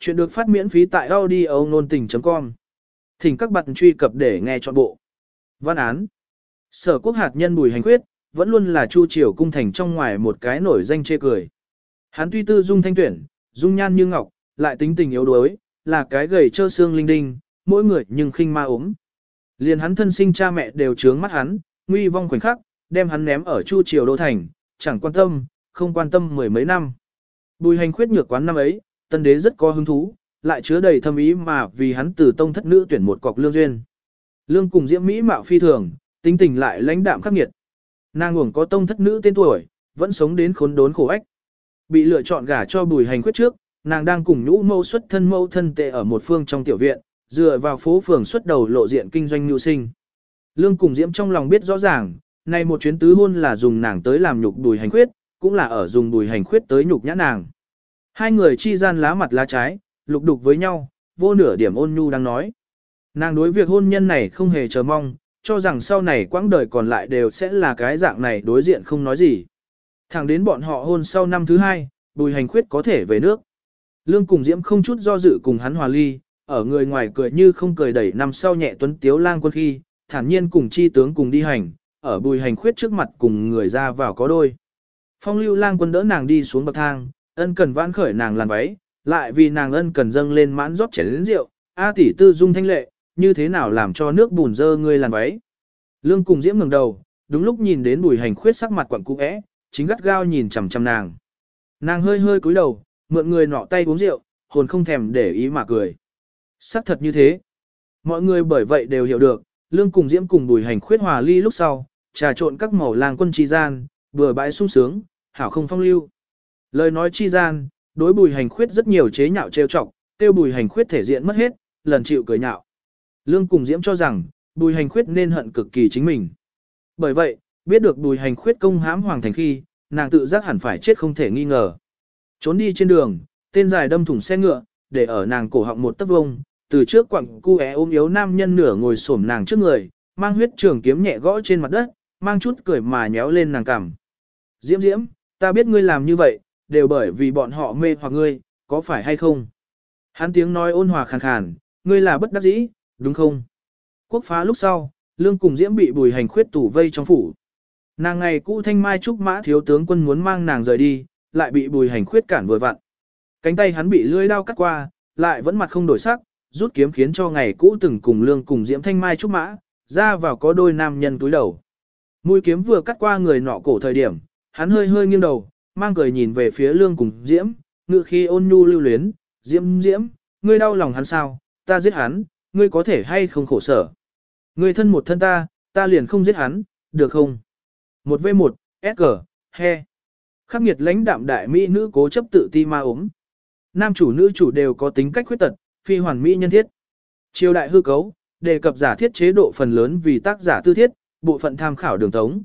Chuyện được phát miễn phí tại audio nôn tình.com. Thỉnh các bạn truy cập để nghe trọn bộ. Văn án. Sở quốc hạt nhân bùi hành quyết, vẫn luôn là chu triều cung thành trong ngoài một cái nổi danh chê cười. Hắn tuy tư dung thanh tuyển, dung nhan như ngọc, lại tính tình yếu đuối, là cái gầy trơ xương linh đinh, mỗi người nhưng khinh ma ốm. Liền hắn thân sinh cha mẹ đều trướng mắt hắn, nguy vong khoảnh khắc, đem hắn ném ở chu triều đô thành, chẳng quan tâm, không quan tâm mười mấy năm. Bùi hành khuyết nhược quán năm ấy, tân đế rất có hứng thú, lại chứa đầy thâm ý mà vì hắn từ tông thất nữ tuyển một cọc lương duyên. Lương cùng diễm mỹ mạo phi thường, tính tình lại lãnh đạm khắc nghiệt. Nàng uổng có tông thất nữ tên tuổi, vẫn sống đến khốn đốn khổ ách. Bị lựa chọn gả cho bùi hành quyết trước, nàng đang cùng nhũ mâu xuất thân mâu thân tệ ở một phương trong tiểu viện, dựa vào phố phường xuất đầu lộ diện kinh doanh nhu sinh. Lương cùng diễm trong lòng biết rõ ràng, nay một chuyến tứ hôn là dùng nàng tới làm nhục bùi hành quyết, cũng là ở dùng bùi hành khuyết tới nhục nhã nàng. Hai người chi gian lá mặt lá trái, lục đục với nhau, vô nửa điểm ôn nhu đang nói. Nàng đối việc hôn nhân này không hề chờ mong, cho rằng sau này quãng đời còn lại đều sẽ là cái dạng này đối diện không nói gì. Thẳng đến bọn họ hôn sau năm thứ hai, bùi hành khuyết có thể về nước. Lương cùng diễm không chút do dự cùng hắn hòa ly, ở người ngoài cười như không cười đẩy năm sau nhẹ tuấn tiếu lang quân khi, thản nhiên cùng chi tướng cùng đi hành, ở bùi hành khuyết trước mặt cùng người ra vào có đôi. Phong lưu lang quân đỡ nàng đi xuống bậc thang, ân cần vãn khởi nàng làn váy, lại vì nàng ân cần dâng lên mãn rót chén lĩnh rượu, A tỷ tư dung thanh lệ, như thế nào làm cho nước bùn dơ ngươi làn váy. Lương cùng diễm ngẩng đầu, đúng lúc nhìn đến bùi hành khuyết sắc mặt quặn cũ é, chính gắt gao nhìn chằm chằm nàng. Nàng hơi hơi cúi đầu, mượn người nọ tay uống rượu, hồn không thèm để ý mà cười. Sắc thật như thế. Mọi người bởi vậy đều hiểu được, lương cùng diễm cùng bùi hành khuyết hòa ly lúc sau, trà trộn các màu làng quân trì gian, vừa bãi sung sướng, hảo không phong lưu. Lời nói chi gian, đối bùi hành khuyết rất nhiều chế nhạo trêu chọc, tiêu bùi hành khuyết thể diện mất hết, lần chịu cười nhạo. Lương cùng diễm cho rằng, bùi hành khuyết nên hận cực kỳ chính mình. Bởi vậy, biết được bùi hành khuyết công hãm hoàng thành khi, nàng tự giác hẳn phải chết không thể nghi ngờ. Trốn đi trên đường, tên dài đâm thủng xe ngựa, để ở nàng cổ họng một tấc vông, từ trước quặng cu é ôm yếu nam nhân nửa ngồi xổm nàng trước người, mang huyết trường kiếm nhẹ gõ trên mặt đất, mang chút cười mà nhéo lên nàng cằm. Diễm diễm, ta biết ngươi làm như vậy, đều bởi vì bọn họ mê hoặc ngươi, có phải hay không? Hắn tiếng nói ôn hòa khàn khàn, ngươi là bất đắc dĩ, đúng không? Quốc phá lúc sau, lương cùng diễm bị bùi hành khuyết tủ vây trong phủ. Nàng ngày cũ thanh mai trúc mã thiếu tướng quân muốn mang nàng rời đi, lại bị bùi hành khuyết cản vừa vặn. Cánh tay hắn bị lưỡi đao cắt qua, lại vẫn mặt không đổi sắc, rút kiếm khiến cho ngày cũ từng cùng lương cùng diễm thanh mai trúc mã, ra vào có đôi nam nhân túi đầu. Mũi kiếm vừa cắt qua người nọ cổ thời điểm, hắn hơi hơi nghiêng đầu, mang cười nhìn về phía lương cùng diễm, ngự khi ôn nhu lưu luyến, diễm diễm, ngươi đau lòng hắn sao, ta giết hắn, ngươi có thể hay không khổ sở. Ngươi thân một thân ta, ta liền không giết hắn, được không? Một v một, SG, he. Khắc nghiệt lãnh đạm đại mỹ nữ cố chấp tự ti ma ốm. Nam chủ nữ chủ đều có tính cách khuyết tật, phi hoàn mỹ nhân thiết. Triều đại hư cấu, đề cập giả thiết chế độ phần lớn vì tác giả tư thiết, bộ phận tham khảo đường tống.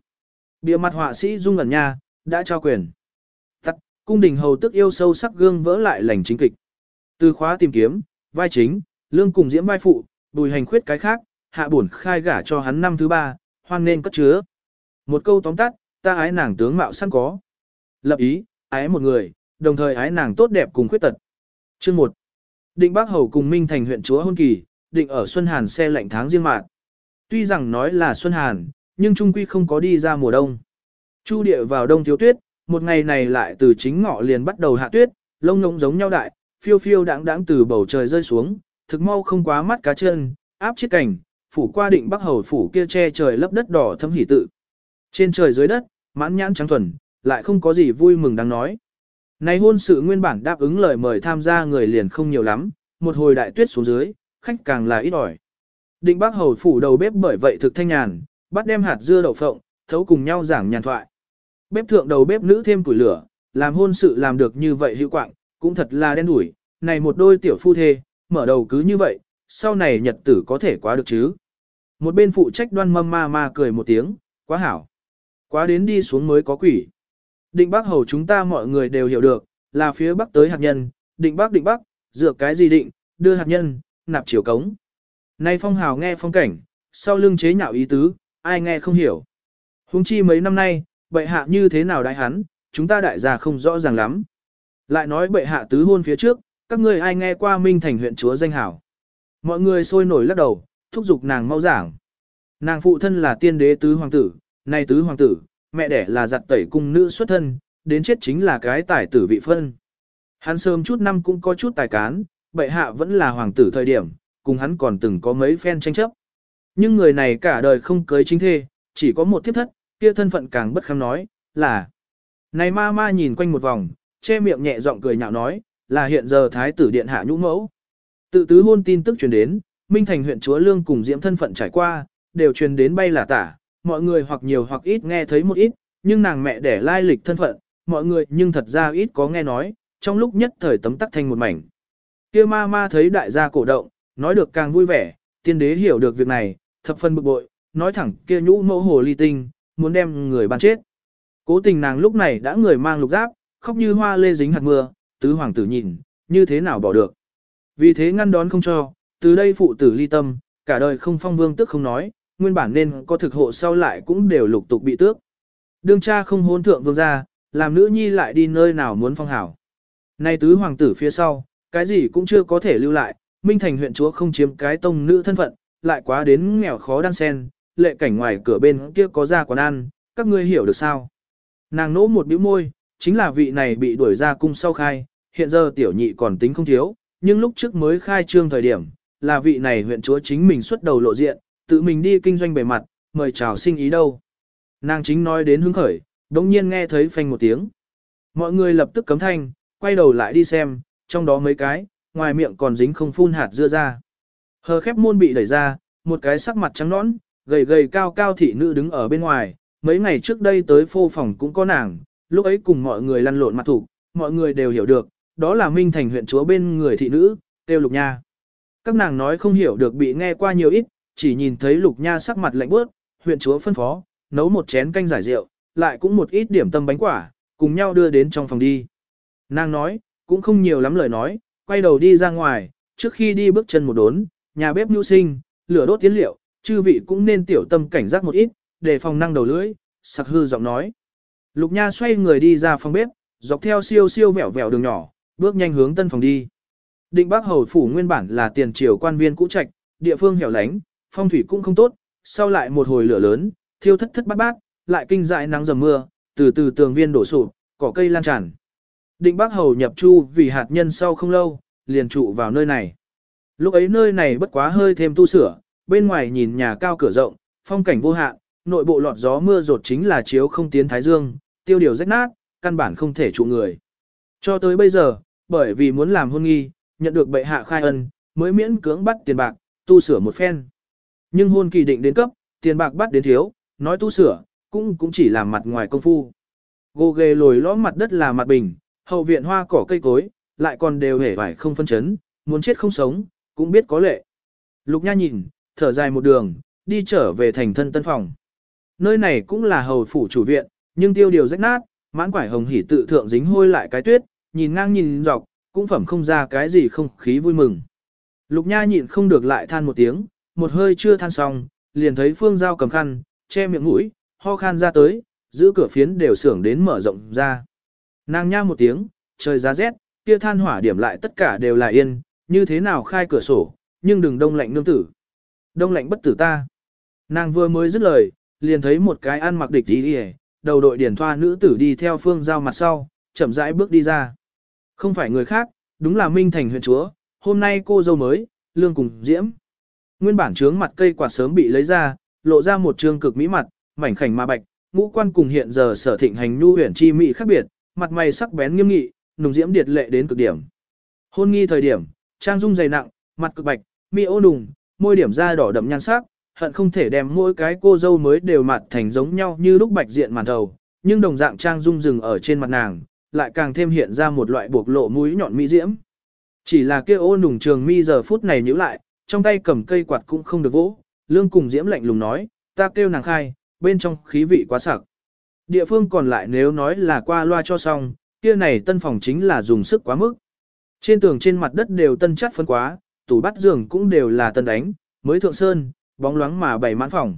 Bịa mặt họa sĩ Dung ẩn nha, đã trao quyền. Cung đình hầu tức yêu sâu sắc gương vỡ lại lành chính kịch. Từ khóa tìm kiếm, vai chính, lương cùng diễm vai phụ, bùi hành khuyết cái khác, hạ bổn khai gả cho hắn năm thứ ba, hoan nên cất chứa. Một câu tóm tắt, ta ái nàng tướng mạo sẵn có. Lập ý, ái một người, đồng thời ái nàng tốt đẹp cùng khuyết tật. Chương 1. Định Bắc Hầu cùng Minh thành huyện chúa hôn kỳ, định ở Xuân Hàn xe lạnh tháng riêng mạng. Tuy rằng nói là Xuân Hàn, nhưng trung quy không có đi ra mùa đông. Chu địa vào đông thiếu tuyết, một ngày này lại từ chính ngọ liền bắt đầu hạ tuyết, lông ngỗng giống nhau đại, phiêu phiêu đãng đãng từ bầu trời rơi xuống, thực mau không quá mắt cá chân, áp chiếc cảnh, phủ qua định bắc hầu phủ kia che trời lấp đất đỏ thâm hỉ tự. Trên trời dưới đất, mãn nhãn trắng thuần, lại không có gì vui mừng đáng nói. Này hôn sự nguyên bản đáp ứng lời mời tham gia người liền không nhiều lắm, một hồi đại tuyết xuống dưới, khách càng là ít ỏi. Định bác hầu phủ đầu bếp bởi vậy thực thanh nhàn, bắt đem hạt dưa đậu phộng, thấu cùng nhau giảng nhàn thoại. Bếp thượng đầu bếp nữ thêm củi lửa, làm hôn sự làm được như vậy hữu quạng, cũng thật là đen đủi. Này một đôi tiểu phu thê, mở đầu cứ như vậy, sau này nhật tử có thể quá được chứ. Một bên phụ trách đoan mâm ma ma cười một tiếng, quá hảo. Quá đến đi xuống mới có quỷ. Định bác hầu chúng ta mọi người đều hiểu được, là phía Bắc tới hạt nhân, định bác định bác dựa cái gì định, đưa hạt nhân, nạp chiều cống. Nay phong hào nghe phong cảnh, sau lưng chế nhạo ý tứ, ai nghe không hiểu. Hùng chi mấy năm nay, bệ hạ như thế nào đại hắn, chúng ta đại gia không rõ ràng lắm. Lại nói bệ hạ tứ hôn phía trước, Các ngươi ai nghe qua Minh Thành huyện chúa danh hảo? Mọi người sôi nổi lắc đầu, thúc giục nàng mau giảng. Nàng phụ thân là tiên đế tứ hoàng tử, nay tứ hoàng tử, mẹ đẻ là giặt tẩy cung nữ xuất thân, đến chết chính là cái tài tử vị phân. Hắn sớm chút năm cũng có chút tài cán, bệ hạ vẫn là hoàng tử thời điểm, cùng hắn còn từng có mấy phen tranh chấp. Nhưng người này cả đời không cưới chính thê, chỉ có một thiếp thất, kia thân phận càng bất kham nói, là. Này ma ma nhìn quanh một vòng, che miệng nhẹ giọng cười nhạo nói, là hiện giờ thái tử điện hạ nhũ mẫu. Tự tứ hôn tin tức truyền đến, Minh Thành huyện chúa lương cùng diễm thân phận trải qua, đều truyền đến bay là tả, mọi người hoặc nhiều hoặc ít nghe thấy một ít, nhưng nàng mẹ để lai lịch thân phận, mọi người nhưng thật ra ít có nghe nói, trong lúc nhất thời tấm tắc thành một mảnh. Kia ma ma thấy đại gia cổ động, nói được càng vui vẻ, tiên đế hiểu được việc này, thập phân bực bội, nói thẳng kia nhũ mẫu hồ ly tinh, muốn đem người ban chết. Cố tình nàng lúc này đã người mang lục giáp, khóc như hoa lê dính hạt mưa, tứ hoàng tử nhìn, như thế nào bỏ được. Vì thế ngăn đón không cho, từ đây phụ tử ly tâm, cả đời không phong vương tức không nói, nguyên bản nên có thực hộ sau lại cũng đều lục tục bị tước. Đương cha không hôn thượng vương gia, làm nữ nhi lại đi nơi nào muốn phong hảo. Nay tứ hoàng tử phía sau, cái gì cũng chưa có thể lưu lại, Minh Thành huyện chúa không chiếm cái tông nữ thân phận, lại quá đến nghèo khó đan sen, lệ cảnh ngoài cửa bên kia có ra quán ăn, các ngươi hiểu được sao. Nàng nỗ một bĩu môi, chính là vị này bị đuổi ra cung sau khai, hiện giờ tiểu nhị còn tính không thiếu, nhưng lúc trước mới khai trương thời điểm, là vị này huyện chúa chính mình xuất đầu lộ diện, tự mình đi kinh doanh bề mặt, mời chào sinh ý đâu. Nàng chính nói đến hứng khởi, đống nhiên nghe thấy phanh một tiếng. Mọi người lập tức cấm thanh, quay đầu lại đi xem, trong đó mấy cái, ngoài miệng còn dính không phun hạt dưa ra. Hờ khép môn bị đẩy ra, một cái sắc mặt trắng nõn, gầy gầy cao cao thị nữ đứng ở bên ngoài, mấy ngày trước đây tới phô phòng cũng có nàng, lúc ấy cùng mọi người lăn lộn mặt thủ, mọi người đều hiểu được, đó là Minh Thành huyện chúa bên người thị nữ, tiêu lục nha. Các nàng nói không hiểu được bị nghe qua nhiều ít, chỉ nhìn thấy lục nha sắc mặt lạnh bớt, huyện chúa phân phó, nấu một chén canh giải rượu, lại cũng một ít điểm tâm bánh quả, cùng nhau đưa đến trong phòng đi. Nàng nói, cũng không nhiều lắm lời nói, quay đầu đi ra ngoài, trước khi đi bước chân một đốn, nhà bếp nhu sinh, lửa đốt tiến liệu, chư vị cũng nên tiểu tâm cảnh giác một ít, để phòng năng đầu lưỡi, sặc hư giọng nói. Lục Nha xoay người đi ra phòng bếp, dọc theo siêu siêu vẹo vẹo đường nhỏ, bước nhanh hướng tân phòng đi. Định Bắc Hầu phủ nguyên bản là tiền triều quan viên cũ trạch, địa phương hẻo lánh, phong thủy cũng không tốt, sau lại một hồi lửa lớn, thiêu thất thất bát bát, lại kinh dại nắng dầm mưa, từ từ tường viên đổ sụp, cỏ cây lan tràn. Định Bắc Hầu nhập chu vì hạt nhân sau không lâu, liền trụ vào nơi này. Lúc ấy nơi này bất quá hơi thêm tu sửa, bên ngoài nhìn nhà cao cửa rộng, phong cảnh vô hạn, nội bộ lọt gió mưa rột chính là chiếu không tiến thái dương, tiêu điều rách nát, căn bản không thể trụ người. Cho tới bây giờ, bởi vì muốn làm hôn nghi, nhận được bệ hạ khai ân, mới miễn cưỡng bắt tiền bạc, tu sửa một phen. Nhưng hôn kỳ định đến cấp, tiền bạc bắt đến thiếu, nói tu sửa, cũng cũng chỉ làm mặt ngoài công phu. Gô ghề lồi lõm mặt đất là mặt bình, hậu viện hoa cỏ cây cối, lại còn đều hể vải không phân chấn, muốn chết không sống, cũng biết có lệ. Lục Nha nhìn, thở dài một đường, đi trở về thành thân tân phòng. Nơi này cũng là hầu phủ chủ viện, nhưng tiêu điều rách nát, mãn quải hồng hỉ tự thượng dính hôi lại cái tuyết, nhìn ngang nhìn dọc, cũng phẩm không ra cái gì không khí vui mừng. Lục Nha nhịn không được lại than một tiếng, một hơi chưa than xong, liền thấy Phương Giao cầm khăn, che miệng mũi, ho khan ra tới, giữ cửa phiến đều sưởng đến mở rộng ra. Nàng nha một tiếng, trời giá rét, kia than hỏa điểm lại tất cả đều là yên, như thế nào khai cửa sổ, nhưng đừng đông lạnh nương tử. Đông lạnh bất tử ta. Nàng vừa mới dứt lời, liền thấy một cái ăn mặc địch đi đầu đội điển thoa nữ tử đi theo phương giao mặt sau, chậm rãi bước đi ra. Không phải người khác, đúng là Minh Thành huyện chúa, hôm nay cô dâu mới, lương cùng diễm. Nguyên bản trướng mặt cây quạt sớm bị lấy ra, lộ ra một trương cực mỹ mặt, mảnh khảnh mà bạch, ngũ quan cùng hiện giờ sở thịnh hành nhu huyền chi mỹ khác biệt, mặt mày sắc bén nghiêm nghị, nùng diễm điệt lệ đến cực điểm. Hôn nghi thời điểm, trang dung dày nặng, mặt cực bạch, mi ô đùng, môi điểm da đỏ đậm nhan sắc, hận không thể đem mỗi cái cô dâu mới đều mặt thành giống nhau như lúc bạch diện màn đầu, nhưng đồng dạng trang dung dừng ở trên mặt nàng, lại càng thêm hiện ra một loại buộc lộ mũi nhọn mỹ diễm. Chỉ là kia ô nùng trường mi giờ phút này nhíu lại, trong tay cầm cây quạt cũng không được vỗ, lương cùng diễm lạnh lùng nói, ta kêu nàng khai, bên trong khí vị quá sặc. Địa phương còn lại nếu nói là qua loa cho xong, kia này tân phòng chính là dùng sức quá mức. Trên tường trên mặt đất đều tân chất phân quá, tủ bắt giường cũng đều là tân đánh, mới thượng sơn, bóng loáng mà bày mãn phòng.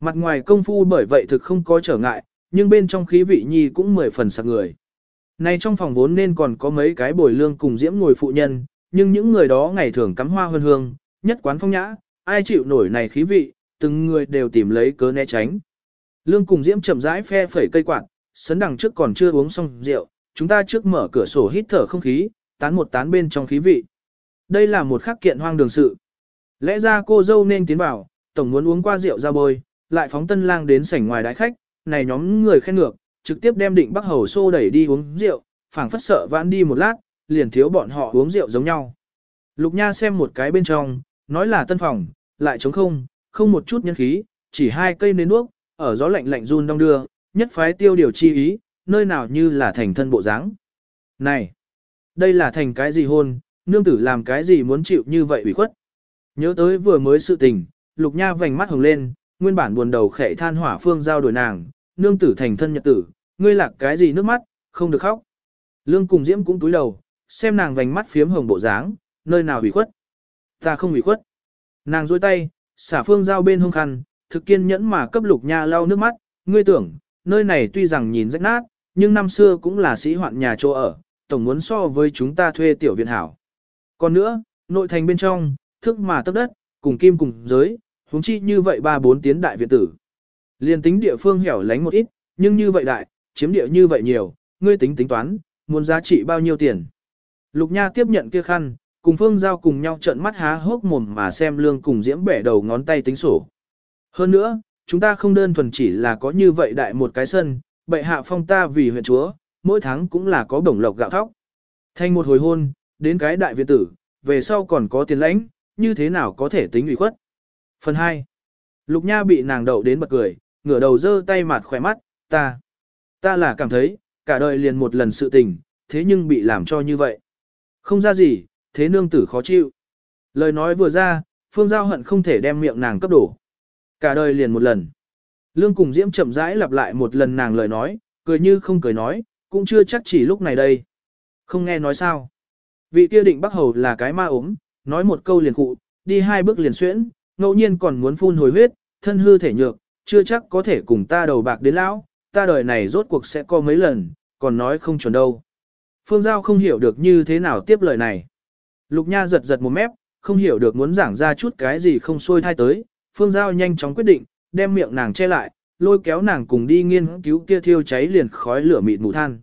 Mặt ngoài công phu bởi vậy thực không có trở ngại, nhưng bên trong khí vị nhi cũng mười phần sạc người. Này trong phòng vốn nên còn có mấy cái bồi lương cùng diễm ngồi phụ nhân, nhưng những người đó ngày thường cắm hoa hương hương, nhất quán phong nhã, ai chịu nổi này khí vị, từng người đều tìm lấy cớ né tránh. Lương cùng diễm chậm rãi phe phẩy cây quạt, sấn đằng trước còn chưa uống xong rượu, chúng ta trước mở cửa sổ hít thở không khí, tán một tán bên trong khí vị. Đây là một khắc kiện hoang đường sự. Lẽ ra cô dâu nên tiến vào, tổng muốn uống qua rượu ra bôi, lại phóng tân lang đến sảnh ngoài đái khách, này nhóm người khen ngược, trực tiếp đem định bắc hầu xô đẩy đi uống rượu, phảng phất sợ vãn đi một lát, liền thiếu bọn họ uống rượu giống nhau. Lục Nha xem một cái bên trong, nói là tân phòng, lại trống không, không một chút nhân khí, chỉ hai cây nến nước, ở gió lạnh lạnh run đong đưa, nhất phái tiêu điều chi ý, nơi nào như là thành thân bộ dáng. Này, đây là thành cái gì hôn, nương tử làm cái gì muốn chịu như vậy ủy khuất. Nhớ tới vừa mới sự tình, Lục Nha vành mắt hồng lên, nguyên bản buồn đầu khệ than hỏa phương giao đổi nàng, nương tử thành thân nhật tử, ngươi lạc cái gì nước mắt, không được khóc. Lương cùng Diễm cũng túi đầu, xem nàng vành mắt phiếm hồng bộ dáng, nơi nào ủy khuất. Ta không ủy khuất. Nàng dôi tay, xả phương giao bên hông khăn, thực kiên nhẫn mà cấp lục nha lau nước mắt, ngươi tưởng, nơi này tuy rằng nhìn rách nát, nhưng năm xưa cũng là sĩ hoạn nhà chỗ ở, tổng muốn so với chúng ta thuê tiểu viện hảo. Còn nữa, nội thành bên trong, thức mà tấp đất, cùng kim cùng giới, huống chi như vậy ba bốn tiến đại viện tử. Liên tính địa phương hẻo lánh một ít, nhưng như vậy đại, chiếm địa như vậy nhiều, ngươi tính tính toán, muốn giá trị bao nhiêu tiền. Lục Nha tiếp nhận kia khăn, cùng Phương Giao cùng nhau trợn mắt há hốc mồm mà xem lương cùng diễm bẻ đầu ngón tay tính sổ. Hơn nữa, chúng ta không đơn thuần chỉ là có như vậy đại một cái sân, bệ hạ phong ta vì huyện chúa, mỗi tháng cũng là có bổng lộc gạo thóc. Thành một hồi hôn, đến cái đại viện tử, về sau còn có tiền lãnh, như thế nào có thể tính ủy khuất. Phần 2. Lục Nha bị nàng đậu đến bật cười, ngửa đầu dơ tay mặt khỏe mắt, ta. Ta là cảm thấy, cả đời liền một lần sự tình, thế nhưng bị làm cho như vậy. Không ra gì, thế nương tử khó chịu. Lời nói vừa ra, Phương Giao hận không thể đem miệng nàng cấp đổ. Cả đời liền một lần. Lương cùng Diễm chậm rãi lặp lại một lần nàng lời nói, cười như không cười nói, cũng chưa chắc chỉ lúc này đây. Không nghe nói sao. Vị kia định Bắc Hầu là cái ma ốm, nói một câu liền cụ, đi hai bước liền xuyễn, ngẫu nhiên còn muốn phun hồi huyết, thân hư thể nhược, chưa chắc có thể cùng ta đầu bạc đến lão, ta đời này rốt cuộc sẽ có mấy lần, còn nói không chuẩn đâu. Phương Giao không hiểu được như thế nào tiếp lời này. Lục Nha giật giật một mép, không hiểu được muốn giảng ra chút cái gì không xuôi thai tới, Phương Giao nhanh chóng quyết định, đem miệng nàng che lại, lôi kéo nàng cùng đi nghiên cứu kia thiêu cháy liền khói lửa mịt mù than.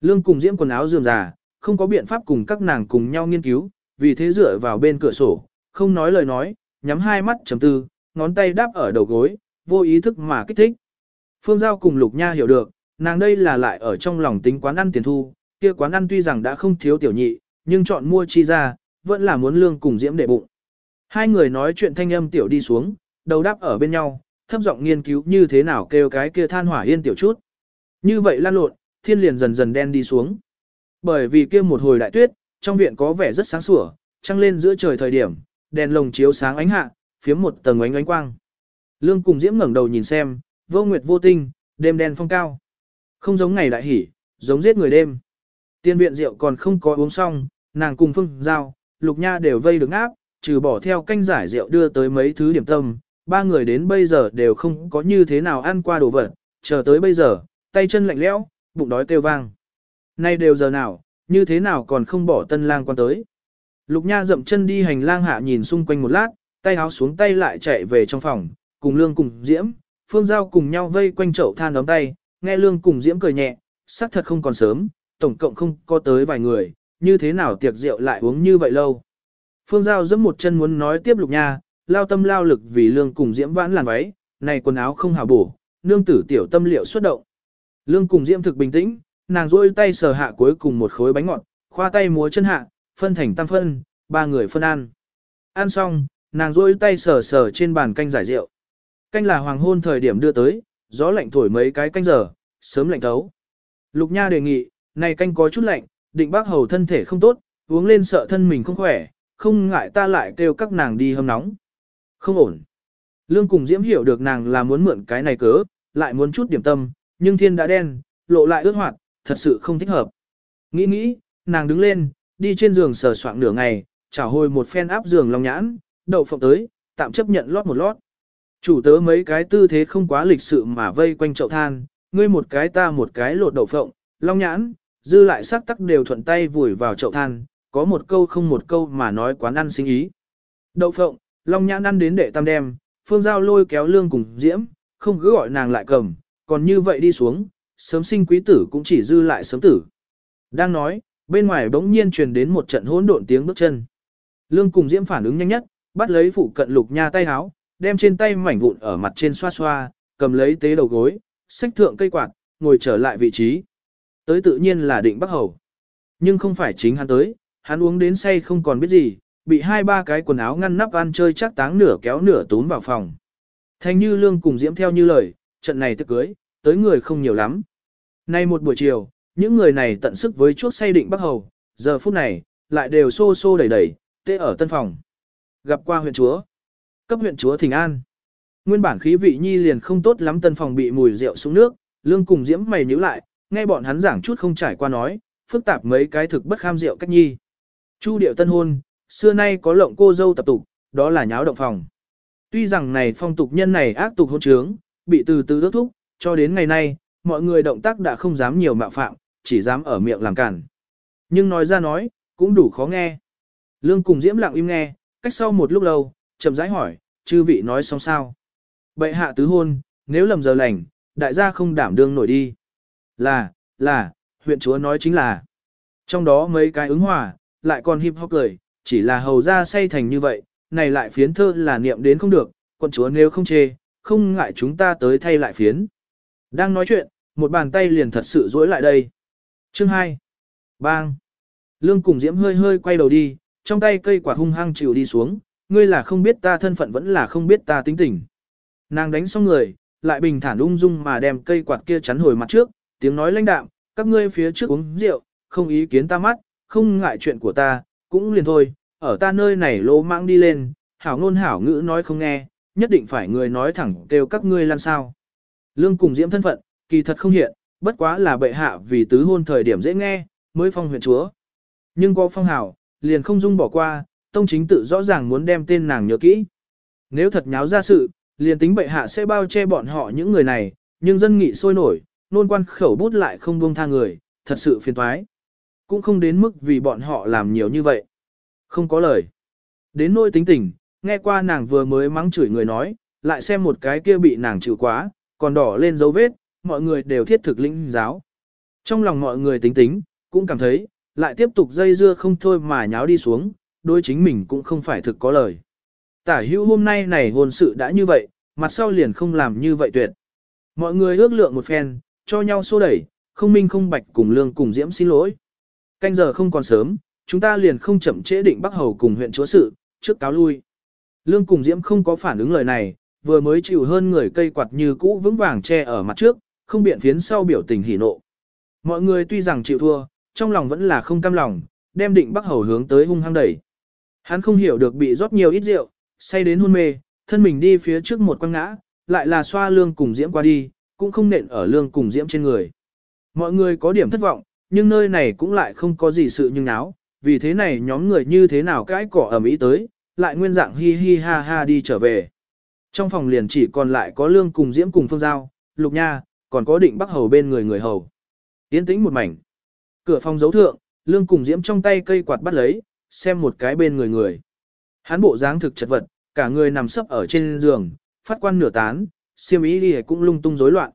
Lương cùng diễm quần áo dườm già, không có biện pháp cùng các nàng cùng nhau nghiên cứu, vì thế dựa vào bên cửa sổ, không nói lời nói, nhắm hai mắt chấm tư, ngón tay đáp ở đầu gối, vô ý thức mà kích thích. Phương Giao cùng Lục Nha hiểu được, nàng đây là lại ở trong lòng tính quán ăn tiền thu, kia quán ăn tuy rằng đã không thiếu tiểu nhị, nhưng chọn mua chi ra, vẫn là muốn lương cùng diễm để bụng. Hai người nói chuyện thanh âm tiểu đi xuống, đầu đáp ở bên nhau, thấp giọng nghiên cứu như thế nào kêu cái kia than hỏa yên tiểu chút. Như vậy lan lộn, thiên liền dần dần đen đi xuống. Bởi vì kia một hồi đại tuyết, trong viện có vẻ rất sáng sủa, trăng lên giữa trời thời điểm, đèn lồng chiếu sáng ánh hạ, phiếm một tầng ánh ánh quang. Lương cùng Diễm ngẩng đầu nhìn xem, vô nguyệt vô tinh, đêm đen phong cao. Không giống ngày đại hỉ, giống giết người đêm. Tiên viện rượu còn không có uống xong, nàng cùng Phương Giao, Lục Nha đều vây được áp, trừ bỏ theo canh giải rượu đưa tới mấy thứ điểm tâm, ba người đến bây giờ đều không có như thế nào ăn qua đồ vật, chờ tới bây giờ, tay chân lạnh lẽo, bụng đói kêu vang. Nay đều giờ nào, như thế nào còn không bỏ tân lang quan tới. Lục Nha dậm chân đi hành lang hạ nhìn xung quanh một lát, tay áo xuống tay lại chạy về trong phòng, cùng Lương cùng Diễm, Phương Giao cùng nhau vây quanh chậu than đóng tay, nghe Lương cùng Diễm cười nhẹ, sắc thật không còn sớm, tổng cộng không có tới vài người, như thế nào tiệc rượu lại uống như vậy lâu. Phương Giao dẫm một chân muốn nói tiếp Lục Nha, lao tâm lao lực vì Lương cùng Diễm vãn làn váy, này quần áo không hào bổ, nương tử tiểu tâm liệu xuất động. Lương cùng Diễm thực bình tĩnh, nàng rôi tay sờ hạ cuối cùng một khối bánh ngọt, khoa tay múa chân hạ, phân thành tam phân, ba người phân ăn. Ăn xong, nàng rôi tay sờ sờ trên bàn canh giải rượu. Canh là hoàng hôn thời điểm đưa tới, gió lạnh thổi mấy cái canh giờ, sớm lạnh thấu. Lục Nha đề nghị, này canh có chút lạnh, định bác hầu thân thể không tốt, uống lên sợ thân mình không khỏe, không ngại ta lại kêu các nàng đi hâm nóng. Không ổn. Lương cùng Diễm hiểu được nàng là muốn mượn cái này cớ, lại muốn chút điểm tâm, nhưng thiên đã đen, lộ lại ướt hoạt, thật sự không thích hợp. Nghĩ nghĩ, nàng đứng lên, đi trên giường sờ soạng nửa ngày, trả hồi một phen áp giường long nhãn, đậu phộng tới, tạm chấp nhận lót một lót. Chủ tớ mấy cái tư thế không quá lịch sự mà vây quanh chậu than, ngươi một cái ta một cái lột đậu phộng, long nhãn, dư lại sắc tắc đều thuận tay vùi vào chậu than, có một câu không một câu mà nói quán ăn sinh ý. Đậu phộng, long nhãn ăn đến đệ tam đem, phương giao lôi kéo lương cùng diễm, không cứ gọi nàng lại cầm, còn như vậy đi xuống, sớm sinh quý tử cũng chỉ dư lại sớm tử. Đang nói, bên ngoài bỗng nhiên truyền đến một trận hỗn độn tiếng bước chân. Lương cùng diễm phản ứng nhanh nhất, bắt lấy phụ cận lục nha tay háo, đem trên tay mảnh vụn ở mặt trên xoa xoa, cầm lấy tế đầu gối, xách thượng cây quạt, ngồi trở lại vị trí. Tới tự nhiên là định bắc hầu. Nhưng không phải chính hắn tới, hắn uống đến say không còn biết gì, bị hai ba cái quần áo ngăn nắp ăn chơi chắc táng nửa kéo nửa tốn vào phòng. Thanh như lương cùng diễm theo như lời, trận này thức cưới, tới người không nhiều lắm. Nay một buổi chiều, những người này tận sức với chuốc say định bắc hầu, giờ phút này, lại đều xô xô đẩy đẩy, tê ở tân phòng. Gặp qua huyện chúa. Cấp huyện chúa Thịnh An. Nguyên bản khí vị nhi liền không tốt lắm tân phòng bị mùi rượu xuống nước, lương cùng diễm mày nhíu lại, nghe bọn hắn giảng chút không trải qua nói, phức tạp mấy cái thực bất kham rượu cách nhi. Chu điệu tân hôn, xưa nay có lộng cô dâu tập tục, đó là nháo động phòng. Tuy rằng này phong tục nhân này ác tục hôn trướng, bị từ từ ước thúc, cho đến ngày nay, mọi người động tác đã không dám nhiều mạo phạm, chỉ dám ở miệng làm cản. Nhưng nói ra nói, cũng đủ khó nghe. Lương cùng Diễm lặng im nghe, cách sau một lúc lâu, chậm rãi hỏi, chư vị nói xong sao. Bệ hạ tứ hôn, nếu lầm giờ lành, đại gia không đảm đương nổi đi. Là, là, huyện chúa nói chính là. Trong đó mấy cái ứng hòa, lại còn hip hop cười, chỉ là hầu ra say thành như vậy, này lại phiến thơ là niệm đến không được, quân chúa nếu không chê, không ngại chúng ta tới thay lại phiến. Đang nói chuyện, một bàn tay liền thật sự dối lại đây. Chương 2. Bang. Lương cùng Diễm hơi hơi quay đầu đi, trong tay cây quạt hung hăng chịu đi xuống, ngươi là không biết ta thân phận vẫn là không biết ta tính tình. Nàng đánh xong người, lại bình thản ung dung mà đem cây quạt kia chắn hồi mặt trước, tiếng nói lãnh đạm, các ngươi phía trước uống rượu, không ý kiến ta mắt, không ngại chuyện của ta, cũng liền thôi, ở ta nơi này lỗ mãng đi lên, hảo ngôn hảo ngữ nói không nghe, nhất định phải người nói thẳng kêu các ngươi lan sao. Lương cùng diễm thân phận, kỳ thật không hiện, bất quá là bệ hạ vì tứ hôn thời điểm dễ nghe, mới phong huyện chúa. Nhưng có phong hảo, liền không dung bỏ qua, tông chính tự rõ ràng muốn đem tên nàng nhớ kỹ. Nếu thật nháo ra sự, liền tính bệ hạ sẽ bao che bọn họ những người này, nhưng dân nghị sôi nổi, nôn quan khẩu bút lại không buông tha người, thật sự phiền toái. Cũng không đến mức vì bọn họ làm nhiều như vậy. Không có lời. Đến nỗi tính tình, nghe qua nàng vừa mới mắng chửi người nói, lại xem một cái kia bị nàng chịu quá, còn đỏ lên dấu vết, mọi người đều thiết thực linh giáo. Trong lòng mọi người tính tính, cũng cảm thấy, lại tiếp tục dây dưa không thôi mà nháo đi xuống, đối chính mình cũng không phải thực có lời. Tả hữu hôm nay này hôn sự đã như vậy, mặt sau liền không làm như vậy tuyệt. Mọi người ước lượng một phen, cho nhau xô đẩy, không minh không bạch cùng lương cùng diễm xin lỗi. Canh giờ không còn sớm, chúng ta liền không chậm trễ định Bắc Hầu cùng huyện chúa sự, trước cáo lui. Lương cùng diễm không có phản ứng lời này, vừa mới chịu hơn người cây quạt như cũ vững vàng che ở mặt trước, không biện phiến sau biểu tình hỉ nộ. Mọi người tuy rằng chịu thua, trong lòng vẫn là không cam lòng, đem định Bắc Hầu hướng tới hung hăng đẩy. Hắn không hiểu được bị rót nhiều ít rượu, say đến hôn mê, thân mình đi phía trước một quăng ngã, lại là xoa lương cùng diễm qua đi, cũng không nện ở lương cùng diễm trên người. Mọi người có điểm thất vọng, nhưng nơi này cũng lại không có gì sự nhưng náo, vì thế này nhóm người như thế nào cái cỏ ở Mỹ tới, lại nguyên dạng hi hi ha ha đi trở về. Trong phòng liền chỉ còn lại có lương cùng diễm cùng phương giao, lục nha, còn có định bắc hầu bên người người hầu. Yên tĩnh một mảnh. Cửa phòng dấu thượng, lương cùng diễm trong tay cây quạt bắt lấy, xem một cái bên người người. Hắn bộ dáng thực chật vật, cả người nằm sấp ở trên giường, phát quan nửa tán, xiêm ý đi cũng lung tung rối loạn.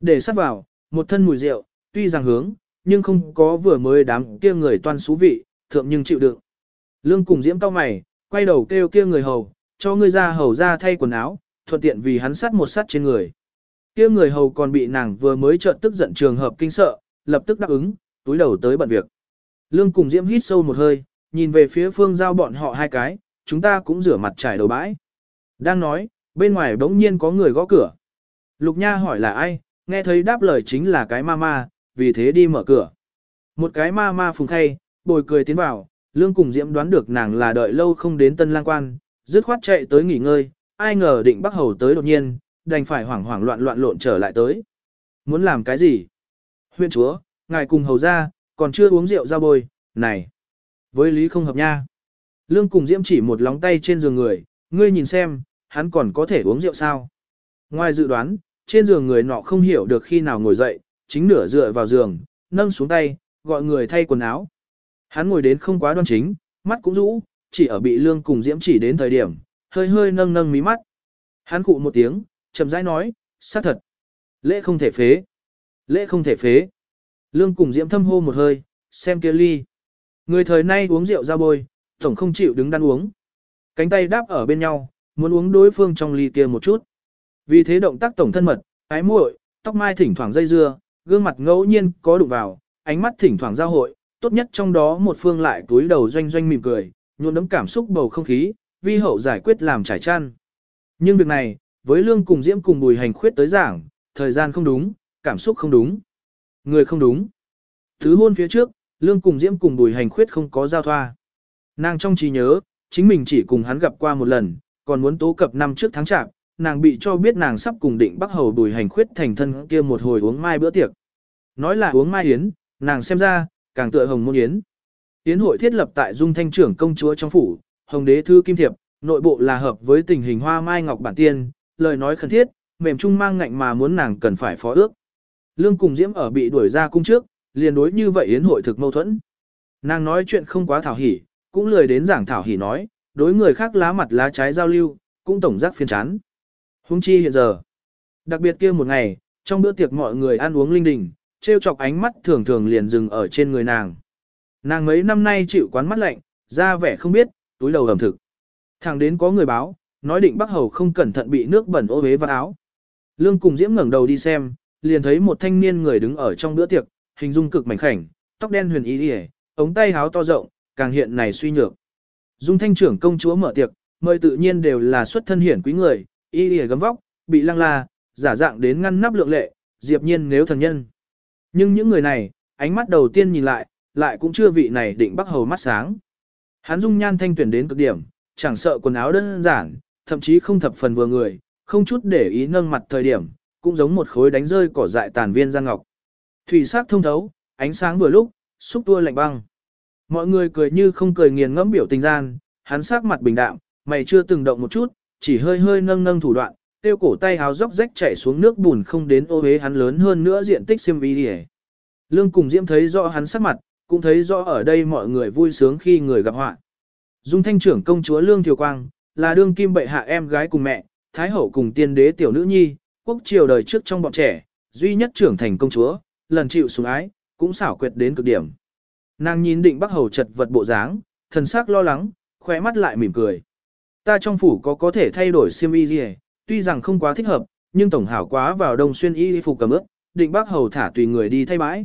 Để sát vào, một thân mùi rượu, tuy rằng hướng, nhưng không có vừa mới đám kia người toan xú vị, thượng nhưng chịu đựng. Lương cùng diễm cao mày, quay đầu kêu kia người hầu, cho ngươi ra hầu ra thay quần áo, thuận tiện vì hắn sát một sát trên người. Kia người hầu còn bị nàng vừa mới trợn tức giận trường hợp kinh sợ, lập tức đáp ứng, túi đầu tới bận việc. Lương cùng diễm hít sâu một hơi, nhìn về phía phương giao bọn họ hai cái, chúng ta cũng rửa mặt trải đầu bãi. Đang nói, bên ngoài bỗng nhiên có người gõ cửa. Lục Nha hỏi là ai, nghe thấy đáp lời chính là cái ma ma, vì thế đi mở cửa. Một cái ma ma phùng khay, bồi cười tiến vào, lương cùng diễm đoán được nàng là đợi lâu không đến tân lang quan, dứt khoát chạy tới nghỉ ngơi, ai ngờ định bắc hầu tới đột nhiên, đành phải hoảng hoảng loạn loạn lộn trở lại tới. Muốn làm cái gì? Huyện chúa, ngài cùng hầu ra, còn chưa uống rượu ra bồi, này. Với lý không hợp nha. Lương cùng diễm chỉ một lóng tay trên giường người, ngươi nhìn xem, hắn còn có thể uống rượu sao? Ngoài dự đoán, trên giường người nọ không hiểu được khi nào ngồi dậy, chính nửa dựa vào giường, nâng xuống tay, gọi người thay quần áo. Hắn ngồi đến không quá đoan chính, mắt cũng rũ, chỉ ở bị lương cùng diễm chỉ đến thời điểm, hơi hơi nâng nâng mí mắt. Hắn cụ một tiếng, chậm rãi nói, xác thật. Lễ không thể phế. Lễ không thể phế. Lương cùng diễm thâm hô một hơi, xem kia ly. Người thời nay uống rượu ra bôi, tổng không chịu đứng đắn uống. Cánh tay đáp ở bên nhau, muốn uống đối phương trong ly kia một chút. Vì thế động tác tổng thân mật, ái muội, tóc mai thỉnh thoảng dây dưa, gương mặt ngẫu nhiên có đụng vào, ánh mắt thỉnh thoảng giao hội, tốt nhất trong đó một phương lại túi đầu doanh doanh mỉm cười, nhuộm đấm cảm xúc bầu không khí, vi hậu giải quyết làm trải chăn. Nhưng việc này, với lương cùng diễm cùng bùi hành khuyết tới giảng, thời gian không đúng, cảm xúc không đúng, người không đúng. Thứ hôn phía trước, lương cùng diễm cùng bùi hành khuyết không có giao thoa. Nàng trong trí nhớ, chính mình chỉ cùng hắn gặp qua một lần, còn muốn tố cập năm trước tháng chạp, nàng bị cho biết nàng sắp cùng định bắc hầu bùi hành khuyết thành thân kia một hồi uống mai bữa tiệc. Nói là uống mai yến, nàng xem ra, càng tựa hồng môn yến. Yến hội thiết lập tại dung thanh trưởng công chúa trong phủ, hồng đế thư kim thiệp, nội bộ là hợp với tình hình hoa mai ngọc bản tiên, lời nói khẩn thiết, mềm trung mang ngạnh mà muốn nàng cần phải phó ước. Lương cùng diễm ở bị đuổi ra cung trước, liền đối như vậy yến hội thực mâu thuẫn. Nàng nói chuyện không quá thảo hỉ, cũng lười đến giảng thảo hỉ nói, đối người khác lá mặt lá trái giao lưu, cũng tổng giác phiền chán. Hung chi hiện giờ. Đặc biệt kia một ngày, trong bữa tiệc mọi người ăn uống linh đình, trêu chọc ánh mắt thường thường liền dừng ở trên người nàng. Nàng mấy năm nay chịu quán mắt lạnh, ra vẻ không biết, túi đầu ẩm thực. Thẳng đến có người báo, nói định Bắc Hầu không cẩn thận bị nước bẩn ô vế vào áo. Lương cùng Diễm ngẩng đầu đi xem, liền thấy một thanh niên người đứng ở trong bữa tiệc, hình dung cực mảnh khảnh, tóc đen huyền y liễu, ống tay háo to rộng, càng hiện này suy nhược. Dung thanh trưởng công chúa mở tiệc, mời tự nhiên đều là xuất thân hiển quý người, y liễu gấm vóc, bị lăng la, giả dạng đến ngăn nắp lượng lệ, diệp nhiên nếu thần nhân. Nhưng những người này, ánh mắt đầu tiên nhìn lại, lại cũng chưa vị này định bắc hầu mắt sáng. Hắn dung nhan thanh tuyển đến cực điểm, chẳng sợ quần áo đơn giản, thậm chí không thập phần vừa người, không chút để ý nâng mặt thời điểm, cũng giống một khối đánh rơi cỏ dại tàn viên gian ngọc. Thủy sắc thông thấu, ánh sáng vừa lúc, xúc tua lạnh băng. Mọi người cười như không cười nghiền ngẫm biểu tình gian, hắn sắc mặt bình đạm, mày chưa từng động một chút, chỉ hơi hơi nâng nâng thủ đoạn, tiêu cổ tay háo dốc rách chảy xuống nước bùn không đến ô hế hắn lớn hơn nữa diện tích xiêm y đi Lương cùng Diễm thấy rõ hắn sắc mặt, cũng thấy rõ ở đây mọi người vui sướng khi người gặp họa. Dung thanh trưởng công chúa Lương Thiều Quang, là đương kim bệ hạ em gái cùng mẹ, thái hậu cùng tiên đế tiểu nữ nhi, quốc triều đời trước trong bọn trẻ, duy nhất trưởng thành công chúa, lần chịu sủng ái, cũng xảo quyệt đến cực điểm. Nàng nhìn định bắc hầu chật vật bộ dáng, thần sắc lo lắng, khóe mắt lại mỉm cười. Ta trong phủ có có thể thay đổi xiêm y gì, tuy rằng không quá thích hợp, nhưng tổng hảo quá vào đông xuyên y phục cầm ước, định bắc hầu thả tùy người đi thay bãi.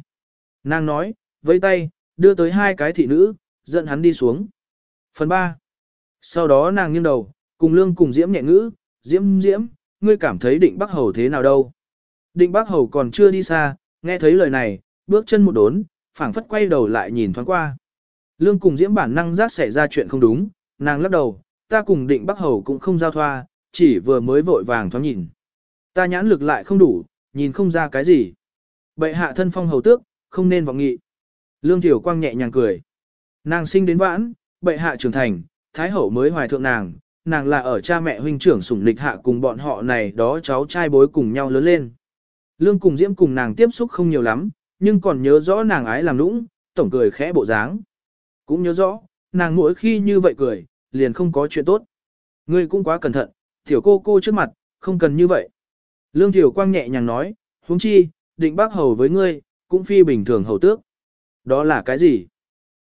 Nàng nói, với tay, đưa tới hai cái thị nữ, dẫn hắn đi xuống. Phần 3. Sau đó nàng nghiêng đầu, cùng lương cùng diễm nhẹ ngữ, diễm diễm, ngươi cảm thấy định bắc hầu thế nào đâu. Định bắc hầu còn chưa đi xa, nghe thấy lời này, bước chân một đốn, phảng phất quay đầu lại nhìn thoáng qua. Lương cùng diễm bản năng giác xảy ra chuyện không đúng, nàng lắc đầu, ta cùng định bắc hầu cũng không giao thoa, chỉ vừa mới vội vàng thoáng nhìn. Ta nhãn lực lại không đủ, nhìn không ra cái gì. Bệ hạ thân phong hầu tước, không nên vọng nghị. Lương Thiểu Quang nhẹ nhàng cười. Nàng sinh đến vãn, bệ hạ trưởng thành, thái hậu mới hoài thượng nàng, nàng là ở cha mẹ huynh trưởng sủng lịch hạ cùng bọn họ này đó cháu trai bối cùng nhau lớn lên. Lương cùng diễm cùng nàng tiếp xúc không nhiều lắm, nhưng còn nhớ rõ nàng ái làm lũng, tổng cười khẽ bộ dáng. Cũng nhớ rõ, nàng mỗi khi như vậy cười, liền không có chuyện tốt. Ngươi cũng quá cẩn thận, tiểu cô cô trước mặt, không cần như vậy. Lương Tiểu Quang nhẹ nhàng nói, huống chi, định bác hầu với ngươi, cũng phi bình thường hầu tước. Đó là cái gì?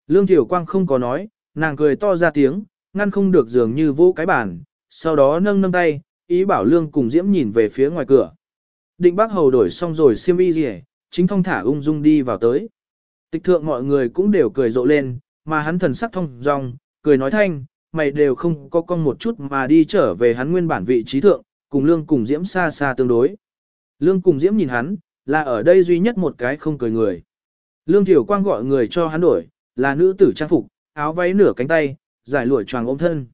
Lương Tiểu Quang không có nói, nàng cười to ra tiếng, ngăn không được dường như vô cái bàn, sau đó nâng nâng tay, ý bảo Lương cùng Diễm nhìn về phía ngoài cửa. Định bác hầu đổi xong rồi xiêm y gì chính thông thả ung dung đi vào tới. Tịch thượng mọi người cũng đều cười rộ lên, mà hắn thần sắc thông dong, cười nói thanh, mày đều không có con một chút mà đi trở về hắn nguyên bản vị trí thượng, cùng Lương cùng Diễm xa xa tương đối. Lương cùng Diễm nhìn hắn, là ở đây duy nhất một cái không cười người. Lương Tiểu Quang gọi người cho hắn đổi, là nữ tử trang phục, áo váy nửa cánh tay, giải lụa choàng ôm thân.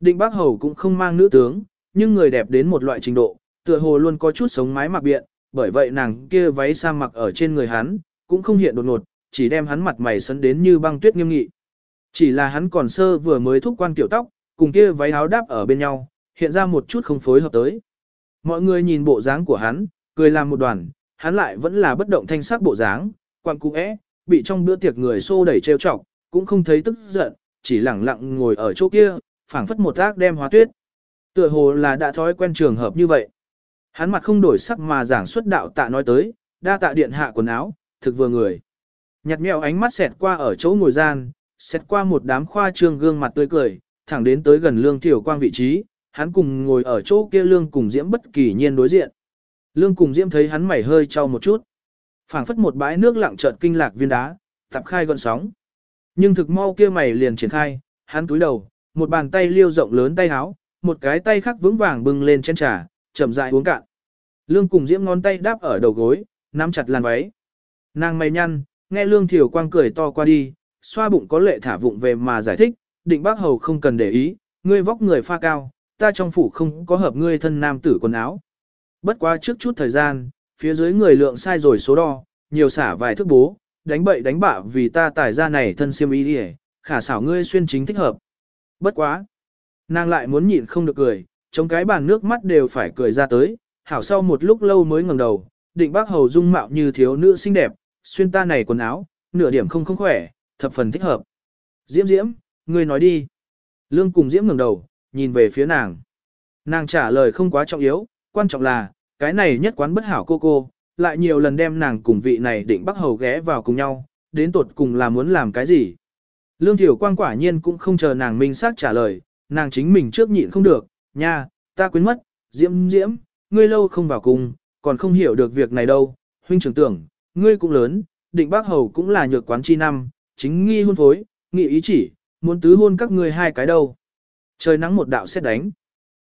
Định Bác Hầu cũng không mang nữ tướng, nhưng người đẹp đến một loại trình độ, tựa hồ luôn có chút sống mái mặc biện, bởi vậy nàng kia váy sa mặc ở trên người hắn, cũng không hiện đột ngột, chỉ đem hắn mặt mày sấn đến như băng tuyết nghiêm nghị. Chỉ là hắn còn sơ vừa mới thúc quan kiểu tóc, cùng kia váy áo đáp ở bên nhau, hiện ra một chút không phối hợp tới. Mọi người nhìn bộ dáng của hắn, cười làm một đoàn, hắn lại vẫn là bất động thanh sắc bộ dáng, quan cụ é, bị trong bữa tiệc người xô đẩy trêu chọc, cũng không thấy tức giận, chỉ lẳng lặng ngồi ở chỗ kia, phảng phất một tác đem hóa tuyết. Tựa hồ là đã thói quen trường hợp như vậy. Hắn mặt không đổi sắc mà giảng xuất đạo tạ nói tới, đa tạ điện hạ quần áo, thực vừa người. Nhặt mèo ánh mắt xẹt qua ở chỗ ngồi gian, xẹt qua một đám khoa trương gương mặt tươi cười, thẳng đến tới gần lương tiểu quang vị trí, hắn cùng ngồi ở chỗ kia lương cùng diễm bất kỳ nhiên đối diện. Lương cùng diễm thấy hắn mày hơi trao một chút phảng phất một bãi nước lặng chợt kinh lạc viên đá, tập khai gọn sóng. Nhưng thực mau kia mày liền triển khai, hắn túi đầu, một bàn tay liêu rộng lớn tay háo, một cái tay khác vững vàng bưng lên trên trà, chậm rãi uống cạn. Lương cùng diễm ngón tay đáp ở đầu gối, nắm chặt làn váy. Nàng mày nhăn, nghe Lương Thiều Quang cười to qua đi, xoa bụng có lệ thả vụng về mà giải thích, định bác hầu không cần để ý, ngươi vóc người pha cao, ta trong phủ không có hợp ngươi thân nam tử quần áo. Bất quá trước chút thời gian, phía dưới người lượng sai rồi số đo, nhiều xả vài thước bố, đánh bậy đánh bạ vì ta tải ra này thân siêm ý đi khả xảo ngươi xuyên chính thích hợp. Bất quá. Nàng lại muốn nhịn không được cười, trong cái bàn nước mắt đều phải cười ra tới, hảo sau một lúc lâu mới ngẩng đầu, định bác hầu dung mạo như thiếu nữ xinh đẹp, xuyên ta này quần áo, nửa điểm không không khỏe, thập phần thích hợp. Diễm Diễm, ngươi nói đi. Lương cùng Diễm ngẩng đầu, nhìn về phía nàng. Nàng trả lời không quá trọng yếu, quan trọng là, cái này nhất quán bất hảo cô cô, lại nhiều lần đem nàng cùng vị này định bắt hầu ghé vào cùng nhau, đến tột cùng là muốn làm cái gì. Lương Thiểu Quang quả nhiên cũng không chờ nàng minh xác trả lời, nàng chính mình trước nhịn không được, nha, ta quên mất, Diễm Diễm, ngươi lâu không vào cùng, còn không hiểu được việc này đâu, huynh trưởng tưởng, ngươi cũng lớn, định bác hầu cũng là nhược quán chi năm, chính nghi hôn phối, nghị ý chỉ, muốn tứ hôn các ngươi hai cái đâu. Trời nắng một đạo xét đánh.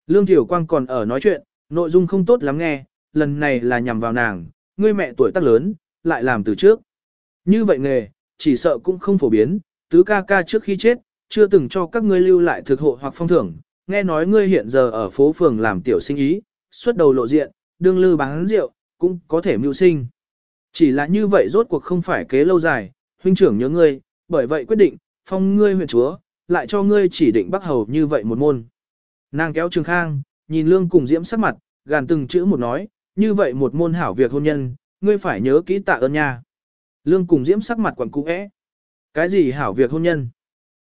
Lương Thiểu Quang còn ở nói chuyện, nội dung không tốt lắm nghe, lần này là nhằm vào nàng, ngươi mẹ tuổi tác lớn, lại làm từ trước. Như vậy nghề, chỉ sợ cũng không phổ biến, tứ ca ca trước khi chết, chưa từng cho các ngươi lưu lại thực hộ hoặc phong thưởng, nghe nói ngươi hiện giờ ở phố phường làm tiểu sinh ý, xuất đầu lộ diện, đương lư bán rượu, cũng có thể mưu sinh. Chỉ là như vậy rốt cuộc không phải kế lâu dài, huynh trưởng nhớ ngươi, bởi vậy quyết định, phong ngươi huyện chúa, lại cho ngươi chỉ định bắt hầu như vậy một môn. Nàng kéo Trường Khang, nhìn Lương cùng Diễm sắc mặt, gàn từng chữ một nói, như vậy một môn hảo việc hôn nhân, ngươi phải nhớ kỹ tạ ơn nha. Lương cùng Diễm sắc mặt quặn cũ é. Cái gì hảo việc hôn nhân?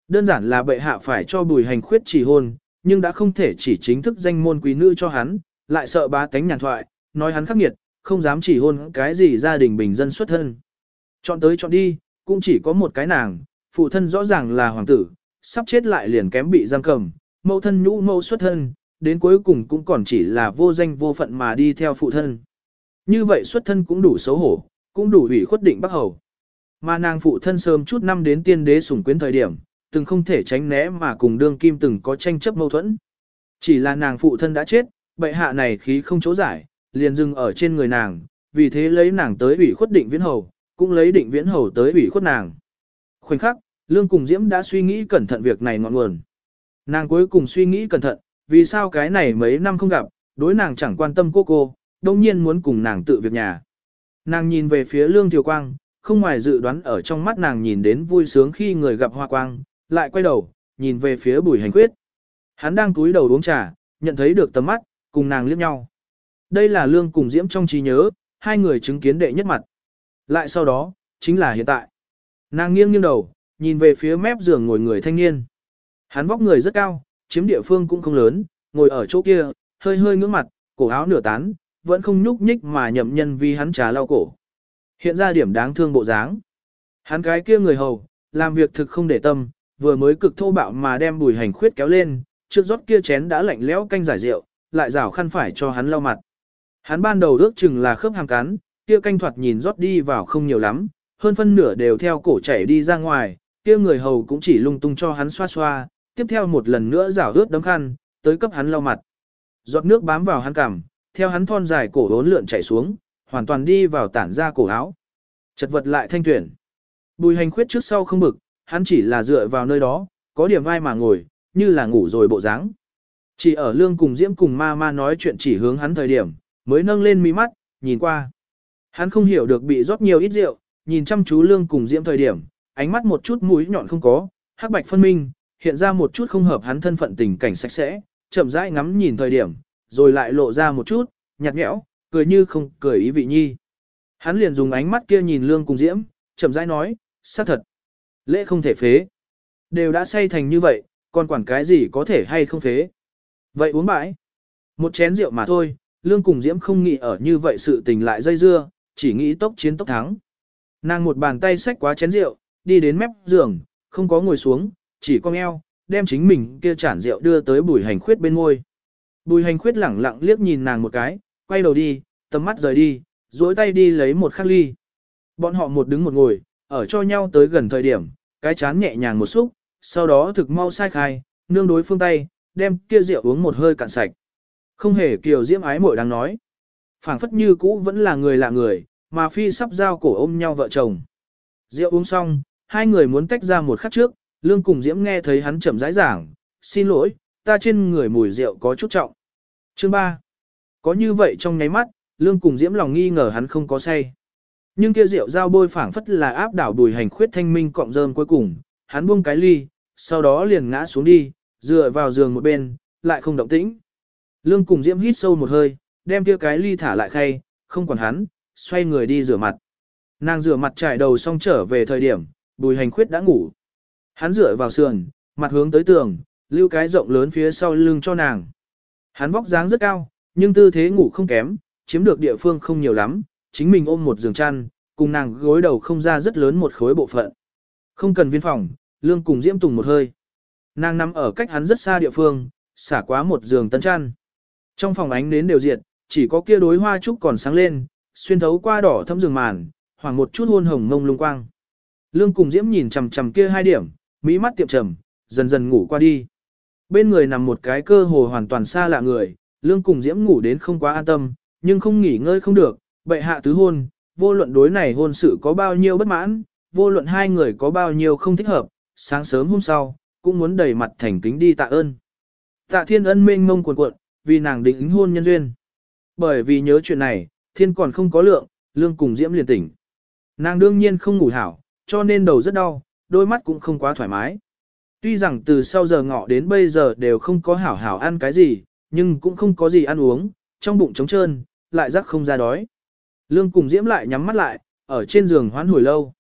Đơn giản là bệ hạ phải cho bùi hành khuyết chỉ hôn, nhưng đã không thể chỉ chính thức danh môn quý nữ cho hắn, lại sợ bá tánh nhàn thoại, nói hắn khắc nghiệt, không dám chỉ hôn cái gì gia đình bình dân xuất thân. Chọn tới chọn đi, cũng chỉ có một cái nàng, phụ thân rõ ràng là hoàng tử, sắp chết lại liền kém bị giam cầm, mẫu thân nhũ mẫu xuất thân, đến cuối cùng cũng còn chỉ là vô danh vô phận mà đi theo phụ thân. Như vậy xuất thân cũng đủ xấu hổ, cũng đủ ủy khuất định bắc hầu. Mà nàng phụ thân sớm chút năm đến tiên đế sủng quyến thời điểm, từng không thể tránh né mà cùng đương kim từng có tranh chấp mâu thuẫn. Chỉ là nàng phụ thân đã chết, bệ hạ này khí không chỗ giải, liền dừng ở trên người nàng, vì thế lấy nàng tới ủy khuất định viễn hầu, cũng lấy định viễn hầu tới ủy khuất nàng. Khoảnh khắc, Lương cùng Diễm đã suy nghĩ cẩn thận việc này ngọn nguồn. Nàng cuối cùng suy nghĩ cẩn thận, vì sao cái này mấy năm không gặp, đối nàng chẳng quan tâm cô cô, đông nhiên muốn cùng nàng tự việc nhà. Nàng nhìn về phía Lương Thiều Quang, không ngoài dự đoán ở trong mắt nàng nhìn đến vui sướng khi người gặp hoa quang, lại quay đầu, nhìn về phía bùi hành quyết. Hắn đang túi đầu uống trà, nhận thấy được tầm mắt, cùng nàng liếc nhau. Đây là Lương cùng Diễm trong trí nhớ, hai người chứng kiến đệ nhất mặt. Lại sau đó, chính là hiện tại. Nàng nghiêng nghiêng đầu, nhìn về phía mép giường ngồi người thanh niên. Hắn vóc người rất cao, chiếm địa phương cũng không lớn, ngồi ở chỗ kia, hơi hơi ngưỡng mặt, cổ áo nửa tán, vẫn không nhúc nhích mà nhậm nhân vì hắn trà lau cổ. Hiện ra điểm đáng thương bộ dáng. Hắn cái kia người hầu, làm việc thực không để tâm, vừa mới cực thô bạo mà đem bùi hành khuyết kéo lên, trước rót kia chén đã lạnh lẽo canh giải rượu, lại rảo khăn phải cho hắn lau mặt. Hắn ban đầu ước chừng là khớp hàng cắn, kia canh thoạt nhìn rót đi vào không nhiều lắm, hơn phân nửa đều theo cổ chảy đi ra ngoài, kia người hầu cũng chỉ lung tung cho hắn xoa xoa, tiếp theo một lần nữa rảo ướt đấm khăn, tới cấp hắn lau mặt. Giọt nước bám vào hắn cằm, theo hắn thon dài cổ hốn lượn chảy xuống, hoàn toàn đi vào tản ra cổ áo. Chật vật lại thanh tuyển. Bùi hành khuyết trước sau không bực, hắn chỉ là dựa vào nơi đó, có điểm vai mà ngồi, như là ngủ rồi bộ dáng. Chỉ ở lương cùng diễm cùng ma ma nói chuyện chỉ hướng hắn thời điểm, mới nâng lên mi mắt, nhìn qua. Hắn không hiểu được bị rót nhiều ít rượu, nhìn chăm chú lương cùng diễm thời điểm, ánh mắt một chút mũi nhọn không có, hắc bạch phân minh, hiện ra một chút không hợp hắn thân phận tình cảnh sạch sẽ, chậm rãi ngắm nhìn thời điểm, rồi lại lộ ra một chút, nhạt nhẽo, cười như không cười ý vị nhi. Hắn liền dùng ánh mắt kia nhìn lương cùng diễm, chậm rãi nói, xác thật. Lễ không thể phế. Đều đã say thành như vậy, còn quản cái gì có thể hay không phế. Vậy uống bãi. Một chén rượu mà thôi, Lương cùng Diễm không nghĩ ở như vậy sự tình lại dây dưa, chỉ nghĩ tốc chiến tốc thắng. Nàng một bàn tay xách quá chén rượu, đi đến mép giường, không có ngồi xuống, chỉ cong eo, đem chính mình kia chản rượu đưa tới bùi hành khuyết bên ngôi. Bùi hành khuyết lẳng lặng liếc nhìn nàng một cái, quay đầu đi, tầm mắt rời đi, duỗi tay đi lấy một khắc ly. Bọn họ một đứng một ngồi, ở cho nhau tới gần thời điểm, cái chán nhẹ nhàng một xúc, sau đó thực mau sai khai, nương đối phương tay, đem kia rượu uống một hơi cạn sạch. Không hề kiều diễm ái mội đang nói. phảng phất như cũ vẫn là người lạ người, mà phi sắp giao cổ ôm nhau vợ chồng. Rượu uống xong, hai người muốn tách ra một khắc trước, lương cùng diễm nghe thấy hắn chậm rãi giảng, xin lỗi, ta trên người mùi rượu có chút trọng. Chương 3. Có như vậy trong nháy mắt, lương cùng diễm lòng nghi ngờ hắn không có say. Nhưng kia rượu giao bôi phảng phất là áp đảo đùi hành khuyết thanh minh cọng rơm cuối cùng, hắn buông cái ly, sau đó liền ngã xuống đi, dựa vào giường một bên, lại không động tĩnh. Lương cùng Diễm hít sâu một hơi, đem kia cái ly thả lại khay, không còn hắn, xoay người đi rửa mặt. Nàng rửa mặt trải đầu xong trở về thời điểm, bùi hành khuyết đã ngủ. Hắn dựa vào sườn, mặt hướng tới tường, lưu cái rộng lớn phía sau lưng cho nàng. Hắn vóc dáng rất cao, nhưng tư thế ngủ không kém, chiếm được địa phương không nhiều lắm, chính mình ôm một giường chăn, cùng nàng gối đầu không ra rất lớn một khối bộ phận. Không cần viên phòng, lương cùng diễm tùng một hơi. Nàng nằm ở cách hắn rất xa địa phương, xả quá một giường tân chăn. Trong phòng ánh nến đều diệt, chỉ có kia đối hoa trúc còn sáng lên, xuyên thấu qua đỏ thâm giường màn, hoàng một chút hôn hồng ngông lung quang. Lương cùng diễm nhìn chằm chằm kia hai điểm, mỹ mắt tiệm trầm, dần dần ngủ qua đi. Bên người nằm một cái cơ hồ hoàn toàn xa lạ người, lương cùng diễm ngủ đến không quá an tâm, nhưng không nghỉ ngơi không được, bệ hạ tứ hôn, vô luận đối này hôn sự có bao nhiêu bất mãn, vô luận hai người có bao nhiêu không thích hợp, sáng sớm hôm sau, cũng muốn đầy mặt thành kính đi tạ ơn. Tạ thiên ân mênh mông cuồn cuộn, vì nàng định hôn nhân duyên. Bởi vì nhớ chuyện này, thiên còn không có lượng, lương cùng diễm liền tỉnh. Nàng đương nhiên không ngủ hảo, cho nên đầu rất đau, đôi mắt cũng không quá thoải mái. Tuy rằng từ sau giờ ngọ đến bây giờ đều không có hảo hảo ăn cái gì, nhưng cũng không có gì ăn uống, trong bụng trống trơn, lại rắc không ra đói. Lương cùng diễm lại nhắm mắt lại, ở trên giường hoán hồi lâu.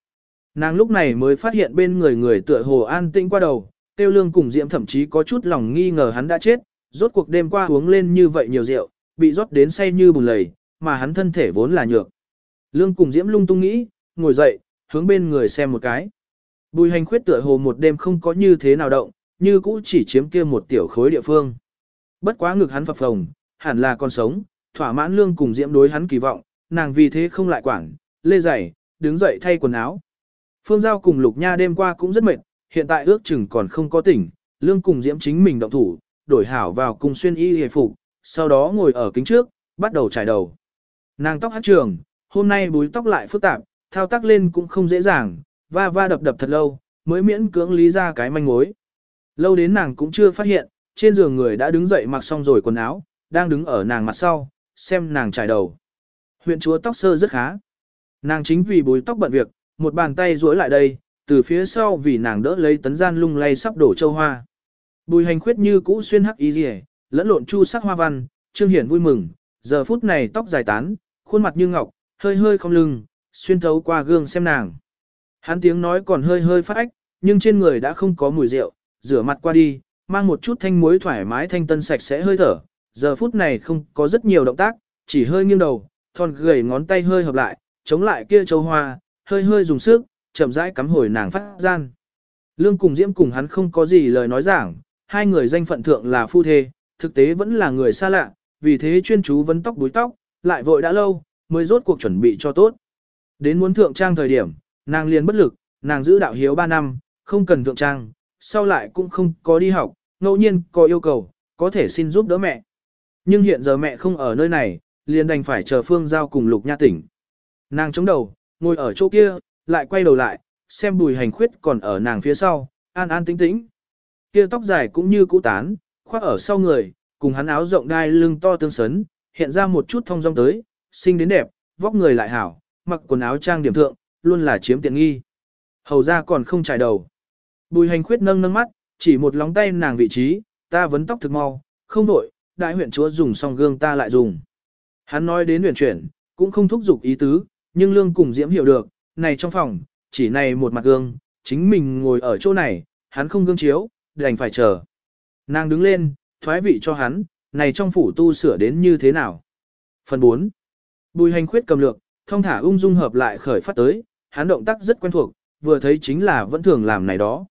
Nàng lúc này mới phát hiện bên người người tựa hồ an tĩnh qua đầu, tiêu lương cùng diễm thậm chí có chút lòng nghi ngờ hắn đã chết, rốt cuộc đêm qua uống lên như vậy nhiều rượu, bị rót đến say như bùn lầy, mà hắn thân thể vốn là nhược. Lương cùng diễm lung tung nghĩ, ngồi dậy, hướng bên người xem một cái. Bùi hành khuyết tựa hồ một đêm không có như thế nào động, như cũ chỉ chiếm kia một tiểu khối địa phương. Bất quá ngực hắn phập phồng, hẳn là còn sống, thỏa mãn lương cùng diễm đối hắn kỳ vọng, nàng vì thế không lại quản, lê giày, đứng dậy thay quần áo. Phương Giao cùng Lục Nha đêm qua cũng rất mệt, hiện tại ước chừng còn không có tỉnh, lương cùng diễm chính mình động thủ, đổi hảo vào cùng xuyên y hề phục, sau đó ngồi ở kính trước, bắt đầu trải đầu. Nàng tóc hát trường, hôm nay búi tóc lại phức tạp, thao tác lên cũng không dễ dàng, va va đập đập thật lâu, mới miễn cưỡng lý ra cái manh mối. Lâu đến nàng cũng chưa phát hiện, trên giường người đã đứng dậy mặc xong rồi quần áo, đang đứng ở nàng mặt sau, xem nàng trải đầu. Huyện chúa tóc sơ rất khá. Nàng chính vì bối tóc bận việc, một bàn tay duỗi lại đây, từ phía sau vì nàng đỡ lấy tấn gian lung lay sắp đổ châu hoa. Bùi hành khuyết như cũ xuyên hắc y rìa, lẫn lộn chu sắc hoa văn, trương hiển vui mừng, giờ phút này tóc dài tán, khuôn mặt như ngọc, hơi hơi không lưng, xuyên thấu qua gương xem nàng. Hắn tiếng nói còn hơi hơi phát ách, nhưng trên người đã không có mùi rượu, rửa mặt qua đi, mang một chút thanh muối thoải mái thanh tân sạch sẽ hơi thở, giờ phút này không có rất nhiều động tác, chỉ hơi nghiêng đầu, thon gầy ngón tay hơi hợp lại, chống lại kia châu hoa, hơi hơi dùng sức, chậm rãi cắm hồi nàng phát gian. Lương cùng Diễm cùng hắn không có gì lời nói giảng, hai người danh phận thượng là phu thê, thực tế vẫn là người xa lạ, vì thế chuyên chú vấn tóc búi tóc, lại vội đã lâu, mới rốt cuộc chuẩn bị cho tốt. Đến muốn thượng trang thời điểm, nàng liền bất lực, nàng giữ đạo hiếu 3 năm, không cần thượng trang, sau lại cũng không có đi học, ngẫu nhiên có yêu cầu, có thể xin giúp đỡ mẹ. Nhưng hiện giờ mẹ không ở nơi này, liền đành phải chờ Phương Giao cùng Lục Nha tỉnh. Nàng chống đầu, ngồi ở chỗ kia, lại quay đầu lại, xem bùi hành khuyết còn ở nàng phía sau, an an tĩnh tĩnh. Kia tóc dài cũng như cũ tán, khoác ở sau người, cùng hắn áo rộng đai lưng to tương sấn, hiện ra một chút thông dong tới, xinh đến đẹp, vóc người lại hảo, mặc quần áo trang điểm thượng, luôn là chiếm tiện nghi. Hầu ra còn không trải đầu. Bùi hành khuyết nâng nâng mắt, chỉ một lóng tay nàng vị trí, ta vấn tóc thực mau, không đổi, đại huyện chúa dùng xong gương ta lại dùng. Hắn nói đến huyền chuyển, cũng không thúc giục ý tứ, nhưng lương cùng diễm hiểu được, này trong phòng, chỉ này một mặt gương, chính mình ngồi ở chỗ này, hắn không gương chiếu, đành phải chờ. Nàng đứng lên, thoái vị cho hắn, này trong phủ tu sửa đến như thế nào. Phần 4. Bùi hành khuyết cầm lược, thông thả ung dung hợp lại khởi phát tới, hắn động tác rất quen thuộc, vừa thấy chính là vẫn thường làm này đó.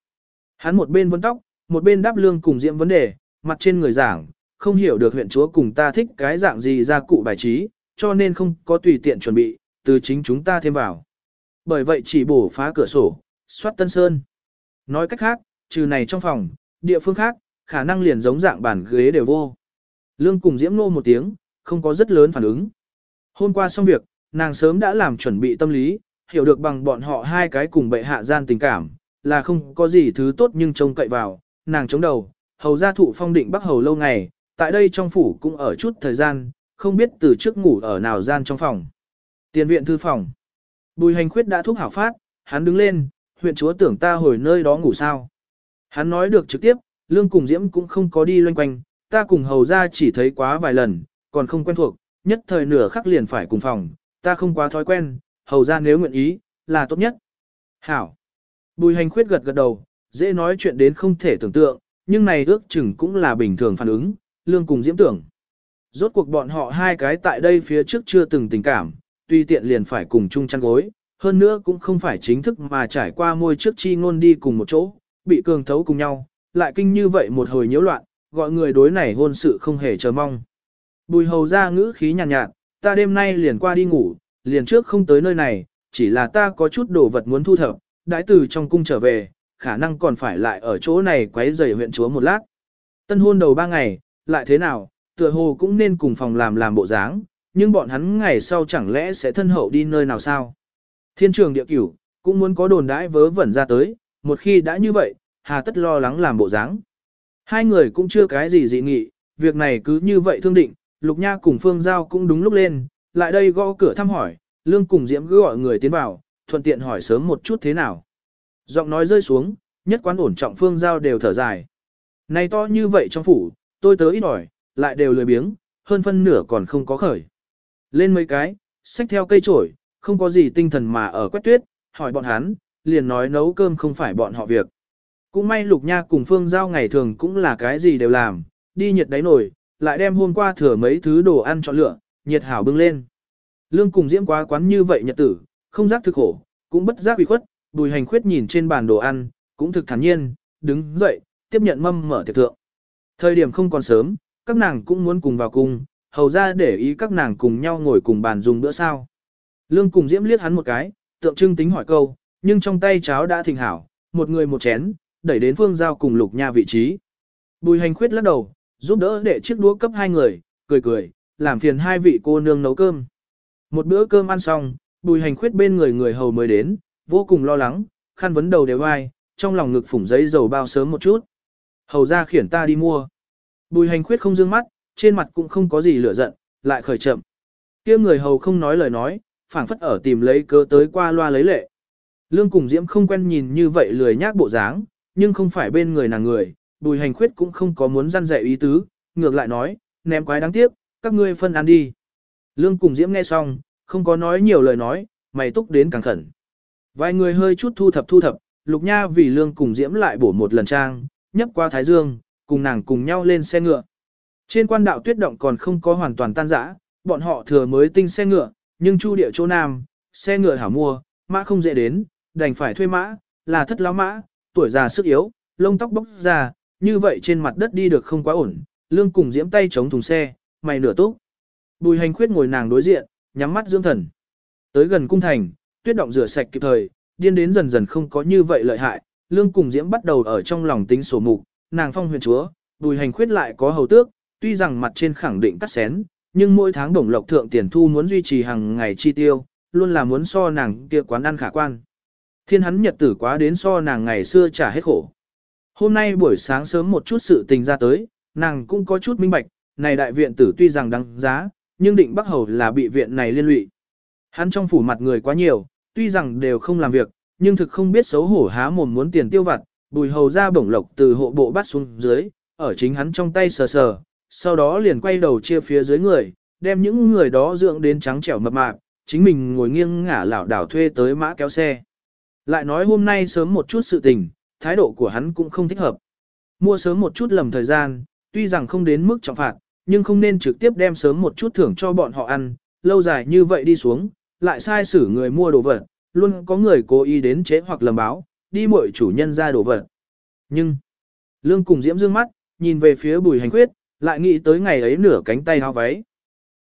Hắn một bên vấn tóc, một bên đáp lương cùng diễm vấn đề, mặt trên người giảng, không hiểu được huyện chúa cùng ta thích cái dạng gì ra cụ bài trí, cho nên không có tùy tiện chuẩn bị, từ chính chúng ta thêm vào. Bởi vậy chỉ bổ phá cửa sổ, soát tân sơn. Nói cách khác, trừ này trong phòng, địa phương khác, khả năng liền giống dạng bàn ghế đều vô. Lương cùng Diễm nô một tiếng, không có rất lớn phản ứng. Hôm qua xong việc, nàng sớm đã làm chuẩn bị tâm lý, hiểu được bằng bọn họ hai cái cùng bệ hạ gian tình cảm, là không có gì thứ tốt nhưng trông cậy vào, nàng chống đầu, hầu gia thụ phong định bắc hầu lâu ngày, tại đây trong phủ cũng ở chút thời gian, không biết từ trước ngủ ở nào gian trong phòng. Tiền viện thư phòng. Bùi hành khuyết đã thuốc hảo phát, hắn đứng lên, huyện chúa tưởng ta hồi nơi đó ngủ sao. Hắn nói được trực tiếp, lương cùng diễm cũng không có đi loanh quanh, ta cùng hầu ra chỉ thấy quá vài lần, còn không quen thuộc, nhất thời nửa khắc liền phải cùng phòng, ta không quá thói quen, hầu ra nếu nguyện ý, là tốt nhất. Hảo. Bùi hành khuyết gật gật đầu, dễ nói chuyện đến không thể tưởng tượng, nhưng này ước chừng cũng là bình thường phản ứng, lương cùng diễm tưởng. Rốt cuộc bọn họ hai cái tại đây phía trước chưa từng tình cảm, tuy tiện liền phải cùng chung chăn gối, hơn nữa cũng không phải chính thức mà trải qua môi trước chi ngôn đi cùng một chỗ, bị cường thấu cùng nhau, lại kinh như vậy một hồi nhiễu loạn, gọi người đối này hôn sự không hề chờ mong. Bùi hầu ra ngữ khí nhàn nhạt, nhạt, ta đêm nay liền qua đi ngủ, liền trước không tới nơi này, chỉ là ta có chút đồ vật muốn thu thập, đãi từ trong cung trở về, khả năng còn phải lại ở chỗ này quấy rầy huyện chúa một lát. Tân hôn đầu ba ngày, lại thế nào, tựa hồ cũng nên cùng phòng làm làm bộ dáng, nhưng bọn hắn ngày sau chẳng lẽ sẽ thân hậu đi nơi nào sao? Thiên trường địa cửu, cũng muốn có đồn đãi vớ vẩn ra tới, một khi đã như vậy, hà tất lo lắng làm bộ dáng. Hai người cũng chưa cái gì dị nghị, việc này cứ như vậy thương định, Lục Nha cùng Phương Giao cũng đúng lúc lên, lại đây gõ cửa thăm hỏi, Lương cùng Diễm cứ gọi người tiến vào, thuận tiện hỏi sớm một chút thế nào. Giọng nói rơi xuống, nhất quán ổn trọng Phương Giao đều thở dài. Này to như vậy trong phủ, tôi tớ ít ỏi, lại đều lười biếng, hơn phân nửa còn không có khởi. Lên mấy cái, xách theo cây trổi, không có gì tinh thần mà ở quét tuyết, hỏi bọn hắn, liền nói nấu cơm không phải bọn họ việc. Cũng may Lục Nha cùng Phương Giao ngày thường cũng là cái gì đều làm, đi nhiệt đáy nồi, lại đem hôm qua thừa mấy thứ đồ ăn chọn lựa, nhiệt hảo bưng lên. Lương cùng diễm quá quán như vậy nhật tử, không giác thực khổ, cũng bất giác bị khuất, bùi hành khuyết nhìn trên bàn đồ ăn, cũng thực thản nhiên, đứng dậy, tiếp nhận mâm mở tiệc thượng. Thời điểm không còn sớm, các nàng cũng muốn cùng vào cung, hầu ra để ý các nàng cùng nhau ngồi cùng bàn dùng bữa sao. Lương cùng diễm liếc hắn một cái, tượng trưng tính hỏi câu, nhưng trong tay cháo đã thịnh hảo, một người một chén, đẩy đến phương giao cùng lục nha vị trí. Bùi hành khuyết lắc đầu, giúp đỡ để chiếc đũa cấp hai người, cười cười, làm phiền hai vị cô nương nấu cơm. Một bữa cơm ăn xong, bùi hành khuyết bên người người hầu mới đến, vô cùng lo lắng, khăn vấn đầu đều ai, trong lòng ngực phủng giấy dầu bao sớm một chút. Hầu ra khiển ta đi mua. Bùi hành khuyết không dương mắt, trên mặt cũng không có gì lửa giận, lại khởi chậm. kia người hầu không nói lời nói, phảng phất ở tìm lấy cơ tới qua loa lấy lệ. Lương cùng Diễm không quen nhìn như vậy lười nhác bộ dáng, nhưng không phải bên người nàng người, bùi hành khuyết cũng không có muốn răn dạy ý tứ, ngược lại nói, ném quái đáng tiếc, các ngươi phân ăn đi. Lương cùng Diễm nghe xong, không có nói nhiều lời nói, mày túc đến càng khẩn. Vài người hơi chút thu thập thu thập, lục nha vì lương cùng Diễm lại bổ một lần trang, nhấp qua Thái Dương, cùng nàng cùng nhau lên xe ngựa. Trên quan đạo tuyết động còn không có hoàn toàn tan rã, bọn họ thừa mới tinh xe ngựa, nhưng chu địa chỗ nam, xe ngựa hảo mua, mã không dễ đến, đành phải thuê mã, là thất lão mã, tuổi già sức yếu, lông tóc bốc ra, như vậy trên mặt đất đi được không quá ổn, lương cùng diễm tay chống thùng xe, mày nửa túc. Bùi hành khuyết ngồi nàng đối diện, nhắm mắt dưỡng thần. Tới gần cung thành, tuyết động rửa sạch kịp thời, điên đến dần dần không có như vậy lợi hại, lương cùng diễm bắt đầu ở trong lòng tính sổ mục, nàng phong huyền chúa, bùi hành khuyết lại có hầu tước, tuy rằng mặt trên khẳng định cắt xén, nhưng mỗi tháng đồng lộc thượng tiền thu muốn duy trì hàng ngày chi tiêu, luôn là muốn so nàng kia quán ăn khả quan. Thiên hắn nhật tử quá đến so nàng ngày xưa trả hết khổ. Hôm nay buổi sáng sớm một chút sự tình ra tới, nàng cũng có chút minh bạch, này đại viện tử tuy rằng đáng giá, nhưng định bắc hầu là bị viện này liên lụy. Hắn trong phủ mặt người quá nhiều, tuy rằng đều không làm việc, nhưng thực không biết xấu hổ há mồm muốn tiền tiêu vặt, bùi hầu ra bổng lộc từ hộ bộ bắt xuống dưới, ở chính hắn trong tay sờ sờ, sau đó liền quay đầu chia phía dưới người, đem những người đó dưỡng đến trắng trẻo mập mạp, chính mình ngồi nghiêng ngả lảo đảo thuê tới mã kéo xe. Lại nói hôm nay sớm một chút sự tình, thái độ của hắn cũng không thích hợp. Mua sớm một chút lầm thời gian, tuy rằng không đến mức trọng phạt, nhưng không nên trực tiếp đem sớm một chút thưởng cho bọn họ ăn, lâu dài như vậy đi xuống, lại sai xử người mua đồ vật, luôn có người cố ý đến chế hoặc lầm báo, đi muội chủ nhân ra đồ vật. Nhưng, Lương cùng Diễm dương mắt, nhìn về phía bùi hành khuyết, lại nghĩ tới ngày ấy nửa cánh tay hao váy.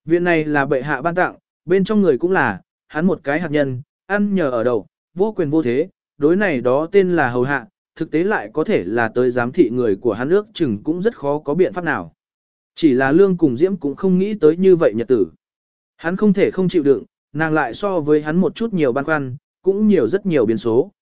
Viện này là bệ hạ ban tặng, bên trong người cũng là, hắn một cái hạt nhân, ăn nhờ ở đầu, vô quyền vô thế, đối này đó tên là hầu hạ, thực tế lại có thể là tới giám thị người của hắn ước chừng cũng rất khó có biện pháp nào. Chỉ là lương cùng diễm cũng không nghĩ tới như vậy nhật tử. Hắn không thể không chịu đựng, nàng lại so với hắn một chút nhiều băn khoăn, cũng nhiều rất nhiều biến số.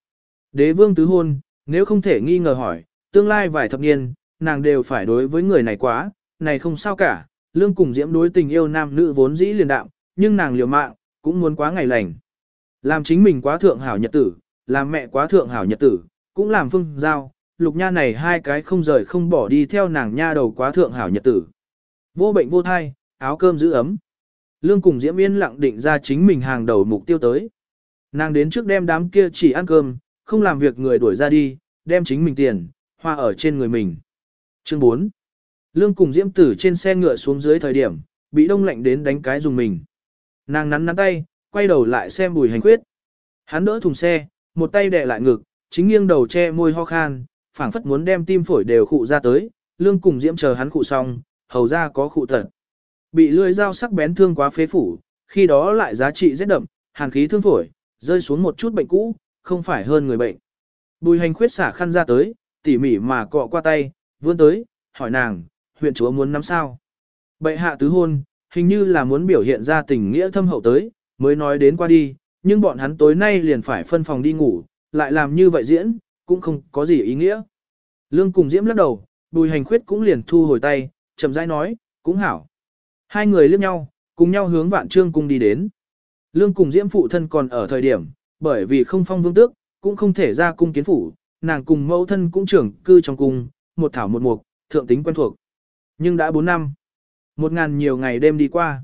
Đế vương tứ hôn, nếu không thể nghi ngờ hỏi, tương lai vài thập niên, nàng đều phải đối với người này quá, này không sao cả, lương cùng diễm đối tình yêu nam nữ vốn dĩ liền đạo, nhưng nàng liều mạng, cũng muốn quá ngày lành. Làm chính mình quá thượng hảo nhật tử, làm mẹ quá thượng hảo nhật tử, cũng làm phương giao, lục nha này hai cái không rời không bỏ đi theo nàng nha đầu quá thượng hảo nhật tử. Vô bệnh vô thai, áo cơm giữ ấm. Lương cùng Diễm Yên lặng định ra chính mình hàng đầu mục tiêu tới. Nàng đến trước đem đám kia chỉ ăn cơm, không làm việc người đuổi ra đi, đem chính mình tiền, hoa ở trên người mình. Chương 4. Lương cùng Diễm Tử trên xe ngựa xuống dưới thời điểm, bị đông lạnh đến đánh cái dùng mình. Nàng nắn nắn tay, quay đầu lại xem bùi hành quyết. Hắn đỡ thùng xe, một tay đè lại ngực, chính nghiêng đầu che môi ho khan, phảng phất muốn đem tim phổi đều khụ ra tới, lương cùng diễm chờ hắn khụ xong, hầu ra có khụ thật. Bị lưỡi dao sắc bén thương quá phế phủ, khi đó lại giá trị rất đậm, hàn khí thương phổi, rơi xuống một chút bệnh cũ, không phải hơn người bệnh. Bùi hành khuyết xả khăn ra tới, tỉ mỉ mà cọ qua tay, vươn tới, hỏi nàng, huyện chúa muốn nắm sao. Bệ hạ tứ hôn, hình như là muốn biểu hiện ra tình nghĩa thâm hậu tới, mới nói đến qua đi, nhưng bọn hắn tối nay liền phải phân phòng đi ngủ, lại làm như vậy diễn, cũng không có gì ý nghĩa. Lương cùng Diễm lắc đầu, bùi hành khuyết cũng liền thu hồi tay, chậm rãi nói, cũng hảo. Hai người liếc nhau, cùng nhau hướng vạn trương cung đi đến. Lương cùng Diễm phụ thân còn ở thời điểm, bởi vì không phong vương tước, cũng không thể ra cung kiến phủ, nàng cùng mẫu thân cũng trưởng cư trong cung, một thảo một mục, thượng tính quen thuộc. Nhưng đã 4 năm, một ngàn nhiều ngày đêm đi qua.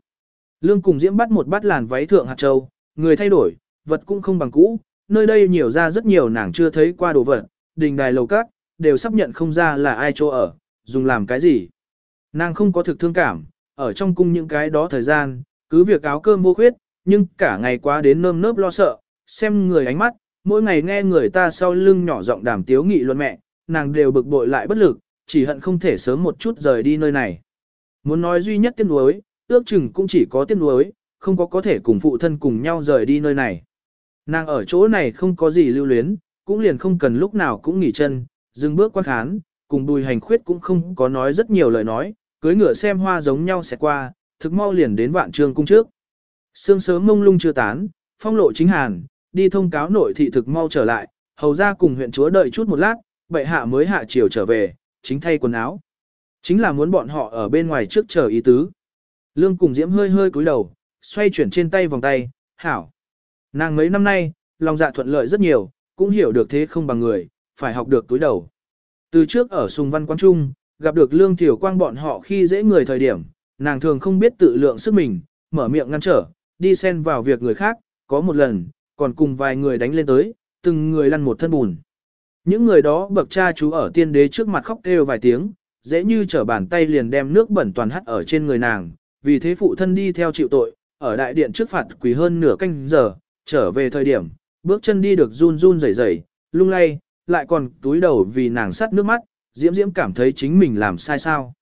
Lương cùng Diễm bắt một bát làn váy thượng hạt châu, người thay đổi, vật cũng không bằng cũ, nơi đây nhiều ra rất nhiều nàng chưa thấy qua đồ vật, đình đài lầu các, đều sắp nhận không ra là ai chỗ ở, dùng làm cái gì. Nàng không có thực thương cảm, ở trong cung những cái đó thời gian, cứ việc áo cơm vô khuyết, nhưng cả ngày quá đến nơm nớp lo sợ, xem người ánh mắt, mỗi ngày nghe người ta sau lưng nhỏ giọng đàm tiếu nghị luận mẹ, nàng đều bực bội lại bất lực, chỉ hận không thể sớm một chút rời đi nơi này. Muốn nói duy nhất tiếc nuối, ước chừng cũng chỉ có tiếc nuối, không có có thể cùng phụ thân cùng nhau rời đi nơi này. Nàng ở chỗ này không có gì lưu luyến, cũng liền không cần lúc nào cũng nghỉ chân, dừng bước quan khán, cùng bùi hành khuyết cũng không có nói rất nhiều lời nói, cưới ngựa xem hoa giống nhau sẽ qua, thực mau liền đến vạn trương cung trước. Sương sớm mông lung chưa tán, phong lộ chính hàn, đi thông cáo nội thị thực mau trở lại, hầu ra cùng huyện chúa đợi chút một lát, bệ hạ mới hạ chiều trở về, chính thay quần áo. Chính là muốn bọn họ ở bên ngoài trước chờ ý tứ. Lương cùng diễm hơi hơi cúi đầu, xoay chuyển trên tay vòng tay, hảo. Nàng mấy năm nay, lòng dạ thuận lợi rất nhiều, cũng hiểu được thế không bằng người, phải học được túi đầu. Từ trước ở Sùng Văn quan Trung, gặp được Lương Thiểu Quang bọn họ khi dễ người thời điểm, nàng thường không biết tự lượng sức mình, mở miệng ngăn trở, đi xen vào việc người khác, có một lần, còn cùng vài người đánh lên tới, từng người lăn một thân bùn. Những người đó bậc cha chú ở tiên đế trước mặt khóc kêu vài tiếng, dễ như trở bàn tay liền đem nước bẩn toàn hắt ở trên người nàng, vì thế phụ thân đi theo chịu tội, ở đại điện trước phạt quỳ hơn nửa canh giờ, trở về thời điểm, bước chân đi được run run rẩy rẩy, lung lay, lại còn túi đầu vì nàng sắt nước mắt, diễm diễm cảm thấy chính mình làm sai sao.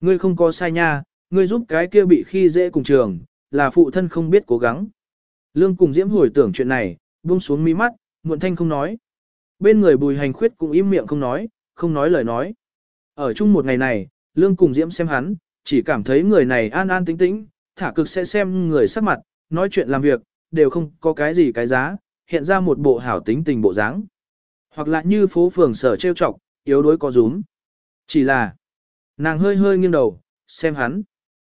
Ngươi không có sai nha, ngươi giúp cái kia bị khi dễ cùng trường, là phụ thân không biết cố gắng. Lương cùng diễm hồi tưởng chuyện này, buông xuống mi mắt, muộn thanh không nói. Bên người bùi hành khuyết cũng im miệng không nói, không nói lời nói. Ở chung một ngày này, Lương cùng diễm xem hắn, chỉ cảm thấy người này an an tĩnh tĩnh, thả cực sẽ xem người sắc mặt, nói chuyện làm việc, đều không có cái gì cái giá, hiện ra một bộ hảo tính tình bộ dáng. Hoặc là như phố phường sở trêu chọc, yếu đuối có rúm. Chỉ là, nàng hơi hơi nghiêng đầu, xem hắn.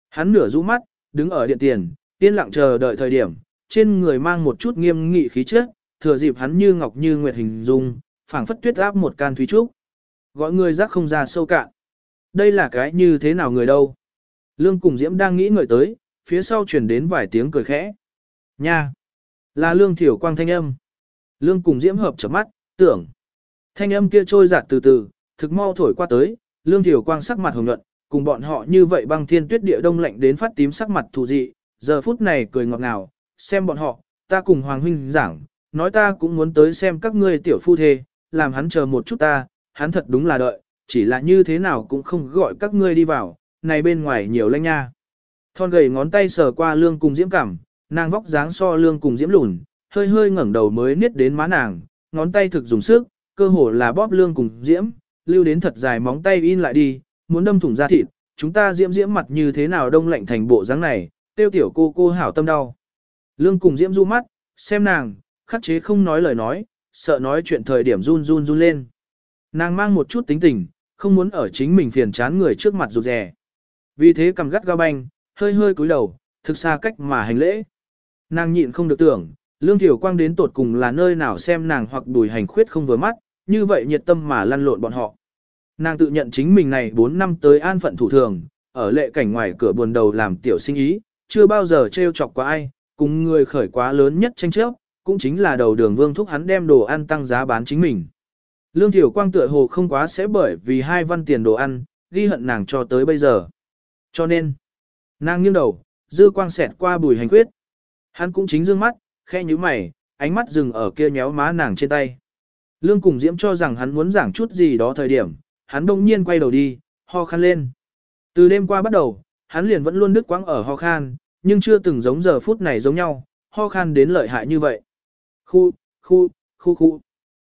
Hắn nửa rũ mắt, đứng ở điện tiền, yên lặng chờ đợi thời điểm, trên người mang một chút nghiêm nghị khí chất, thừa dịp hắn như ngọc như nguyệt hình dung, phảng phất tuyết áp một can thúy trúc. Gọi người rắc không ra sâu cạn. Đây là cái như thế nào người đâu? Lương cùng Diễm đang nghĩ ngợi tới, phía sau truyền đến vài tiếng cười khẽ. Nha! Là lương thiểu quang thanh âm. Lương cùng diễm hợp chấm mắt, tưởng. Thanh âm kia trôi giạt từ từ, thực mau thổi qua tới, lương thiểu quang sắc mặt hồng nhuận, cùng bọn họ như vậy băng thiên tuyết địa đông lạnh đến phát tím sắc mặt thù dị, giờ phút này cười ngọt ngào, xem bọn họ, ta cùng Hoàng Huynh giảng, nói ta cũng muốn tới xem các ngươi tiểu phu thê, làm hắn chờ một chút ta, hắn thật đúng là đợi, chỉ là như thế nào cũng không gọi các ngươi đi vào, này bên ngoài nhiều lanh nha. Thon gầy ngón tay sờ qua lương cùng diễm cảm, nàng vóc dáng so lương cùng diễm lùn, hơi hơi ngẩng đầu mới niết đến má nàng, ngón tay thực dùng sức, cơ hồ là bóp lương cùng diễm, lưu đến thật dài móng tay in lại đi, muốn đâm thủng da thịt, chúng ta diễm diễm mặt như thế nào đông lạnh thành bộ dáng này, tiêu tiểu cô cô hảo tâm đau. Lương cùng diễm du mắt, xem nàng, khắc chế không nói lời nói, sợ nói chuyện thời điểm run run run lên. Nàng mang một chút tính tình, không muốn ở chính mình phiền chán người trước mặt rụt rè. Vì thế cầm gắt ga banh, hơi hơi cúi đầu, thực xa cách mà hành lễ. Nàng nhịn không được tưởng, Lương Thiểu Quang đến tột cùng là nơi nào xem nàng hoặc đùi hành khuyết không vừa mắt, như vậy nhiệt tâm mà lăn lộn bọn họ. Nàng tự nhận chính mình này 4 năm tới an phận thủ thường, ở lệ cảnh ngoài cửa buồn đầu làm tiểu sinh ý, chưa bao giờ trêu chọc qua ai, cùng người khởi quá lớn nhất tranh chấp, cũng chính là đầu đường vương thúc hắn đem đồ ăn tăng giá bán chính mình. Lương Thiểu Quang tựa hồ không quá sẽ bởi vì hai văn tiền đồ ăn, ghi hận nàng cho tới bây giờ. Cho nên, nàng nghiêng đầu, dư quang xẹt qua bùi hành quyết. Hắn cũng chính dương mắt, khe như mày, ánh mắt dừng ở kia nhéo má nàng trên tay. Lương cùng Diễm cho rằng hắn muốn giảng chút gì đó thời điểm, hắn đông nhiên quay đầu đi, ho khan lên. Từ đêm qua bắt đầu, hắn liền vẫn luôn đứt quãng ở ho khan, nhưng chưa từng giống giờ phút này giống nhau, ho khan đến lợi hại như vậy. Khu, khu, khu khu.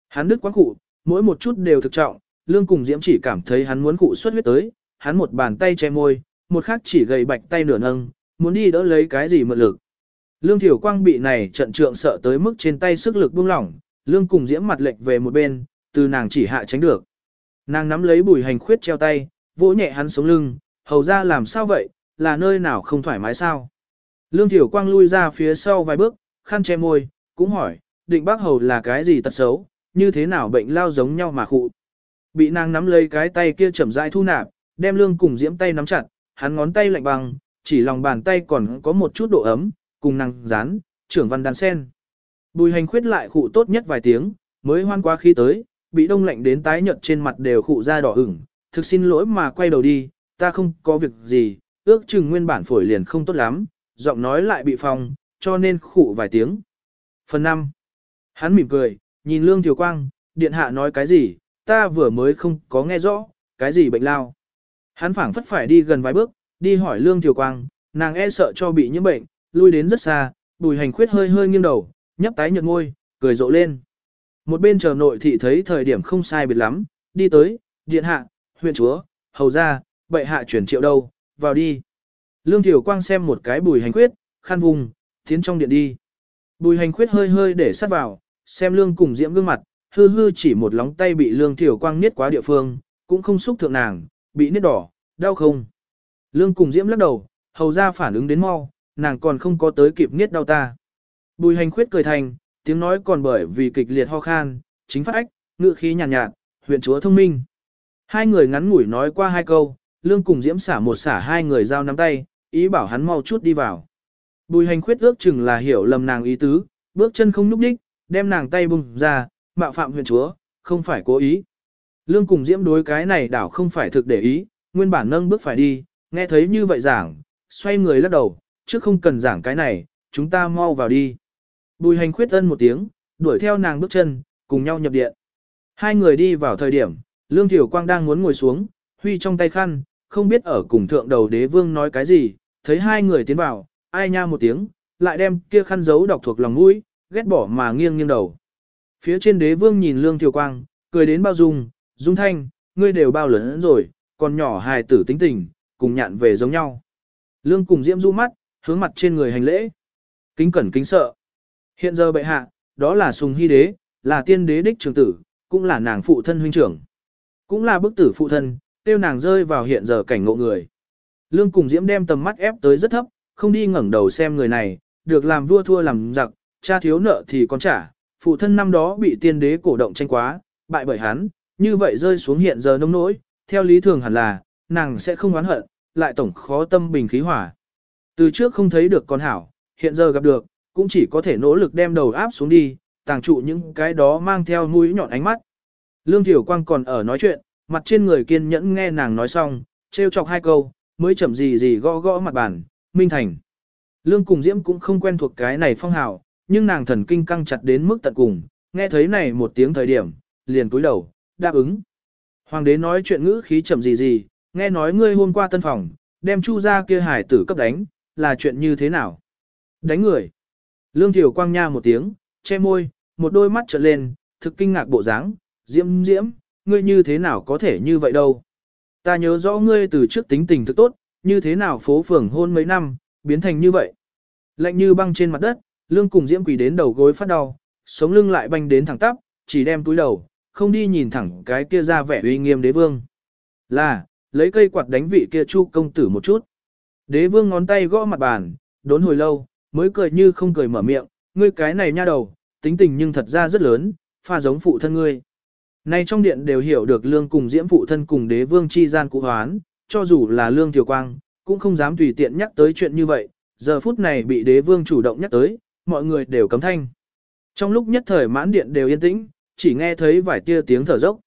Hắn đứt quãng cụ, mỗi một chút đều thực trọng, Lương cùng Diễm chỉ cảm thấy hắn muốn cụ xuất huyết tới, hắn một bàn tay che môi, một khác chỉ gầy bạch tay nửa nâng, muốn đi đỡ lấy cái gì mượn lực. Lương Thiểu Quang bị này trận trượng sợ tới mức trên tay sức lực buông lỏng, Lương cùng Diễm mặt lệch về một bên, từ nàng chỉ hạ tránh được. Nàng nắm lấy bùi hành khuyết treo tay, vỗ nhẹ hắn sống lưng, hầu ra làm sao vậy, là nơi nào không thoải mái sao. Lương Thiểu Quang lui ra phía sau vài bước, khăn che môi, cũng hỏi, định bác hầu là cái gì tật xấu, như thế nào bệnh lao giống nhau mà khụ. Bị nàng nắm lấy cái tay kia chậm rãi thu nạp, đem lương cùng diễm tay nắm chặt, hắn ngón tay lạnh băng, chỉ lòng bàn tay còn có một chút độ ấm, cùng năng rán, trưởng văn đàn sen. Bùi hành khuyết lại khụ tốt nhất vài tiếng, mới hoan qua khi tới, bị đông lạnh đến tái nhợt trên mặt đều khụ ra đỏ ửng, thực xin lỗi mà quay đầu đi, ta không có việc gì, ước chừng nguyên bản phổi liền không tốt lắm, giọng nói lại bị phong, cho nên khụ vài tiếng. Phần 5. Hắn mỉm cười, nhìn Lương Thiều Quang, điện hạ nói cái gì, ta vừa mới không có nghe rõ, cái gì bệnh lao. Hắn phảng phất phải đi gần vài bước, đi hỏi Lương Thiều Quang, nàng e sợ cho bị nhiễm bệnh, lui đến rất xa, bùi hành khuyết hơi hơi nghiêng đầu, nhấp tái nhợt ngôi, cười rộ lên. Một bên chờ nội thị thấy thời điểm không sai biệt lắm, đi tới, điện hạ, huyện chúa, hầu ra, bệ hạ chuyển triệu đâu, vào đi. Lương tiểu Quang xem một cái bùi hành khuyết, khăn vùng, tiến trong điện đi. Bùi hành khuyết hơi hơi để sát vào, xem lương cùng diễm gương mặt, hư hư chỉ một lóng tay bị lương tiểu Quang niết quá địa phương, cũng không xúc thượng nàng, bị niết đỏ, đau không. Lương cùng diễm lắc đầu, hầu ra phản ứng đến mau, nàng còn không có tới kịp niết đau ta. Bùi hành khuyết cười thành, tiếng nói còn bởi vì kịch liệt ho khan, chính phát ách, ngựa khí nhàn nhạt, nhạt, huyện chúa thông minh. Hai người ngắn ngủi nói qua hai câu, lương cùng diễm xả một xả hai người giao nắm tay, ý bảo hắn mau chút đi vào. Bùi hành khuyết ước chừng là hiểu lầm nàng ý tứ, bước chân không núp đích, đem nàng tay bùng ra, mạo phạm huyện chúa, không phải cố ý. Lương cùng diễm đối cái này đảo không phải thực để ý, nguyên bản nâng bước phải đi, nghe thấy như vậy giảng, xoay người lắc đầu, chứ không cần giảng cái này, chúng ta mau vào đi. Bùi hành khuyết ân một tiếng, đuổi theo nàng bước chân, cùng nhau nhập điện. Hai người đi vào thời điểm, Lương Thiểu Quang đang muốn ngồi xuống, huy trong tay khăn, không biết ở cùng thượng đầu đế vương nói cái gì, thấy hai người tiến vào, ai nha một tiếng, lại đem kia khăn giấu đọc thuộc lòng mũi, ghét bỏ mà nghiêng nghiêng đầu. Phía trên đế vương nhìn Lương Thiểu Quang, cười đến bao dung, dung thanh, ngươi đều bao lớn rồi, còn nhỏ hài tử tính tình, cùng nhạn về giống nhau. Lương cùng diễm du mắt, hướng mặt trên người hành lễ. Kính cẩn kính sợ. Hiện giờ bệ hạ, đó là sùng hy đế, là tiên đế đích trường tử, cũng là nàng phụ thân huynh trưởng. Cũng là bức tử phụ thân, tiêu nàng rơi vào hiện giờ cảnh ngộ người. Lương cùng diễm đem tầm mắt ép tới rất thấp, không đi ngẩng đầu xem người này, được làm vua thua làm giặc, cha thiếu nợ thì con trả, phụ thân năm đó bị tiên đế cổ động tranh quá, bại bởi hắn, như vậy rơi xuống hiện giờ nông nỗi, theo lý thường hẳn là, nàng sẽ không oán hận, lại tổng khó tâm bình khí hỏa. Từ trước không thấy được con hảo, hiện giờ gặp được, cũng chỉ có thể nỗ lực đem đầu áp xuống đi, tàng trụ những cái đó mang theo mũi nhọn ánh mắt. Lương Tiểu Quang còn ở nói chuyện, mặt trên người kiên nhẫn nghe nàng nói xong, trêu chọc hai câu, mới chậm gì gì gõ gõ mặt bàn, minh thành. Lương cùng Diễm cũng không quen thuộc cái này phong hào, nhưng nàng thần kinh căng chặt đến mức tận cùng, nghe thấy này một tiếng thời điểm, liền cúi đầu, đáp ứng. Hoàng đế nói chuyện ngữ khí chậm gì gì, nghe nói ngươi hôm qua tân phòng, đem chu ra kia hải tử cấp đánh, là chuyện như thế nào? Đánh người. Lương Thiểu Quang nha một tiếng, che môi, một đôi mắt trợn lên, thực kinh ngạc bộ dáng, diễm diễm, ngươi như thế nào có thể như vậy đâu? Ta nhớ rõ ngươi từ trước tính tình thực tốt, như thế nào phố phường hôn mấy năm, biến thành như vậy. Lạnh như băng trên mặt đất, lương cùng diễm quỳ đến đầu gối phát đau, sống lưng lại banh đến thẳng tắp, chỉ đem túi đầu, không đi nhìn thẳng cái kia ra vẻ uy nghiêm đế vương. Là, lấy cây quạt đánh vị kia chu công tử một chút. Đế vương ngón tay gõ mặt bàn, đốn hồi lâu, mới cười như không cười mở miệng, ngươi cái này nha đầu, tính tình nhưng thật ra rất lớn, pha giống phụ thân ngươi. Nay trong điện đều hiểu được lương cùng diễm phụ thân cùng đế vương chi gian cụ hoán, cho dù là lương tiểu quang, cũng không dám tùy tiện nhắc tới chuyện như vậy, giờ phút này bị đế vương chủ động nhắc tới, mọi người đều cấm thanh. Trong lúc nhất thời mãn điện đều yên tĩnh, chỉ nghe thấy vài tia tiếng thở dốc.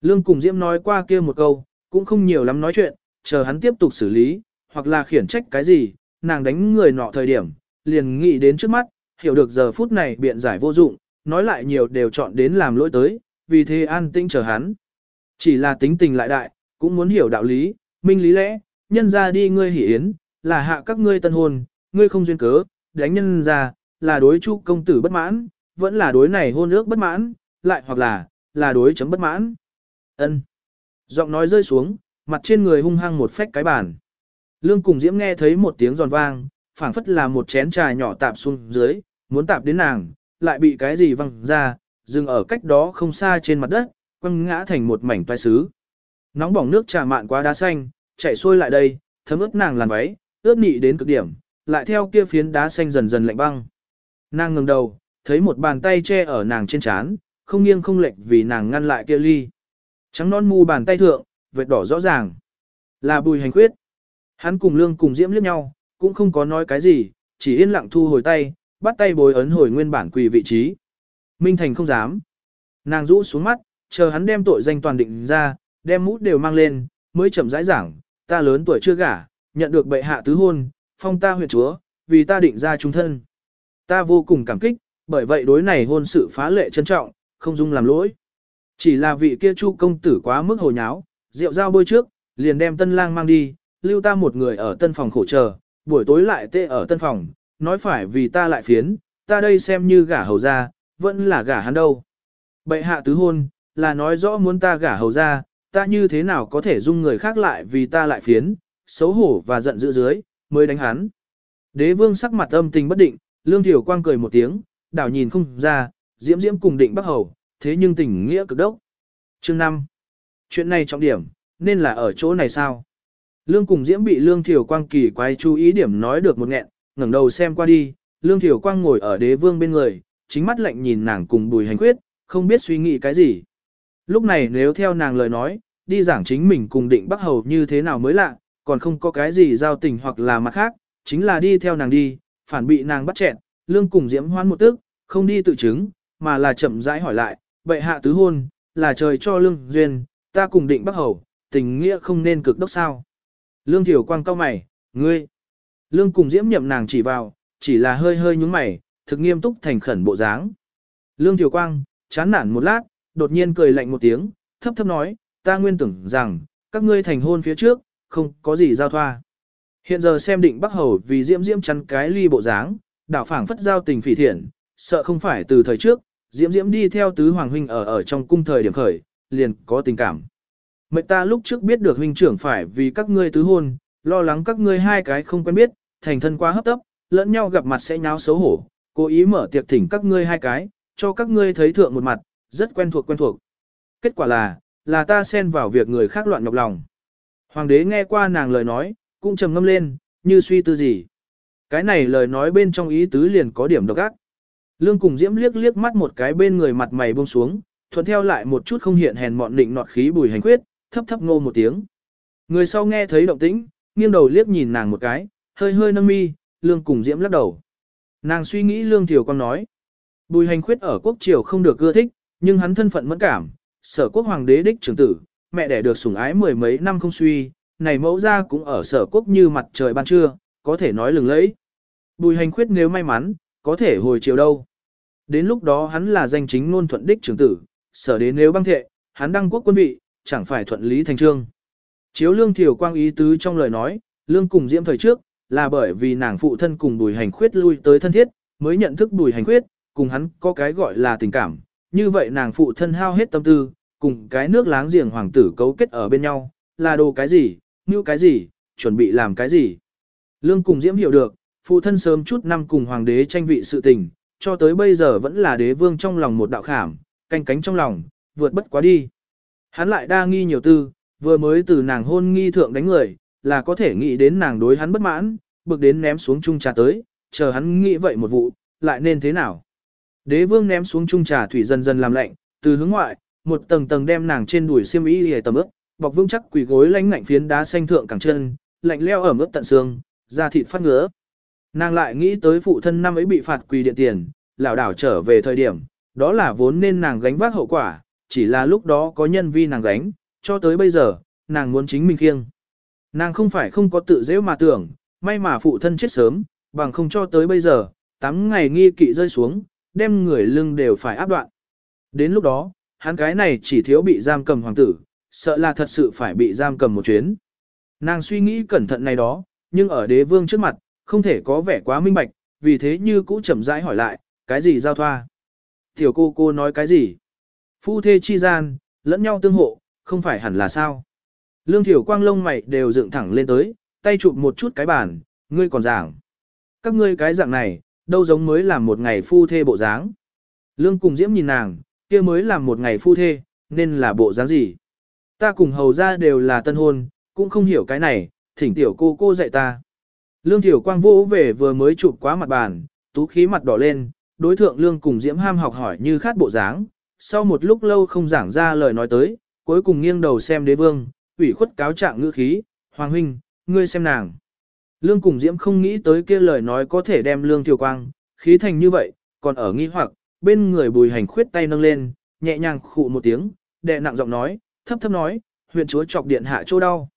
Lương cùng Diễm nói qua kia một câu, cũng không nhiều lắm nói chuyện, chờ hắn tiếp tục xử lý, hoặc là khiển trách cái gì, nàng đánh người nọ thời điểm, liền nghĩ đến trước mắt, hiểu được giờ phút này biện giải vô dụng, nói lại nhiều đều chọn đến làm lỗi tới, vì thế an tĩnh chờ hắn. Chỉ là tính tình lại đại, cũng muốn hiểu đạo lý, minh lý lẽ, nhân ra đi ngươi hỉ yến, là hạ các ngươi tân hôn, ngươi không duyên cớ, đánh nhân ra, là đối chu công tử bất mãn, vẫn là đối này hôn ước bất mãn, lại hoặc là, là đối chấm bất mãn. ân Giọng nói rơi xuống, mặt trên người hung hăng một phách cái bàn. Lương cùng Diễm nghe thấy một tiếng giòn vang, phảng phất là một chén trà nhỏ tạp xuống dưới, muốn tạp đến nàng, lại bị cái gì văng ra, dừng ở cách đó không xa trên mặt đất, quăng ngã thành một mảnh toai sứ. Nóng bỏng nước trà mạn qua đá xanh, chảy xuôi lại đây, thấm ướt nàng làn váy, ướt nị đến cực điểm, lại theo kia phiến đá xanh dần dần lạnh băng. Nàng ngừng đầu, thấy một bàn tay che ở nàng trên trán, không nghiêng không lệch vì nàng ngăn lại kia ly. Trắng non mu bàn tay thượng, vệt đỏ rõ ràng. Là bùi hành khuyết. Hắn cùng lương cùng diễm liếc nhau, cũng không có nói cái gì, chỉ yên lặng thu hồi tay, bắt tay bồi ấn hồi nguyên bản quỳ vị trí. Minh Thành không dám. Nàng rũ xuống mắt, chờ hắn đem tội danh toàn định ra, đem mũ đều mang lên, mới chậm rãi giảng, ta lớn tuổi chưa gả, nhận được bệ hạ tứ hôn, phong ta huyện chúa, vì ta định ra trung thân. Ta vô cùng cảm kích, bởi vậy đối này hôn sự phá lệ trân trọng, không dung làm lỗi. Chỉ là vị kia chu công tử quá mức hồ nháo, rượu dao bôi trước, liền đem tân lang mang đi, lưu ta một người ở tân phòng khổ chờ, buổi tối lại tê ở tân phòng, nói phải vì ta lại phiến, ta đây xem như gả hầu ra, vẫn là gả hắn đâu. Bệ hạ tứ hôn, là nói rõ muốn ta gả hầu ra, ta như thế nào có thể dung người khác lại vì ta lại phiến, xấu hổ và giận dữ dưới, mới đánh hắn. Đế vương sắc mặt âm tình bất định, lương thiểu quang cười một tiếng, đảo nhìn không ra, diễm diễm cùng định bắc hầu, thế nhưng tình nghĩa cực đốc. Chương 5. Chuyện này trọng điểm, nên là ở chỗ này sao? Lương cùng diễm bị lương thiểu quang kỳ quái chú ý điểm nói được một nghẹn, ngẩng đầu xem qua đi, lương thiểu quang ngồi ở đế vương bên người, chính mắt lạnh nhìn nàng cùng bùi hành quyết, không biết suy nghĩ cái gì. Lúc này nếu theo nàng lời nói, đi giảng chính mình cùng định bắc hầu như thế nào mới lạ, còn không có cái gì giao tình hoặc là mặt khác, chính là đi theo nàng đi, phản bị nàng bắt chẹn, lương cùng diễm hoan một tức, không đi tự chứng, mà là chậm rãi hỏi lại, bệ hạ tứ hôn, là trời cho lương duyên, ta cùng định bắc hầu, tình nghĩa không nên cực đốc sao. Lương thiểu quang cao mày, ngươi. Lương cùng diễm nhậm nàng chỉ vào, chỉ là hơi hơi nhúng mày, thực nghiêm túc thành khẩn bộ dáng. Lương thiểu quang, chán nản một lát, đột nhiên cười lạnh một tiếng, thấp thấp nói, ta nguyên tưởng rằng, các ngươi thành hôn phía trước, không có gì giao thoa. Hiện giờ xem định bắc hầu vì diễm diễm chắn cái ly bộ dáng, đảo phảng phất giao tình phỉ thiện, sợ không phải từ thời trước, diễm diễm đi theo tứ hoàng huynh ở ở trong cung thời điểm khởi, liền có tình cảm. Mệnh ta lúc trước biết được huynh trưởng phải vì các ngươi tứ hôn, lo lắng các ngươi hai cái không quen biết, thành thân quá hấp tấp, lẫn nhau gặp mặt sẽ nháo xấu hổ, cố ý mở tiệc thỉnh các ngươi hai cái, cho các ngươi thấy thượng một mặt, rất quen thuộc quen thuộc. Kết quả là, là ta xen vào việc người khác loạn nhọc lòng. Hoàng đế nghe qua nàng lời nói, cũng trầm ngâm lên, như suy tư gì. Cái này lời nói bên trong ý tứ liền có điểm độc ác. Lương cùng Diễm liếc liếc mắt một cái bên người mặt mày buông xuống, thuận theo lại một chút không hiện hèn mọn định nọt khí bùi hành quyết, thấp thấp ngô một tiếng. Người sau nghe thấy động tĩnh, nghiêng đầu liếc nhìn nàng một cái, hơi hơi nâng mi, Lương cùng Diễm lắc đầu. Nàng suy nghĩ Lương Thiều Quang nói. Bùi hành khuyết ở quốc triều không được ưa thích, nhưng hắn thân phận mẫn cảm, sở quốc hoàng đế đích trưởng tử, mẹ đẻ được sủng ái mười mấy năm không suy, này mẫu ra cũng ở sở quốc như mặt trời ban trưa, có thể nói lừng lẫy. Bùi hành khuyết nếu may mắn, có thể hồi chiều đâu. Đến lúc đó hắn là danh chính ngôn thuận đích trưởng tử, sở đế nếu băng thệ, hắn đăng quốc quân vị, chẳng phải thuận lý thành trương. Chiếu lương thiểu quang ý tứ trong lời nói, lương cùng diễm thời trước, là bởi vì nàng phụ thân cùng bùi hành khuyết lui tới thân thiết, mới nhận thức bùi hành khuyết, cùng hắn có cái gọi là tình cảm. Như vậy nàng phụ thân hao hết tâm tư, cùng cái nước láng giềng hoàng tử cấu kết ở bên nhau, là đồ cái gì, như cái gì, chuẩn bị làm cái gì. Lương cùng diễm hiểu được, phụ thân sớm chút năm cùng hoàng đế tranh vị sự tình, cho tới bây giờ vẫn là đế vương trong lòng một đạo khảm, canh cánh trong lòng, vượt bất quá đi. Hắn lại đa nghi nhiều tư, vừa mới từ nàng hôn nghi thượng đánh người, là có thể nghĩ đến nàng đối hắn bất mãn, bực đến ném xuống chung trà tới, chờ hắn nghĩ vậy một vụ, lại nên thế nào. Đế vương ném xuống chung trà thủy dần dần làm lạnh, từ hướng ngoại, một tầng tầng đem nàng trên đùi xiêm y hề tầm ướp, bọc vững chắc quỷ gối lánh ngạnh phiến đá xanh thượng cẳng chân, lạnh leo ở mức tận xương, da thịt phát ngứa. Nàng lại nghĩ tới phụ thân năm ấy bị phạt quỳ điện tiền, lảo đảo trở về thời điểm, đó là vốn nên nàng gánh vác hậu quả, chỉ là lúc đó có nhân vi nàng gánh, cho tới bây giờ, nàng muốn chính mình khiêng. Nàng không phải không có tự dễ mà tưởng, may mà phụ thân chết sớm, bằng không cho tới bây giờ, 8 ngày nghi kỵ rơi xuống, đem người lưng đều phải áp đoạn. Đến lúc đó, hắn cái này chỉ thiếu bị giam cầm hoàng tử, sợ là thật sự phải bị giam cầm một chuyến. Nàng suy nghĩ cẩn thận này đó, nhưng ở đế vương trước mặt, không thể có vẻ quá minh bạch, vì thế như cũ chậm rãi hỏi lại, cái gì giao thoa? Tiểu cô cô nói cái gì? Phu thê chi gian, lẫn nhau tương hộ, không phải hẳn là sao? Lương Thiểu Quang lông mày đều dựng thẳng lên tới, tay chụp một chút cái bàn, ngươi còn giảng. Các ngươi cái dạng này, đâu giống mới làm một ngày phu thê bộ dáng. Lương cùng Diễm nhìn nàng, kia mới làm một ngày phu thê, nên là bộ dáng gì? Ta cùng hầu ra đều là tân hôn, cũng không hiểu cái này, thỉnh tiểu cô cô dạy ta. Lương Thiểu Quang vô về vừa mới chụp quá mặt bàn, tú khí mặt đỏ lên, đối thượng Lương cùng Diễm ham học hỏi như khát bộ dáng, sau một lúc lâu không giảng ra lời nói tới, cuối cùng nghiêng đầu xem đế vương, ủy khuất cáo trạng ngữ khí, Hoàng huynh, ngươi xem nàng. Lương cùng Diễm không nghĩ tới kia lời nói có thể đem Lương thiều Quang, khí thành như vậy, còn ở nghi hoặc, bên người bùi hành khuyết tay nâng lên, nhẹ nhàng khụ một tiếng, đệ nặng giọng nói, thấp thấp nói, huyện chúa chọc điện hạ chỗ đau.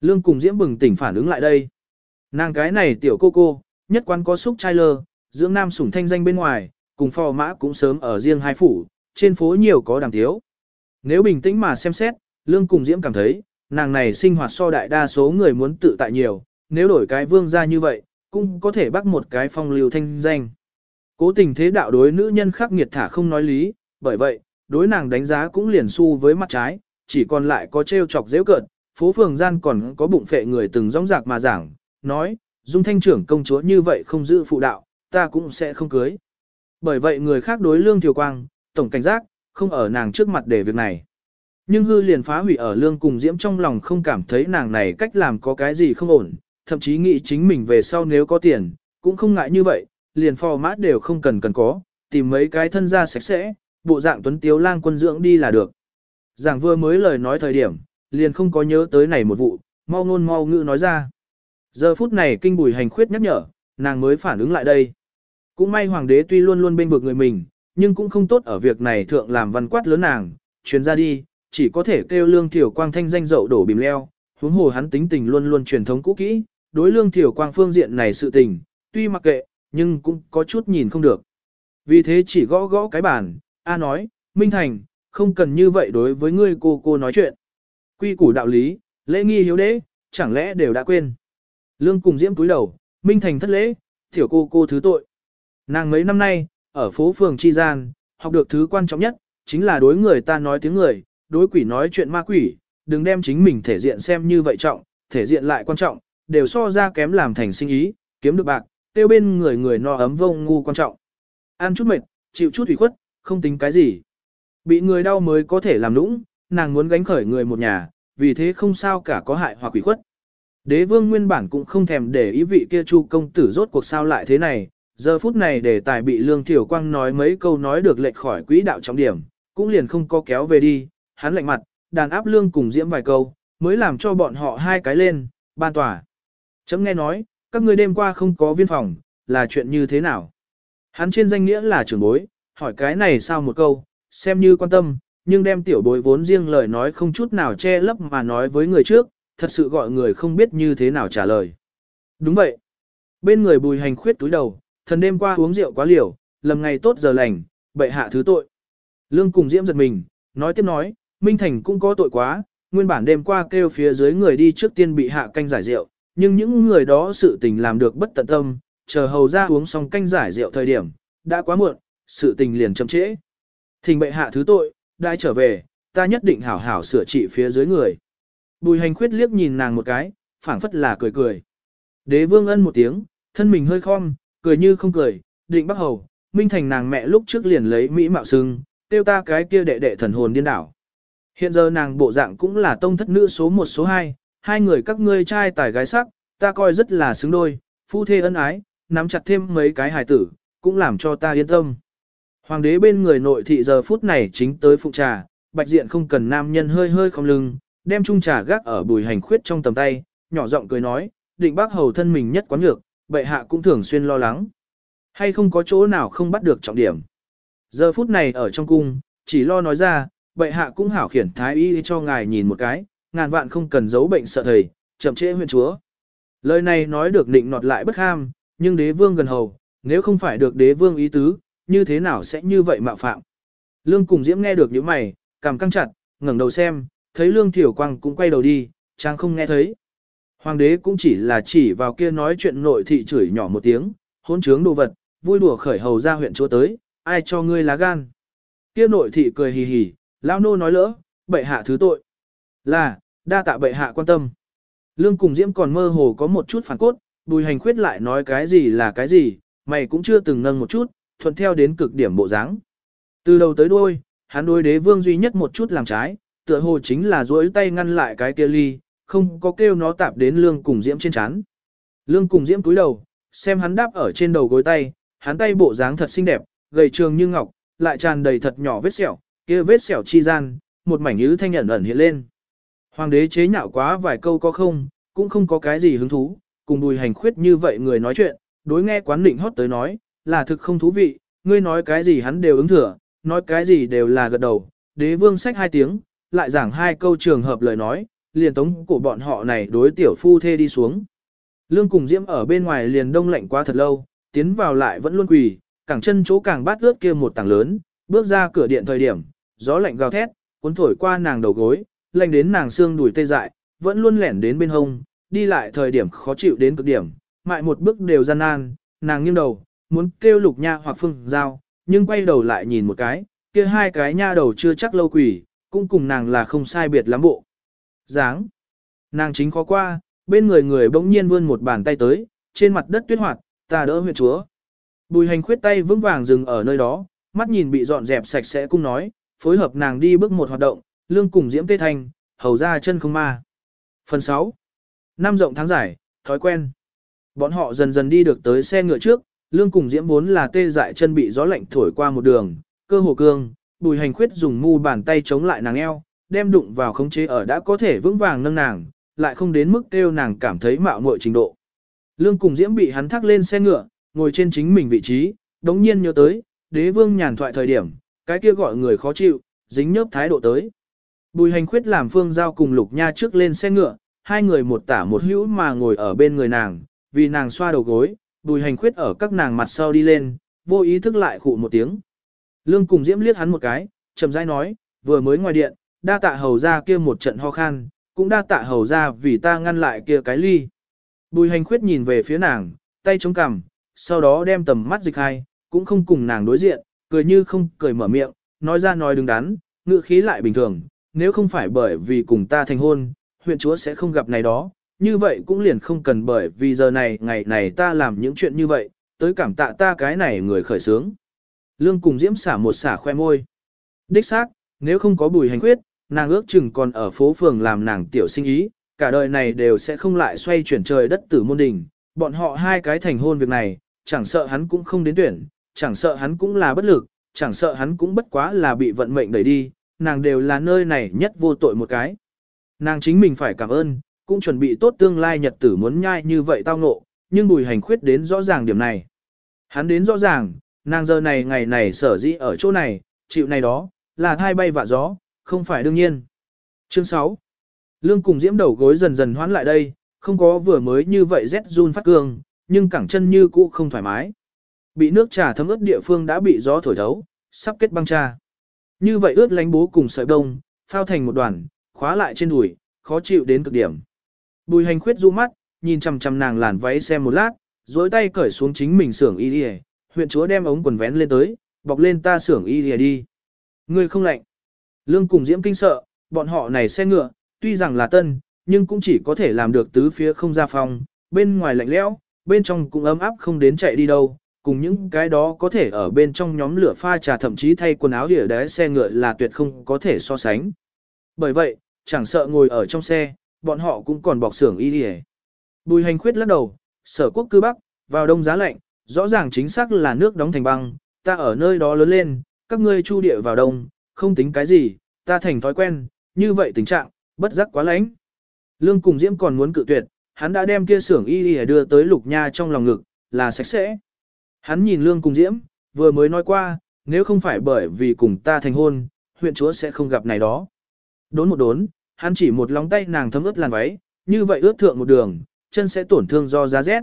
Lương cùng Diễm bừng tỉnh phản ứng lại đây. Nàng cái này tiểu cô cô, nhất quán có xúc trai lơ, dưỡng nam sủng thanh danh bên ngoài, cùng phò mã cũng sớm ở riêng hai phủ, trên phố nhiều có đàm thiếu. Nếu bình tĩnh mà xem xét, Lương cùng Diễm cảm thấy, nàng này sinh hoạt so đại đa số người muốn tự tại nhiều, nếu đổi cái vương gia như vậy, cũng có thể bắt một cái phong lưu thanh danh. Cố tình thế đạo đối nữ nhân khắc nghiệt thả không nói lý, bởi vậy, đối nàng đánh giá cũng liền xu với mặt trái, chỉ còn lại có trêu chọc dễ cợt, phố phường gian còn có bụng phệ người từng rong rạc mà giảng, nói, dung thanh trưởng công chúa như vậy không giữ phụ đạo, ta cũng sẽ không cưới. Bởi vậy người khác đối lương thiều quang, tổng cảnh giác, không ở nàng trước mặt để việc này. Nhưng hư liền phá hủy ở lương cùng diễm trong lòng không cảm thấy nàng này cách làm có cái gì không ổn, thậm chí nghĩ chính mình về sau nếu có tiền, cũng không ngại như vậy, liền phò mát đều không cần cần có, tìm mấy cái thân ra sạch sẽ, bộ dạng tuấn tiếu lang quân dưỡng đi là được. Giảng vừa mới lời nói thời điểm, liền không có nhớ tới này một vụ, mau ngôn mau ngữ nói ra. Giờ phút này kinh bùi hành khuyết nhắc nhở, nàng mới phản ứng lại đây. Cũng may hoàng đế tuy luôn luôn bên vực người mình, nhưng cũng không tốt ở việc này thượng làm văn quát lớn nàng, truyền ra đi, chỉ có thể kêu lương thiểu quang thanh danh dậu đổ bìm leo, huống hồ hắn tính tình luôn luôn truyền thống cũ kỹ, đối lương thiểu quang phương diện này sự tình, tuy mặc kệ, nhưng cũng có chút nhìn không được. Vì thế chỉ gõ gõ cái bàn, A nói, Minh Thành, không cần như vậy đối với ngươi cô cô nói chuyện. Quy củ đạo lý, lễ nghi hiếu đế, chẳng lẽ đều đã quên. Lương cùng diễm túi đầu, Minh Thành thất lễ, tiểu cô cô thứ tội. Nàng mấy năm nay, ở phố phường Chi Gian, học được thứ quan trọng nhất, chính là đối người ta nói tiếng người, đối quỷ nói chuyện ma quỷ, đừng đem chính mình thể diện xem như vậy trọng, thể diện lại quan trọng, đều so ra kém làm thành sinh ý, kiếm được bạc, tiêu bên người người no ấm vông ngu quan trọng. Ăn chút mệt, chịu chút ủy khuất, không tính cái gì. Bị người đau mới có thể làm nũng, nàng muốn gánh khởi người một nhà, vì thế không sao cả có hại hoặc ủy khuất. Đế vương nguyên bản cũng không thèm để ý vị kia chu công tử rốt cuộc sao lại thế này, giờ phút này để tài bị lương thiểu quang nói mấy câu nói được lệch khỏi quỹ đạo trọng điểm, cũng liền không có kéo về đi, hắn lạnh mặt, đàn áp lương cùng diễm vài câu, mới làm cho bọn họ hai cái lên, ban tòa. Chấm nghe nói, các ngươi đêm qua không có viên phòng, là chuyện như thế nào? Hắn trên danh nghĩa là trưởng bối, hỏi cái này sao một câu, xem như quan tâm, nhưng đem tiểu bối vốn riêng lời nói không chút nào che lấp mà nói với người trước, thật sự gọi người không biết như thế nào trả lời. Đúng vậy. Bên người bùi hành khuyết túi đầu, thần đêm qua uống rượu quá liều, lầm ngày tốt giờ lành, bệ hạ thứ tội. Lương cùng diễm giật mình, nói tiếp nói, Minh Thành cũng có tội quá, nguyên bản đêm qua kêu phía dưới người đi trước tiên bị hạ canh giải rượu, nhưng những người đó sự tình làm được bất tận tâm, chờ hầu ra uống xong canh giải rượu thời điểm, đã quá muộn, sự tình liền chậm trễ. Thình bệ hạ thứ tội, đã trở về, ta nhất định hảo hảo sửa trị phía dưới người. Bùi hành khuyết liếc nhìn nàng một cái, phảng phất là cười cười. Đế vương ân một tiếng, thân mình hơi khom, cười như không cười, định Bắc hầu, minh thành nàng mẹ lúc trước liền lấy mỹ mạo sưng, tiêu ta cái kia đệ đệ thần hồn điên đảo. Hiện giờ nàng bộ dạng cũng là tông thất nữ số 1 số 2, hai người các ngươi trai tài gái sắc, ta coi rất là xứng đôi, phu thê ân ái, nắm chặt thêm mấy cái hài tử, cũng làm cho ta yên tâm. Hoàng đế bên người nội thị giờ phút này chính tới phụ trà, bạch diện không cần nam nhân hơi hơi không lưng, đem chung trà gác ở bùi hành khuyết trong tầm tay, nhỏ giọng cười nói, định bác hầu thân mình nhất quán nhược, bệ hạ cũng thường xuyên lo lắng. Hay không có chỗ nào không bắt được trọng điểm. Giờ phút này ở trong cung, chỉ lo nói ra, bệ hạ cũng hảo khiển thái y cho ngài nhìn một cái, ngàn vạn không cần giấu bệnh sợ thầy, chậm trễ huyện chúa. Lời này nói được định nọt lại bất ham, nhưng đế vương gần hầu, nếu không phải được đế vương ý tứ, như thế nào sẽ như vậy mạo phạm. Lương cùng diễm nghe được những mày, cảm căng chặt, ngẩng đầu xem, thấy lương thiểu quang cũng quay đầu đi, chàng không nghe thấy. Hoàng đế cũng chỉ là chỉ vào kia nói chuyện nội thị chửi nhỏ một tiếng, hỗn trướng đồ vật, vui đùa khởi hầu ra huyện chúa tới, ai cho ngươi lá gan. Kia nội thị cười hì hì, lao nô nói lỡ, bệ hạ thứ tội. Là, đa tạ bệ hạ quan tâm. Lương cùng diễm còn mơ hồ có một chút phản cốt, bùi hành khuyết lại nói cái gì là cái gì, mày cũng chưa từng nâng một chút, thuận theo đến cực điểm bộ dáng. Từ đầu tới đuôi, hắn đối đế vương duy nhất một chút làm trái, tựa hồ chính là duỗi tay ngăn lại cái kia ly, không có kêu nó tạp đến lương cùng diễm trên chán. Lương cùng diễm cúi đầu, xem hắn đáp ở trên đầu gối tay, hắn tay bộ dáng thật xinh đẹp, gầy trường như ngọc, lại tràn đầy thật nhỏ vết sẹo, kia vết sẹo chi gian, một mảnh nhứ thanh ẩn ẩn hiện lên. Hoàng đế chế nhạo quá vài câu có không, cũng không có cái gì hứng thú, cùng đùi hành khuyết như vậy người nói chuyện, đối nghe quán định hót tới nói, là thực không thú vị, ngươi nói cái gì hắn đều ứng thừa, nói cái gì đều là gật đầu, đế vương sách hai tiếng, lại giảng hai câu trường hợp lời nói, liền tống của bọn họ này đối tiểu phu thê đi xuống. Lương cùng diễm ở bên ngoài liền đông lạnh quá thật lâu, tiến vào lại vẫn luôn quỳ, cẳng chân chỗ càng bát ướt kia một tảng lớn, bước ra cửa điện thời điểm, gió lạnh gào thét, cuốn thổi qua nàng đầu gối, lạnh đến nàng xương đùi tê dại, vẫn luôn lẻn đến bên hông, đi lại thời điểm khó chịu đến cực điểm, mại một bước đều gian nan, nàng nghiêng đầu, muốn kêu lục nha hoặc phương giao, nhưng quay đầu lại nhìn một cái, kia hai cái nha đầu chưa chắc lâu quỷ, cũng cùng nàng là không sai biệt lắm bộ dáng Nàng chính khó qua, bên người người bỗng nhiên vươn một bàn tay tới, trên mặt đất tuyết hoạt, ta đỡ huyện chúa. Bùi hành khuyết tay vững vàng dừng ở nơi đó, mắt nhìn bị dọn dẹp sạch sẽ cung nói, phối hợp nàng đi bước một hoạt động, lương cùng diễm tê thanh, hầu ra chân không ma. Phần 6. Năm rộng tháng giải, thói quen. Bọn họ dần dần đi được tới xe ngựa trước, lương cùng diễm vốn là tê dại chân bị gió lạnh thổi qua một đường, cơ hồ cương, bùi hành khuyết dùng mu bàn tay chống lại nàng eo, đem đụng vào khống chế ở đã có thể vững vàng nâng nàng, lại không đến mức kêu nàng cảm thấy mạo muội trình độ. Lương cùng diễm bị hắn thác lên xe ngựa, ngồi trên chính mình vị trí, đống nhiên nhớ tới, đế vương nhàn thoại thời điểm, cái kia gọi người khó chịu, dính nhớp thái độ tới. Bùi hành khuyết làm phương giao cùng lục nha trước lên xe ngựa, hai người một tả một hữu mà ngồi ở bên người nàng, vì nàng xoa đầu gối, bùi hành khuyết ở các nàng mặt sau đi lên, vô ý thức lại khụ một tiếng. Lương cùng diễm liếc hắn một cái, chậm rãi nói, vừa mới ngoài điện, đa tạ hầu ra kia một trận ho khan, cũng đa tạ hầu ra vì ta ngăn lại kia cái ly. Bùi hành khuyết nhìn về phía nàng, tay chống cằm, sau đó đem tầm mắt dịch hai, cũng không cùng nàng đối diện, cười như không cười mở miệng, nói ra nói đứng đắn, ngựa khí lại bình thường, nếu không phải bởi vì cùng ta thành hôn, huyện chúa sẽ không gặp này đó, như vậy cũng liền không cần bởi vì giờ này ngày này ta làm những chuyện như vậy, tới cảm tạ ta cái này người khởi sướng. Lương cùng diễm xả một xả khoe môi. Đích xác, nếu không có bùi hành quyết, nàng ước chừng còn ở phố phường làm nàng tiểu sinh ý, cả đời này đều sẽ không lại xoay chuyển trời đất tử môn đình. Bọn họ hai cái thành hôn việc này, chẳng sợ hắn cũng không đến tuyển, chẳng sợ hắn cũng là bất lực, chẳng sợ hắn cũng bất quá là bị vận mệnh đẩy đi, nàng đều là nơi này nhất vô tội một cái. Nàng chính mình phải cảm ơn, cũng chuẩn bị tốt tương lai nhật tử muốn nhai như vậy tao ngộ, nhưng bùi hành khuyết đến rõ ràng điểm này. Hắn đến rõ ràng, nàng giờ này ngày này sở dĩ ở chỗ này, chịu này đó, là thai bay vạ gió, không phải đương nhiên. Chương 6 Lương cùng diễm đầu gối dần dần hoán lại đây, không có vừa mới như vậy rét run phát cương, nhưng cẳng chân như cũ không thoải mái. Bị nước trà thấm ướt địa phương đã bị gió thổi thấu, sắp kết băng trà. Như vậy ướt lánh bố cùng sợi bông, phao thành một đoàn, khóa lại trên đùi, khó chịu đến cực điểm. Bùi hành khuyết du mắt, nhìn chằm chằm nàng làn váy xem một lát, dối tay cởi xuống chính mình xưởng y đi huyện chúa đem ống quần vén lên tới, bọc lên ta xưởng y đi đi. Ngươi không lạnh. Lương cùng diễm kinh sợ, bọn họ này xe ngựa, tuy rằng là tân, nhưng cũng chỉ có thể làm được tứ phía không ra phòng, bên ngoài lạnh lẽo, bên trong cũng ấm áp không đến chạy đi đâu, cùng những cái đó có thể ở bên trong nhóm lửa pha trà thậm chí thay quần áo để đế xe ngựa là tuyệt không có thể so sánh. Bởi vậy, chẳng sợ ngồi ở trong xe, bọn họ cũng còn bọc xưởng y đi Bùi hành khuyết lắc đầu, sở quốc cư bắc, vào đông giá lạnh, rõ ràng chính xác là nước đóng thành băng, ta ở nơi đó lớn lên, các ngươi chu địa vào đông, không tính cái gì, ta thành thói quen, như vậy tình trạng, bất giác quá lánh. Lương cùng Diễm còn muốn cự tuyệt, hắn đã đem kia xưởng y y đưa tới lục nha trong lòng ngực, là sạch sẽ. Hắn nhìn Lương cùng Diễm, vừa mới nói qua, nếu không phải bởi vì cùng ta thành hôn, huyện chúa sẽ không gặp này đó. Đốn một đốn, hắn chỉ một lóng tay nàng thấm ướt làn váy, như vậy ướt thượng một đường, chân sẽ tổn thương do giá rét.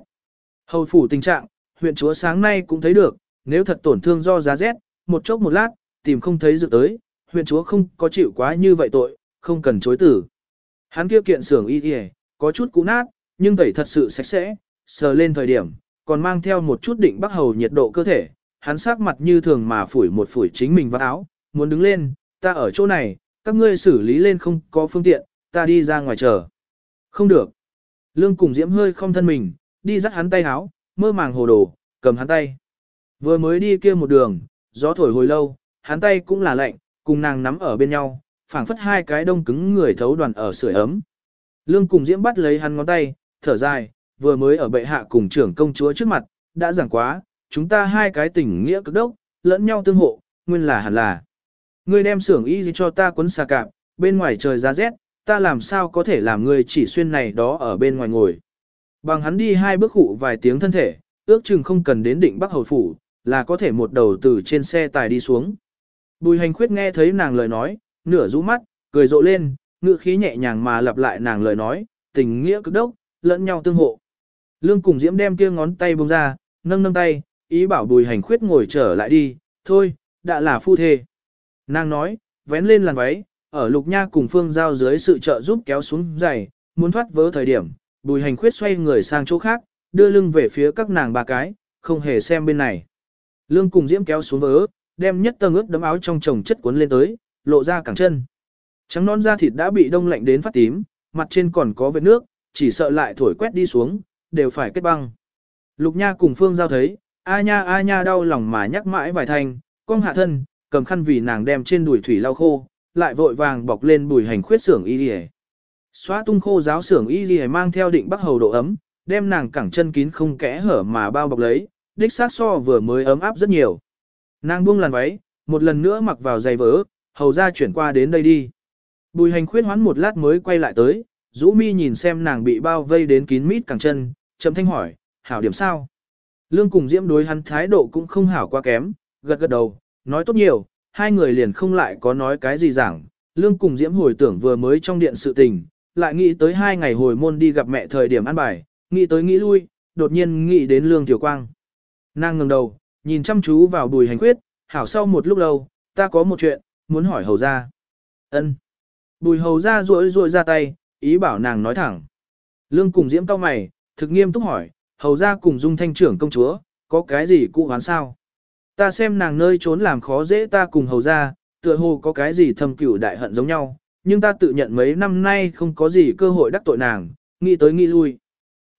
Hầu phủ tình trạng, huyện chúa sáng nay cũng thấy được, nếu thật tổn thương do giá rét, một chốc một lát, tìm không thấy dự tới, huyện chúa không có chịu quá như vậy tội, không cần chối tử. Hắn kia kiện xưởng y y, có chút cũ nát, nhưng tẩy thật sự sạch sẽ, sờ lên thời điểm, còn mang theo một chút định bắc hầu nhiệt độ cơ thể. Hắn sắc mặt như thường mà phủi một phủi chính mình vào áo, muốn đứng lên, ta ở chỗ này, các ngươi xử lý lên không có phương tiện, ta đi ra ngoài chờ. Không được. Lương cùng diễm hơi không thân mình, đi dắt hắn tay áo, mơ màng hồ đồ, cầm hắn tay. Vừa mới đi kia một đường, gió thổi hồi lâu, hắn tay cũng là lạnh, cùng nàng nắm ở bên nhau, phảng phất hai cái đông cứng người thấu đoàn ở sưởi ấm. Lương cùng diễm bắt lấy hắn ngón tay, thở dài, vừa mới ở bệ hạ cùng trưởng công chúa trước mặt, đã giảng quá, chúng ta hai cái tình nghĩa cực đốc, lẫn nhau tương hộ, nguyên là hẳn là. Ngươi đem xưởng y cho ta quấn xà cạp, bên ngoài trời ra rét, ta làm sao có thể làm ngươi chỉ xuyên này đó ở bên ngoài ngồi. Bằng hắn đi hai bước hụ vài tiếng thân thể, ước chừng không cần đến định Bắc Hầu Phủ, là có thể một đầu từ trên xe tài đi xuống. Bùi hành khuyết nghe thấy nàng lời nói, nửa rũ mắt, cười rộ lên, ngựa khí nhẹ nhàng mà lặp lại nàng lời nói, tình nghĩa cực đốc, lẫn nhau tương hộ. Lương cùng diễm đem kia ngón tay bông ra, nâng nâng tay, ý bảo bùi hành khuyết ngồi trở lại đi, thôi, đã là phu thê. Nàng nói, vén lên làn váy, ở lục nha cùng phương giao dưới sự trợ giúp kéo xuống giày, muốn thoát vớ thời điểm, bùi hành khuyết xoay người sang chỗ khác, đưa lưng về phía các nàng ba cái, không hề xem bên này. Lương cùng diễm kéo xuống vớ, đem nhất tầng ướt đấm áo trong chồng chất cuốn lên tới, lộ ra cẳng chân. Trắng non da thịt đã bị đông lạnh đến phát tím, mặt trên còn có vết nước, chỉ sợ lại thổi quét đi xuống, đều phải kết băng. Lục Nha cùng Phương Giao thấy, A Nha A Nha đau lòng mà nhắc mãi vài thanh, cong hạ thân, cầm khăn vì nàng đem trên đùi thủy lau khô, lại vội vàng bọc lên bùi hành khuyết xưởng y liề. Xóa tung khô giáo xưởng y liề mang theo định bắc hầu độ ấm, đem nàng cẳng chân kín không kẽ hở mà bao bọc lấy, đích xác so vừa mới ấm áp rất nhiều. Nàng buông làn váy, một lần nữa mặc vào giày vỡ, hầu ra chuyển qua đến đây đi. Bùi hành khuyết hoán một lát mới quay lại tới, rũ mi nhìn xem nàng bị bao vây đến kín mít càng chân, chậm thanh hỏi, hảo điểm sao? Lương cùng diễm đối hắn thái độ cũng không hảo quá kém, gật gật đầu, nói tốt nhiều, hai người liền không lại có nói cái gì giảng. Lương cùng diễm hồi tưởng vừa mới trong điện sự tình, lại nghĩ tới hai ngày hồi môn đi gặp mẹ thời điểm ăn bài, nghĩ tới nghĩ lui, đột nhiên nghĩ đến lương tiểu quang. Nàng ngẩng đầu, nhìn chăm chú vào bùi hành khuyết, hảo sau một lúc lâu, ta có một chuyện, muốn hỏi hầu ra. ân Bùi hầu ra rội rội ra tay, ý bảo nàng nói thẳng. Lương cùng diễm cao mày, thực nghiêm túc hỏi, hầu ra cùng dung thanh trưởng công chúa, có cái gì cụ hoán sao? Ta xem nàng nơi trốn làm khó dễ ta cùng hầu ra, tựa hồ có cái gì thầm cửu đại hận giống nhau, nhưng ta tự nhận mấy năm nay không có gì cơ hội đắc tội nàng, nghĩ tới nghĩ lui.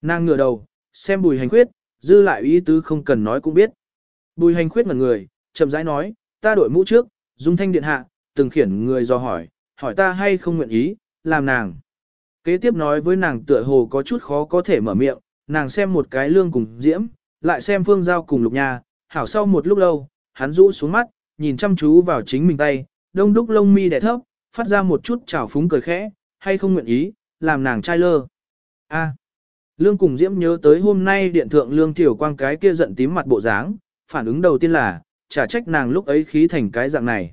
Nàng ngửa đầu, xem bùi hành khuyết, dư lại ý tứ không cần nói cũng biết. Bùi hành khuyết ngẩn người, chậm rãi nói, ta đội mũ trước, dung thanh điện hạ, từng khiển người do hỏi, hỏi ta hay không nguyện ý, làm nàng. Kế tiếp nói với nàng tựa hồ có chút khó có thể mở miệng, nàng xem một cái lương cùng diễm, lại xem phương giao cùng lục nha, hảo sau một lúc lâu, hắn rũ xuống mắt, nhìn chăm chú vào chính mình tay, đông đúc lông mi đẻ thấp, phát ra một chút trào phúng cười khẽ, hay không nguyện ý, làm nàng trai lơ. A. Lương cùng Diễm nhớ tới hôm nay điện thượng Lương Tiểu Quang cái kia giận tím mặt bộ dáng, phản ứng đầu tiên là, chả trách nàng lúc ấy khí thành cái dạng này.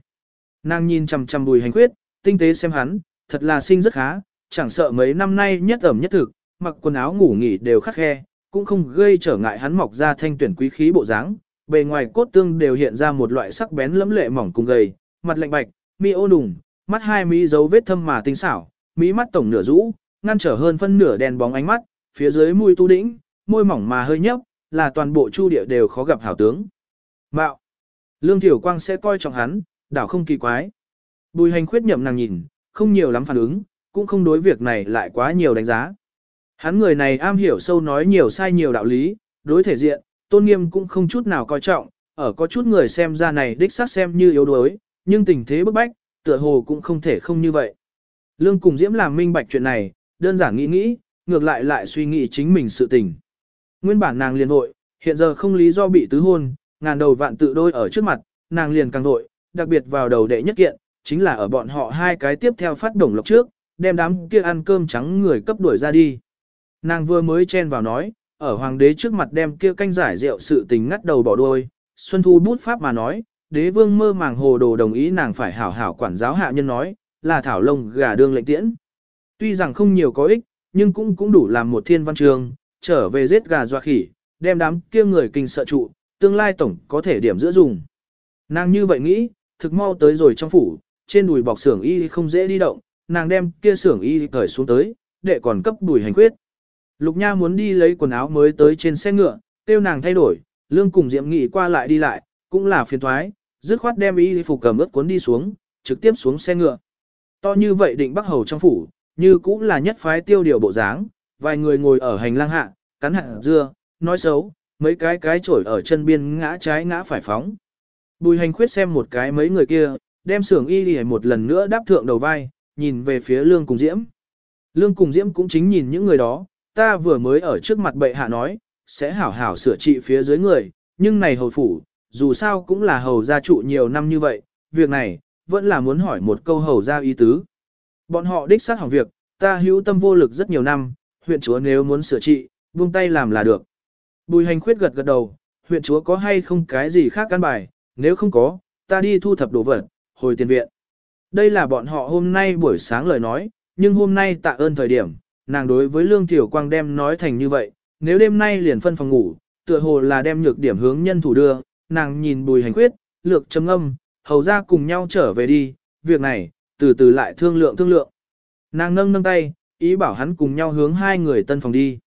Nàng nhìn chằm chằm bùi hành khuyết, tinh tế xem hắn, thật là sinh rất khá, chẳng sợ mấy năm nay nhất ẩm nhất thực, mặc quần áo ngủ nghỉ đều khắc khe, cũng không gây trở ngại hắn mọc ra thanh tuyển quý khí bộ dáng. Bề ngoài cốt tương đều hiện ra một loại sắc bén lẫm lệ mỏng cùng gầy, mặt lạnh bạch, mi ô đùng, mắt hai mí dấu vết thâm mà tinh xảo, mí mắt tổng nửa rũ, ngăn trở hơn phân nửa đèn bóng ánh mắt, phía dưới mũi tu đĩnh, môi mỏng mà hơi nhấp, là toàn bộ chu địa đều khó gặp hảo tướng. Mạo. Lương Thiểu Quang sẽ coi trọng hắn, đảo không kỳ quái. Bùi hành khuyết nhậm nàng nhìn, không nhiều lắm phản ứng, cũng không đối việc này lại quá nhiều đánh giá. Hắn người này am hiểu sâu nói nhiều sai nhiều đạo lý, đối thể diện, tôn nghiêm cũng không chút nào coi trọng, ở có chút người xem ra này đích xác xem như yếu đuối, nhưng tình thế bức bách, tựa hồ cũng không thể không như vậy. Lương cùng Diễm làm minh bạch chuyện này, đơn giản nghĩ nghĩ, ngược lại lại suy nghĩ chính mình sự tình. Nguyên bản nàng liền vội, hiện giờ không lý do bị tứ hôn, ngàn đầu vạn tự đôi ở trước mặt, nàng liền càng vội, đặc biệt vào đầu đệ nhất kiện, chính là ở bọn họ hai cái tiếp theo phát đồng lộc trước, đem đám kia ăn cơm trắng người cấp đuổi ra đi. Nàng vừa mới chen vào nói, ở hoàng đế trước mặt đem kia canh giải rượu sự tình ngắt đầu bỏ đuôi, Xuân Thu bút pháp mà nói, đế vương mơ màng hồ đồ đồng ý nàng phải hảo hảo quản giáo hạ nhân nói, là thảo lông gà đương lệnh tiễn. Tuy rằng không nhiều có ích, nhưng cũng cũng đủ làm một thiên văn trường, trở về giết gà doa khỉ, đem đám kia người kinh sợ trụ, tương lai tổng có thể điểm giữa dùng. Nàng như vậy nghĩ, thực mau tới rồi trong phủ, trên đùi bọc xưởng y không dễ đi động, nàng đem kia xưởng y cởi xuống tới, để còn cấp đùi hành quyết. Lục Nha muốn đi lấy quần áo mới tới trên xe ngựa, tiêu nàng thay đổi, lương cùng Diệm Nghị qua lại đi lại, cũng là phiền thoái, dứt khoát đem y phục cầm ướt cuốn đi xuống, trực tiếp xuống xe ngựa. To như vậy định bắc hầu trong phủ, như cũng là nhất phái tiêu điều bộ dáng, vài người ngồi ở hành lang hạ, cắn hạt dưa, nói xấu, mấy cái cái chổi ở chân biên ngã trái ngã phải phóng. Bùi hành khuyết xem một cái mấy người kia, đem xưởng y đi một lần nữa đáp thượng đầu vai, nhìn về phía lương cùng diễm. Lương cùng diễm cũng chính nhìn những người đó, ta vừa mới ở trước mặt bệ hạ nói, sẽ hảo hảo sửa trị phía dưới người, nhưng này hầu phủ, dù sao cũng là hầu gia trụ nhiều năm như vậy, việc này, vẫn là muốn hỏi một câu hầu gia ý tứ. Bọn họ đích xác hỏng việc, ta hữu tâm vô lực rất nhiều năm, huyện chúa nếu muốn sửa trị, buông tay làm là được. Bùi hành khuyết gật gật đầu, huyện chúa có hay không cái gì khác căn bài, nếu không có, ta đi thu thập đồ vật, hồi tiền viện. Đây là bọn họ hôm nay buổi sáng lời nói, nhưng hôm nay tạ ơn thời điểm, nàng đối với Lương Tiểu Quang đem nói thành như vậy, nếu đêm nay liền phân phòng ngủ, tựa hồ là đem nhược điểm hướng nhân thủ đưa, nàng nhìn bùi hành khuyết, lược chấm âm, hầu ra cùng nhau trở về đi, việc này, từ từ lại thương lượng thương lượng. Nàng nâng nâng tay, ý bảo hắn cùng nhau hướng hai người tân phòng đi.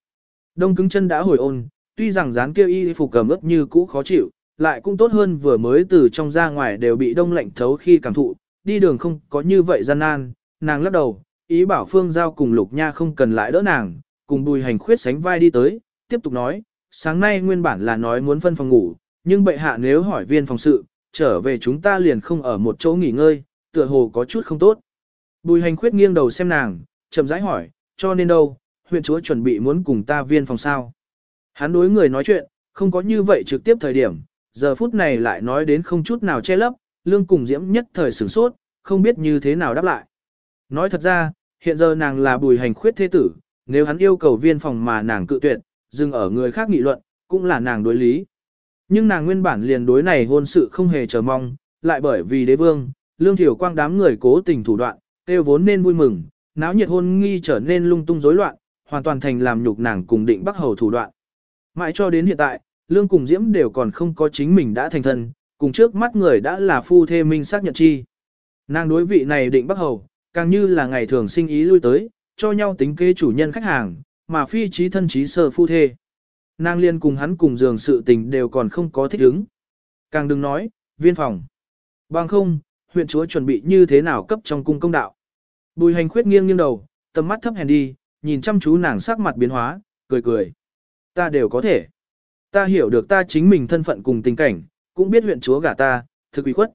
Đông cứng chân đã hồi ôn, tuy rằng dán kêu y phục cầm ướp như cũ khó chịu, lại cũng tốt hơn vừa mới từ trong ra ngoài đều bị đông lạnh thấu khi cảm thụ, đi đường không có như vậy gian nan, nàng lắc đầu, ý bảo Phương Giao cùng Lục Nha không cần lại đỡ nàng, cùng bùi hành khuyết sánh vai đi tới, tiếp tục nói, sáng nay nguyên bản là nói muốn phân phòng ngủ, nhưng bệ hạ nếu hỏi viên phòng sự, trở về chúng ta liền không ở một chỗ nghỉ ngơi, tựa hồ có chút không tốt. Bùi hành khuyết nghiêng đầu xem nàng, chậm rãi hỏi, cho nên đâu, huyện chúa chuẩn bị muốn cùng ta viên phòng sao. Hắn đối người nói chuyện, không có như vậy trực tiếp thời điểm, giờ phút này lại nói đến không chút nào che lấp, lương cùng diễm nhất thời sửng sốt, không biết như thế nào đáp lại. Nói thật ra, hiện giờ nàng là bùi hành khuyết thế tử, nếu hắn yêu cầu viên phòng mà nàng cự tuyệt, dừng ở người khác nghị luận, cũng là nàng đối lý. Nhưng nàng nguyên bản liền đối này hôn sự không hề chờ mong, lại bởi vì đế vương, lương thiểu quang đám người cố tình thủ đoạn, kêu vốn nên vui mừng, náo nhiệt hôn nghi trở nên lung tung rối loạn, hoàn toàn thành làm nhục nàng cùng định bắc hầu thủ đoạn. Mãi cho đến hiện tại, lương cùng diễm đều còn không có chính mình đã thành thân, cùng trước mắt người đã là phu thê minh xác nhận chi. Nàng đối vị này định bắc hầu, càng như là ngày thường sinh ý lui tới, cho nhau tính kế chủ nhân khách hàng, mà phi trí thân trí sơ phu thê. Nàng liên cùng hắn cùng giường sự tình đều còn không có thích ứng. Càng đừng nói, viên phòng. Bằng không, huyện chúa chuẩn bị như thế nào cấp trong cung công đạo. Bùi hành khuyết nghiêng nghiêng đầu, tầm mắt thấp hèn đi, nhìn chăm chú nàng sắc mặt biến hóa, cười cười. Ta đều có thể. Ta hiểu được ta chính mình thân phận cùng tình cảnh, cũng biết huyện chúa gả ta, thực ủy khuất.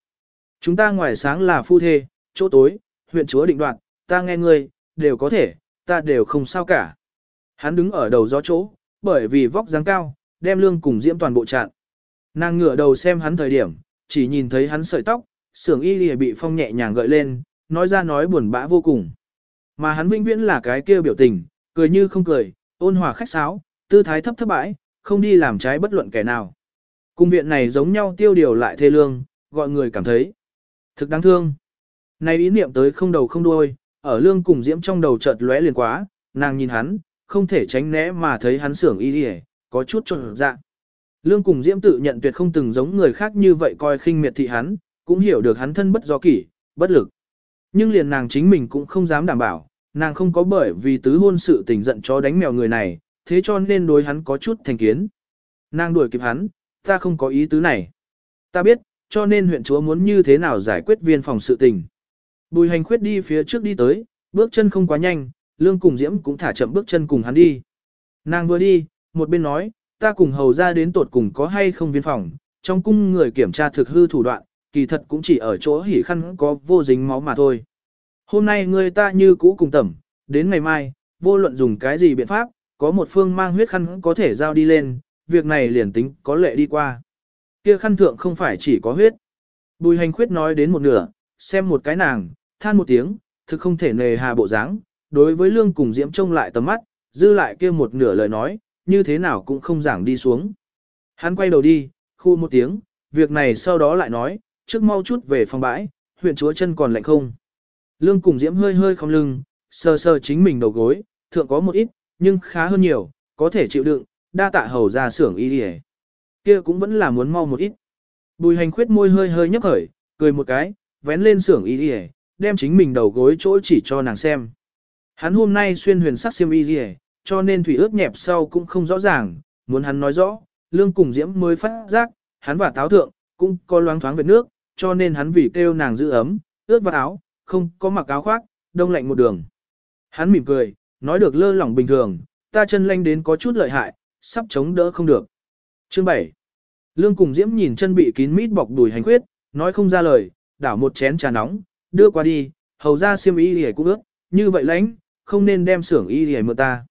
Chúng ta ngoài sáng là phu thê, chỗ tối, huyện chúa định đoạt, ta nghe ngươi, đều có thể, ta đều không sao cả. Hắn đứng ở đầu gió chỗ, bởi vì vóc dáng cao, đem lương cùng diễm toàn bộ chặn. Nàng ngửa đầu xem hắn thời điểm, chỉ nhìn thấy hắn sợi tóc, sưởng y lìa bị phong nhẹ nhàng gợi lên, nói ra nói buồn bã vô cùng. Mà hắn vĩnh viễn là cái kia biểu tình, cười như không cười, ôn hòa khách sáo, tư thái thấp thấp bãi, không đi làm trái bất luận kẻ nào. Cung viện này giống nhau tiêu điều lại thê lương, gọi người cảm thấy thực đáng thương. Này ý niệm tới không đầu không đuôi, ở lương cùng diễm trong đầu chợt lóe liền quá, nàng nhìn hắn, không thể tránh né mà thấy hắn sưởng y đi có chút trộn dạ. Lương cùng diễm tự nhận tuyệt không từng giống người khác như vậy coi khinh miệt thị hắn, cũng hiểu được hắn thân bất do kỷ, bất lực. Nhưng liền nàng chính mình cũng không dám đảm bảo, nàng không có bởi vì tứ hôn sự tình giận chó đánh mèo người này, thế cho nên đối hắn có chút thành kiến. Nàng đuổi kịp hắn, ta không có ý tứ này. Ta biết, cho nên huyện chúa muốn như thế nào giải quyết viên phòng sự tình. Bùi hành khuyết đi phía trước đi tới, bước chân không quá nhanh, lương cùng diễm cũng thả chậm bước chân cùng hắn đi. Nàng vừa đi, một bên nói, ta cùng hầu ra đến tột cùng có hay không viên phòng, trong cung người kiểm tra thực hư thủ đoạn, kỳ thật cũng chỉ ở chỗ hỉ khăn có vô dính máu mà thôi. Hôm nay người ta như cũ cùng tẩm, đến ngày mai, vô luận dùng cái gì biện pháp, có một phương mang huyết khăn có thể giao đi lên, việc này liền tính có lệ đi qua. Kia khăn thượng không phải chỉ có huyết. Bùi hành khuyết nói đến một nửa, xem một cái nàng, than một tiếng, thực không thể nề hà bộ dáng, đối với lương cùng diễm trông lại tầm mắt, dư lại kia một nửa lời nói, như thế nào cũng không giảng đi xuống. Hắn quay đầu đi, khu một tiếng, việc này sau đó lại nói, trước mau chút về phòng bãi, huyện chúa chân còn lạnh không. Lương cùng diễm hơi hơi không lưng, sờ sờ chính mình đầu gối, thượng có một ít, nhưng khá hơn nhiều, có thể chịu đựng, đa tạ hầu ra xưởng y đi Kia cũng vẫn là muốn mau một ít. Bùi hành khuyết môi hơi hơi nhấp khởi, cười một cái, vén lên xưởng y đi đem chính mình đầu gối chỗ chỉ cho nàng xem. Hắn hôm nay xuyên huyền sắc xiêm y đi cho nên thủy ướt nhẹp sau cũng không rõ ràng, muốn hắn nói rõ, lương cùng diễm mới phát giác, hắn và táo thượng, cũng có loáng thoáng về nước, cho nên hắn vì kêu nàng giữ ấm, ướt vào áo, không có mặc áo khoác, đông lạnh một đường. Hắn mỉm cười, nói được lơ lỏng bình thường, ta chân lanh đến có chút lợi hại, sắp chống đỡ không được. Chương 7 Lương cùng Diễm nhìn chân bị kín mít bọc đùi hành khuyết, nói không ra lời, đảo một chén trà nóng, đưa qua đi, hầu ra xiêm y hề cũng ướt, như vậy lãnh, không nên đem xưởng y hề mượn ta.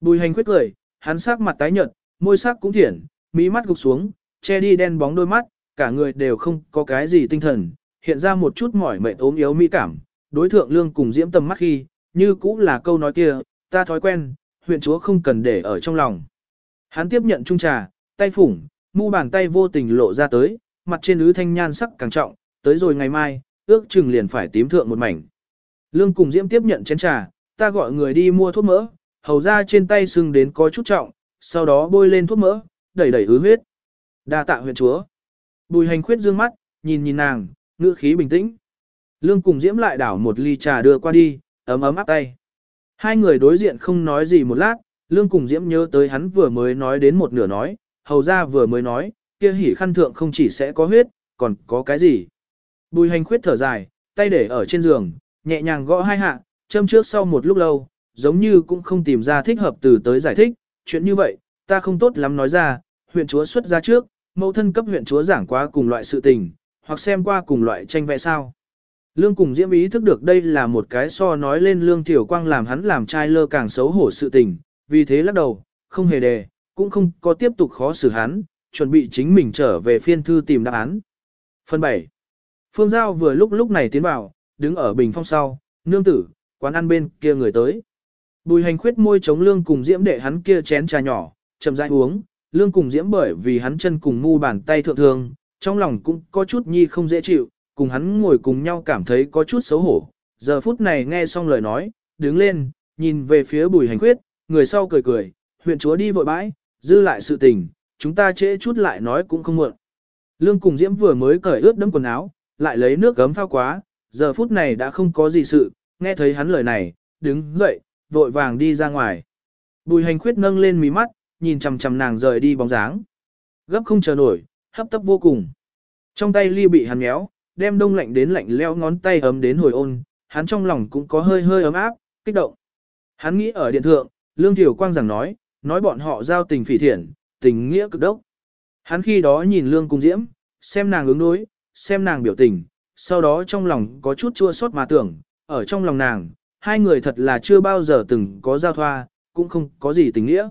Bùi hành khuyết cười, hắn sắc mặt tái nhợt, môi sắc cũng thiển, mí mắt gục xuống, che đi đen bóng đôi mắt, cả người đều không có cái gì tinh thần, hiện ra một chút mỏi mệt ốm yếu mỹ cảm. Đối thượng lương cùng diễm tầm mắt khi, như cũng là câu nói kia, ta thói quen, huyện chúa không cần để ở trong lòng. Hắn tiếp nhận chung trà, tay phủng, mu bàn tay vô tình lộ ra tới, mặt trên ứ thanh nhan sắc càng trọng, tới rồi ngày mai, ước chừng liền phải tím thượng một mảnh. Lương cùng Diễm tiếp nhận chén trà, ta gọi người đi mua thuốc mỡ, hầu ra trên tay sưng đến có chút trọng, sau đó bôi lên thuốc mỡ, đẩy đẩy ứ huyết. Đa tạ huyện chúa. Bùi hành khuyết dương mắt, nhìn nhìn nàng, ngữ khí bình tĩnh. Lương cùng Diễm lại đảo một ly trà đưa qua đi, ấm ấm áp tay. Hai người đối diện không nói gì một lát, Lương cùng Diễm nhớ tới hắn vừa mới nói đến một nửa nói, hầu ra vừa mới nói, kia hỉ khăn thượng không chỉ sẽ có huyết, còn có cái gì. Bùi hành khuyết thở dài, tay để ở trên giường, nhẹ nhàng gõ hai hạ, châm trước sau một lúc lâu, giống như cũng không tìm ra thích hợp từ tới giải thích, chuyện như vậy, ta không tốt lắm nói ra, huyện chúa xuất ra trước, mẫu thân cấp huyện chúa giảng qua cùng loại sự tình, hoặc xem qua cùng loại tranh vẽ sao. Lương cùng diễm ý thức được đây là một cái so nói lên lương tiểu quang làm hắn làm trai lơ càng xấu hổ sự tình, vì thế lắc đầu, không hề đề, cũng không có tiếp tục khó xử hắn, chuẩn bị chính mình trở về phiên thư tìm đáp án. Phần 7 Phương Giao vừa lúc lúc này tiến vào, đứng ở bình phong sau, nương tử, quán ăn bên kia người tới. Bùi hành khuyết môi chống lương cùng diễm đệ hắn kia chén trà nhỏ, chậm rãi uống, lương cùng diễm bởi vì hắn chân cùng mu bàn tay thượng thường, trong lòng cũng có chút nhi không dễ chịu, cùng hắn ngồi cùng nhau cảm thấy có chút xấu hổ. Giờ phút này nghe xong lời nói, đứng lên, nhìn về phía bùi hành khuyết, người sau cười cười, huyện chúa đi vội bãi, dư lại sự tình, chúng ta trễ chút lại nói cũng không muộn. Lương cùng diễm vừa mới cởi ướt đẫm quần áo, lại lấy nước gấm phao quá, giờ phút này đã không có gì sự, nghe thấy hắn lời này, đứng dậy, vội vàng đi ra ngoài. Bùi hành khuyết nâng lên mí mắt, nhìn chằm chằm nàng rời đi bóng dáng. Gấp không chờ nổi, hấp tấp vô cùng. Trong tay ly bị hắn méo, đem đông lạnh đến lạnh leo ngón tay ấm đến hồi ôn, hắn trong lòng cũng có hơi hơi ấm áp, kích động. Hắn nghĩ ở điện thượng, Lương Thiểu Quang rằng nói, nói bọn họ giao tình phỉ thiện, tình nghĩa cực đốc. Hắn khi đó nhìn Lương Cung Diễm, xem nàng ứng đối, xem nàng biểu tình, sau đó trong lòng có chút chua xót mà tưởng, ở trong lòng nàng, hai người thật là chưa bao giờ từng có giao thoa, cũng không có gì tình nghĩa.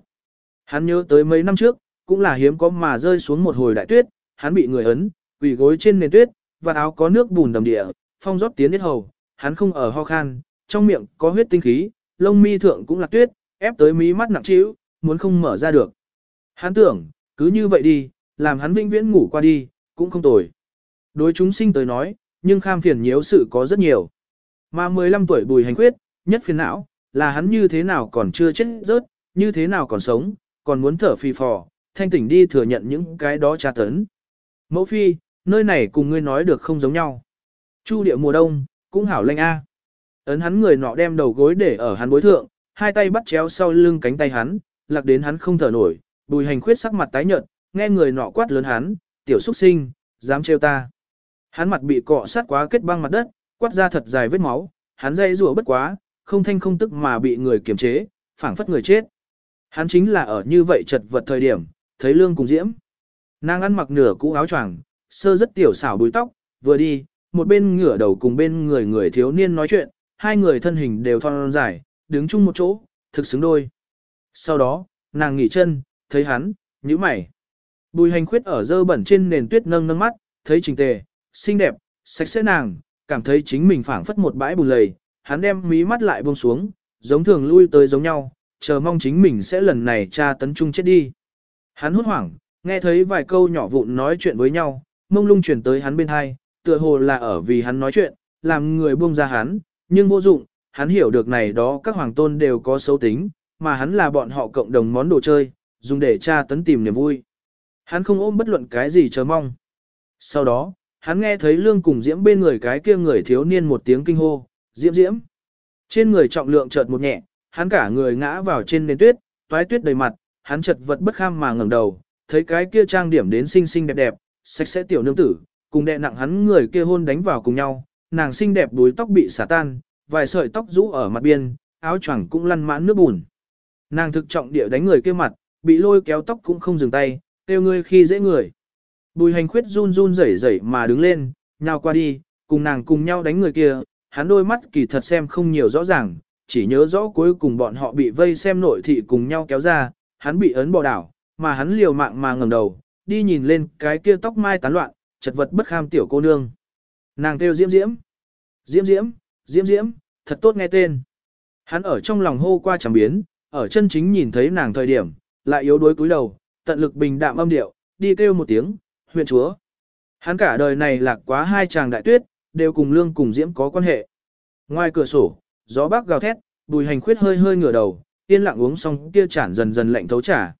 Hắn nhớ tới mấy năm trước, cũng là hiếm có mà rơi xuống một hồi đại tuyết, hắn bị người ấn, quỳ gối trên nền tuyết, và áo có nước bùn đầm địa, phong rót tiến đến hầu, hắn không ở ho khan, trong miệng có huyết tinh khí, lông mi thượng cũng là tuyết, ép tới mí mắt nặng trĩu, muốn không mở ra được. Hắn tưởng, cứ như vậy đi, làm hắn vĩnh viễn ngủ qua đi, cũng không tồi. Đối chúng sinh tới nói, nhưng kham phiền nhiễu sự có rất nhiều. Mà 15 tuổi bùi hành quyết, nhất phiền não, là hắn như thế nào còn chưa chết rớt, như thế nào còn sống, còn muốn thở phì phò, thanh tỉnh đi thừa nhận những cái đó tra tấn. Mẫu phi, nơi này cùng ngươi nói được không giống nhau. Chu địa mùa đông, cũng hảo lanh a. Ấn hắn người nọ đem đầu gối để ở hắn bối thượng, hai tay bắt chéo sau lưng cánh tay hắn, lạc đến hắn không thở nổi, bùi hành khuyết sắc mặt tái nhợt, nghe người nọ quát lớn hắn, tiểu xuất sinh, dám trêu ta. Hắn mặt bị cọ sát quá kết băng mặt đất, quát ra thật dài vết máu, hắn dây rùa bất quá, không thanh không tức mà bị người kiềm chế, phảng phất người chết. Hắn chính là ở như vậy chật vật thời điểm, thấy lương cùng diễm. Nàng ăn mặc nửa cũ áo choàng, sơ rất tiểu xảo búi tóc, vừa đi, một bên ngửa đầu cùng bên người người thiếu niên nói chuyện, hai người thân hình đều thon dài, đứng chung một chỗ, thực xứng đôi. Sau đó, nàng nghỉ chân, thấy hắn, nhíu mày. Bùi hành khuyết ở dơ bẩn trên nền tuyết nâng nâng mắt, thấy trình tề, xinh đẹp, sạch sẽ nàng, cảm thấy chính mình phảng phất một bãi bùn lầy, hắn đem mí mắt lại buông xuống, giống thường lui tới giống nhau, chờ mong chính mình sẽ lần này tra tấn trung chết đi. Hắn hốt hoảng, nghe thấy vài câu nhỏ vụn nói chuyện với nhau, mông lung chuyển tới hắn bên hai, tựa hồ là ở vì hắn nói chuyện, làm người buông ra hắn, nhưng vô dụng, hắn hiểu được này đó các hoàng tôn đều có xấu tính, mà hắn là bọn họ cộng đồng món đồ chơi, dùng để tra tấn tìm niềm vui. Hắn không ôm bất luận cái gì chờ mong. Sau đó, hắn nghe thấy lương cùng diễm bên người cái kia người thiếu niên một tiếng kinh hô, diễm diễm. Trên người trọng lượng chợt một nhẹ, hắn cả người ngã vào trên nền tuyết, toái tuyết đầy mặt, hắn chật vật bất kham mà ngẩng đầu, thấy cái kia trang điểm đến xinh xinh đẹp đẹp, sạch sẽ tiểu nương tử, cùng đệ nặng hắn người kia hôn đánh vào cùng nhau, nàng xinh đẹp đuôi tóc bị xả tan, vài sợi tóc rũ ở mặt biên, áo choàng cũng lăn mãn nước bùn. Nàng thực trọng địa đánh người kia mặt, bị lôi kéo tóc cũng không dừng tay, tiêu ngươi khi dễ người. Bùi hành khuyết run run rẩy rẩy mà đứng lên, nhào qua đi, cùng nàng cùng nhau đánh người kia, hắn đôi mắt kỳ thật xem không nhiều rõ ràng, chỉ nhớ rõ cuối cùng bọn họ bị vây xem nội thị cùng nhau kéo ra, hắn bị ấn bỏ đảo, mà hắn liều mạng mà ngẩng đầu, đi nhìn lên cái kia tóc mai tán loạn, chật vật bất kham tiểu cô nương. Nàng kêu diễm diễm, diễm diễm, diễm diễm, thật tốt nghe tên. Hắn ở trong lòng hô qua chẳng biến, ở chân chính nhìn thấy nàng thời điểm, lại yếu đuối cúi đầu, tận lực bình đạm âm điệu, đi kêu một tiếng, huyện chúa. Hắn cả đời này lạc quá hai chàng đại tuyết, đều cùng lương cùng diễm có quan hệ. Ngoài cửa sổ, gió bắc gào thét, bùi hành khuyết hơi hơi ngửa đầu, yên lặng uống xong kia chản dần dần lạnh thấu trả.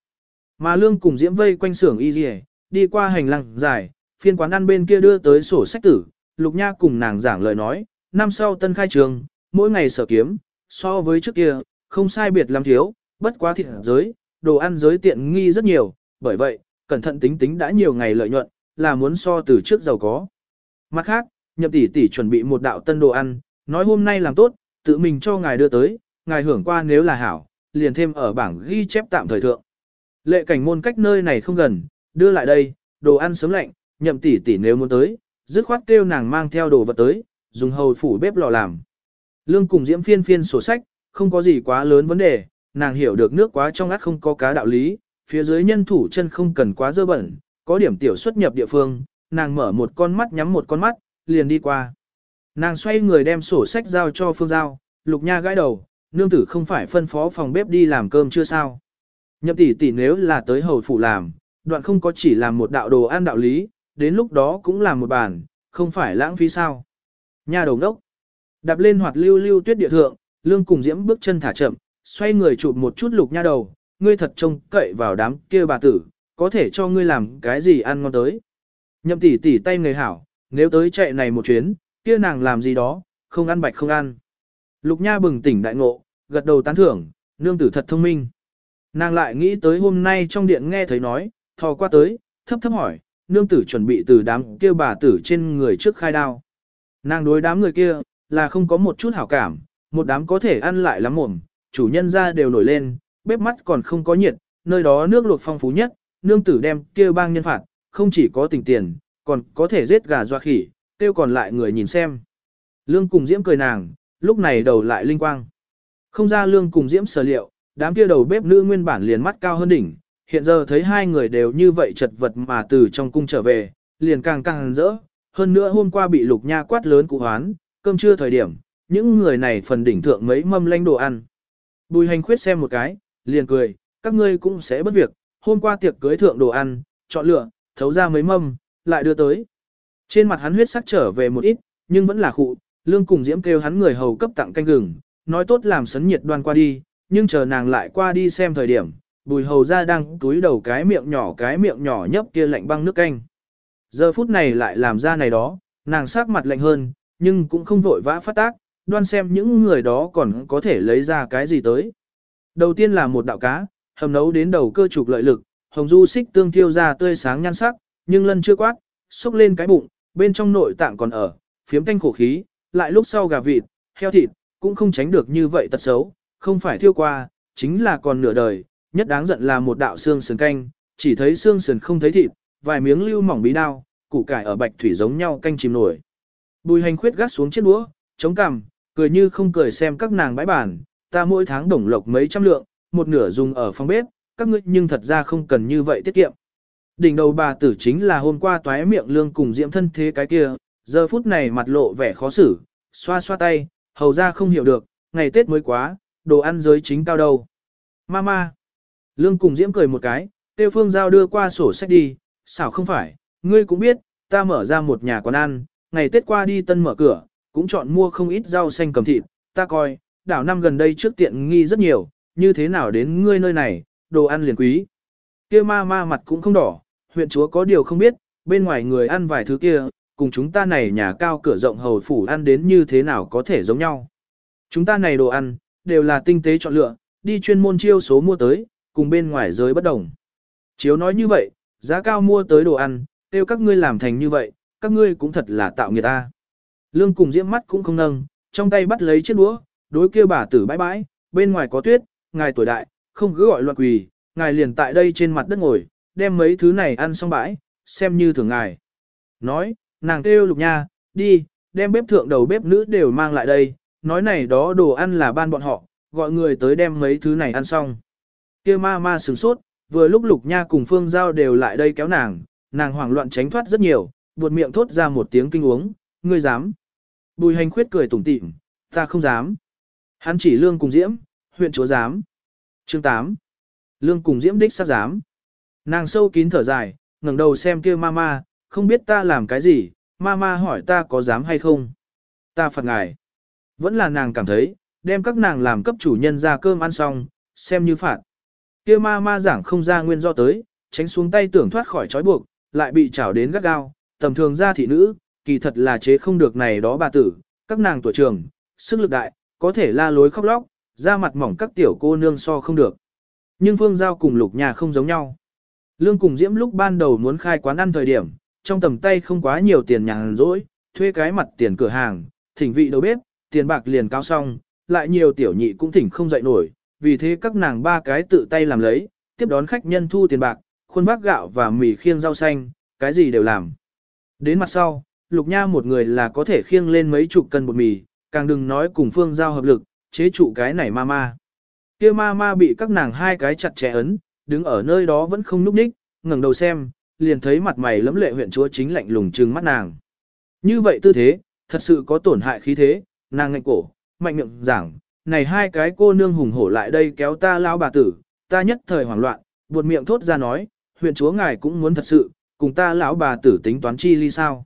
Mà lương cùng diễm vây quanh xưởng y dì đi qua hành lang dài, phiên quán ăn bên kia đưa tới sổ sách tử, lục nha cùng nàng giảng lời nói, năm sau tân khai trường, mỗi ngày sở kiếm, so với trước kia, không sai biệt lắm thiếu, bất quá thịt giới, đồ ăn giới tiện nghi rất nhiều, bởi vậy, cẩn thận tính tính đã nhiều ngày lợi nhuận, là muốn so từ trước giàu có. Mặt khác, nhập tỷ tỷ chuẩn bị một đạo tân đồ ăn, nói hôm nay làm tốt, tự mình cho ngài đưa tới, ngài hưởng qua nếu là hảo, liền thêm ở bảng ghi chép tạm thời thượng. Lệ cảnh môn cách nơi này không gần, đưa lại đây, đồ ăn sớm lạnh, nhậm tỷ tỷ nếu muốn tới, dứt khoát kêu nàng mang theo đồ vật tới, dùng hầu phủ bếp lò làm. Lương cùng diễm phiên phiên sổ sách, không có gì quá lớn vấn đề, nàng hiểu được nước quá trong át không có cá đạo lý, phía dưới nhân thủ chân không cần quá dơ bẩn, có điểm tiểu xuất nhập địa phương, nàng mở một con mắt nhắm một con mắt, liền đi qua. Nàng xoay người đem sổ sách giao cho Phương Giao, Lục Nha gãi đầu, nương tử không phải phân phó phòng bếp đi làm cơm chưa sao. Nhậm tỷ tỷ nếu là tới hầu phủ làm, đoạn không có chỉ làm một đạo đồ ăn đạo lý, đến lúc đó cũng làm một bàn, không phải lãng phí sao. Nha đầu đốc. Đạp lên hoạt lưu lưu tuyết địa thượng, lương cùng diễm bước chân thả chậm, xoay người chụp một chút lục nha đầu, ngươi thật trông cậy vào đám kia bà tử, có thể cho ngươi làm cái gì ăn ngon tới. Nhậm tỷ tỷ tay người hảo, nếu tới chạy này một chuyến, kia nàng làm gì đó, không ăn bạch không ăn. Lục nha bừng tỉnh đại ngộ, gật đầu tán thưởng, nương tử thật thông minh. Nàng lại nghĩ tới hôm nay trong điện nghe thấy nói, thò qua tới, thấp thấp hỏi, nương tử chuẩn bị từ đám kia bà tử trên người trước khai đao. Nàng đối đám người kia, là không có một chút hảo cảm, một đám có thể ăn lại lắm mồm, chủ nhân ra đều nổi lên, bếp mắt còn không có nhiệt, nơi đó nước luộc phong phú nhất, nương tử đem kia bang nhân phạt, không chỉ có tình tiền, còn có thể giết gà doa khỉ, kêu còn lại người nhìn xem. Lương cùng diễm cười nàng, lúc này đầu lại linh quang. Không ra lương cùng diễm sở liệu, đám kia đầu bếp nữ nguyên bản liền mắt cao hơn đỉnh, hiện giờ thấy hai người đều như vậy chật vật mà từ trong cung trở về, liền càng càng rỡ. Hơn nữa hôm qua bị lục nha quát lớn cụ hoán, cơm trưa thời điểm, những người này phần đỉnh thượng mấy mâm lanh đồ ăn. Bùi hành khuyết xem một cái, liền cười, các ngươi cũng sẽ bất việc, hôm qua tiệc cưới thượng đồ ăn, chọn lựa, thấu ra mấy mâm, lại đưa tới. Trên mặt hắn huyết sắc trở về một ít, nhưng vẫn là khụ, lương cùng diễm kêu hắn người hầu cấp tặng canh gừng, nói tốt làm sấn nhiệt đoan qua đi, nhưng chờ nàng lại qua đi xem thời điểm, bùi hầu ra đang túi đầu cái miệng nhỏ cái miệng nhỏ nhấp kia lạnh băng nước canh. Giờ phút này lại làm ra này đó, nàng sắc mặt lạnh hơn, nhưng cũng không vội vã phát tác, đoan xem những người đó còn có thể lấy ra cái gì tới. Đầu tiên là một đạo cá, hầm nấu đến đầu cơ trục lợi lực, hồng du xích tương thiêu ra tươi sáng nhan sắc, nhưng lân chưa quát, xúc lên cái bụng, bên trong nội tạng còn ở, phiếm thanh khổ khí, lại lúc sau gà vịt, heo thịt, cũng không tránh được như vậy tật xấu, không phải thiêu qua, chính là còn nửa đời, nhất đáng giận là một đạo xương sườn canh, chỉ thấy xương sườn không thấy thịt, vài miếng lưu mỏng bí đao, củ cải ở bạch thủy giống nhau canh chìm nổi. Bùi hành khuyết gác xuống chiếc đũa, chống cằm, cười như không cười xem các nàng bãi bản, ta mỗi tháng đồng lộc mấy trăm lượng, một nửa dùng ở phòng bếp, các ngươi nhưng thật ra không cần như vậy tiết kiệm. Đỉnh đầu bà tử chính là hôm qua toái miệng lương cùng diễm thân thế cái kia, giờ phút này mặt lộ vẻ khó xử, xoa xoa tay, hầu ra không hiểu được, ngày Tết mới quá, đồ ăn giới chính cao đâu. Mama. Lương cùng diễm cười một cái, tiêu phương giao đưa qua sổ sách đi, xảo không phải, ngươi cũng biết, ta mở ra một nhà quán ăn, ngày Tết qua đi tân mở cửa, cũng chọn mua không ít rau xanh cầm thịt, ta coi, đảo năm gần đây trước tiện nghi rất nhiều, như thế nào đến ngươi nơi này, đồ ăn liền quý. Kia ma ma mặt cũng không đỏ, huyện chúa có điều không biết, bên ngoài người ăn vài thứ kia, cùng chúng ta này nhà cao cửa rộng hầu phủ ăn đến như thế nào có thể giống nhau. Chúng ta này đồ ăn, đều là tinh tế chọn lựa, đi chuyên môn chiêu số mua tới, cùng bên ngoài giới bất đồng. Chiếu nói như vậy, giá cao mua tới đồ ăn, tiêu các ngươi làm thành như vậy, các ngươi cũng thật là tạo người ta. Lương cùng diễm mắt cũng không nâng, trong tay bắt lấy chiếc đũa, đối kia bà tử bãi bãi, bên ngoài có tuyết, ngài tuổi đại, không cứ gọi loạn quỳ, ngài liền tại đây trên mặt đất ngồi, đem mấy thứ này ăn xong bãi, xem như thường ngài. Nói, nàng kêu lục nha, đi, đem bếp thượng đầu bếp nữ đều mang lại đây, nói này đó đồ ăn là ban bọn họ, gọi người tới đem mấy thứ này ăn xong. kia ma ma sửng sốt, vừa lúc lục nha cùng phương giao đều lại đây kéo nàng, nàng hoảng loạn tránh thoát rất nhiều, buột miệng thốt ra một tiếng kinh uống, ngươi dám. Bùi hành khuyết cười tủm tỉm, ta không dám. Hắn chỉ lương cùng diễm, huyện chúa dám. Chương 8. Lương cùng diễm đích sát dám. Nàng sâu kín thở dài, ngẩng đầu xem kia mama, không biết ta làm cái gì, mama hỏi ta có dám hay không. Ta phạt ngài. Vẫn là nàng cảm thấy, đem các nàng làm cấp chủ nhân ra cơm ăn xong, xem như phạt. Kia mama giảng không ra nguyên do tới, tránh xuống tay tưởng thoát khỏi trói buộc, lại bị chảo đến gắt gao, tầm thường ra thị nữ, kỳ thật là chế không được này đó bà tử, các nàng tuổi trường, sức lực đại, có thể la lối khóc lóc, da mặt mỏng các tiểu cô nương so không được. Nhưng Phương Giao cùng Lục Nhà không giống nhau. Lương cùng Diễm lúc ban đầu muốn khai quán ăn thời điểm, trong tầm tay không quá nhiều tiền nhàn rỗi, thuê cái mặt tiền cửa hàng, thỉnh vị đầu bếp, tiền bạc liền cao xong, lại nhiều tiểu nhị cũng thỉnh không dậy nổi, vì thế các nàng ba cái tự tay làm lấy, tiếp đón khách nhân thu tiền bạc, khuôn vác gạo và mì khiêng rau xanh, cái gì đều làm. Đến mặt sau, Lục Nha một người là có thể khiêng lên mấy chục cân bột mì, càng đừng nói cùng Phương Giao hợp lực, chế trụ cái này ma ma. Kia ma ma bị các nàng hai cái chặt chẽ ấn, đứng ở nơi đó vẫn không núp đích, ngẩng đầu xem, liền thấy mặt mày lấm lệ huyện chúa chính lạnh lùng trừng mắt nàng. Như vậy tư thế, thật sự có tổn hại khí thế, nàng ngạnh cổ, mạnh miệng giảng, này hai cái cô nương hùng hổ lại đây kéo ta lao bà tử, ta nhất thời hoảng loạn, buột miệng thốt ra nói, huyện chúa ngài cũng muốn thật sự, cùng ta lão bà tử tính toán chi ly sao.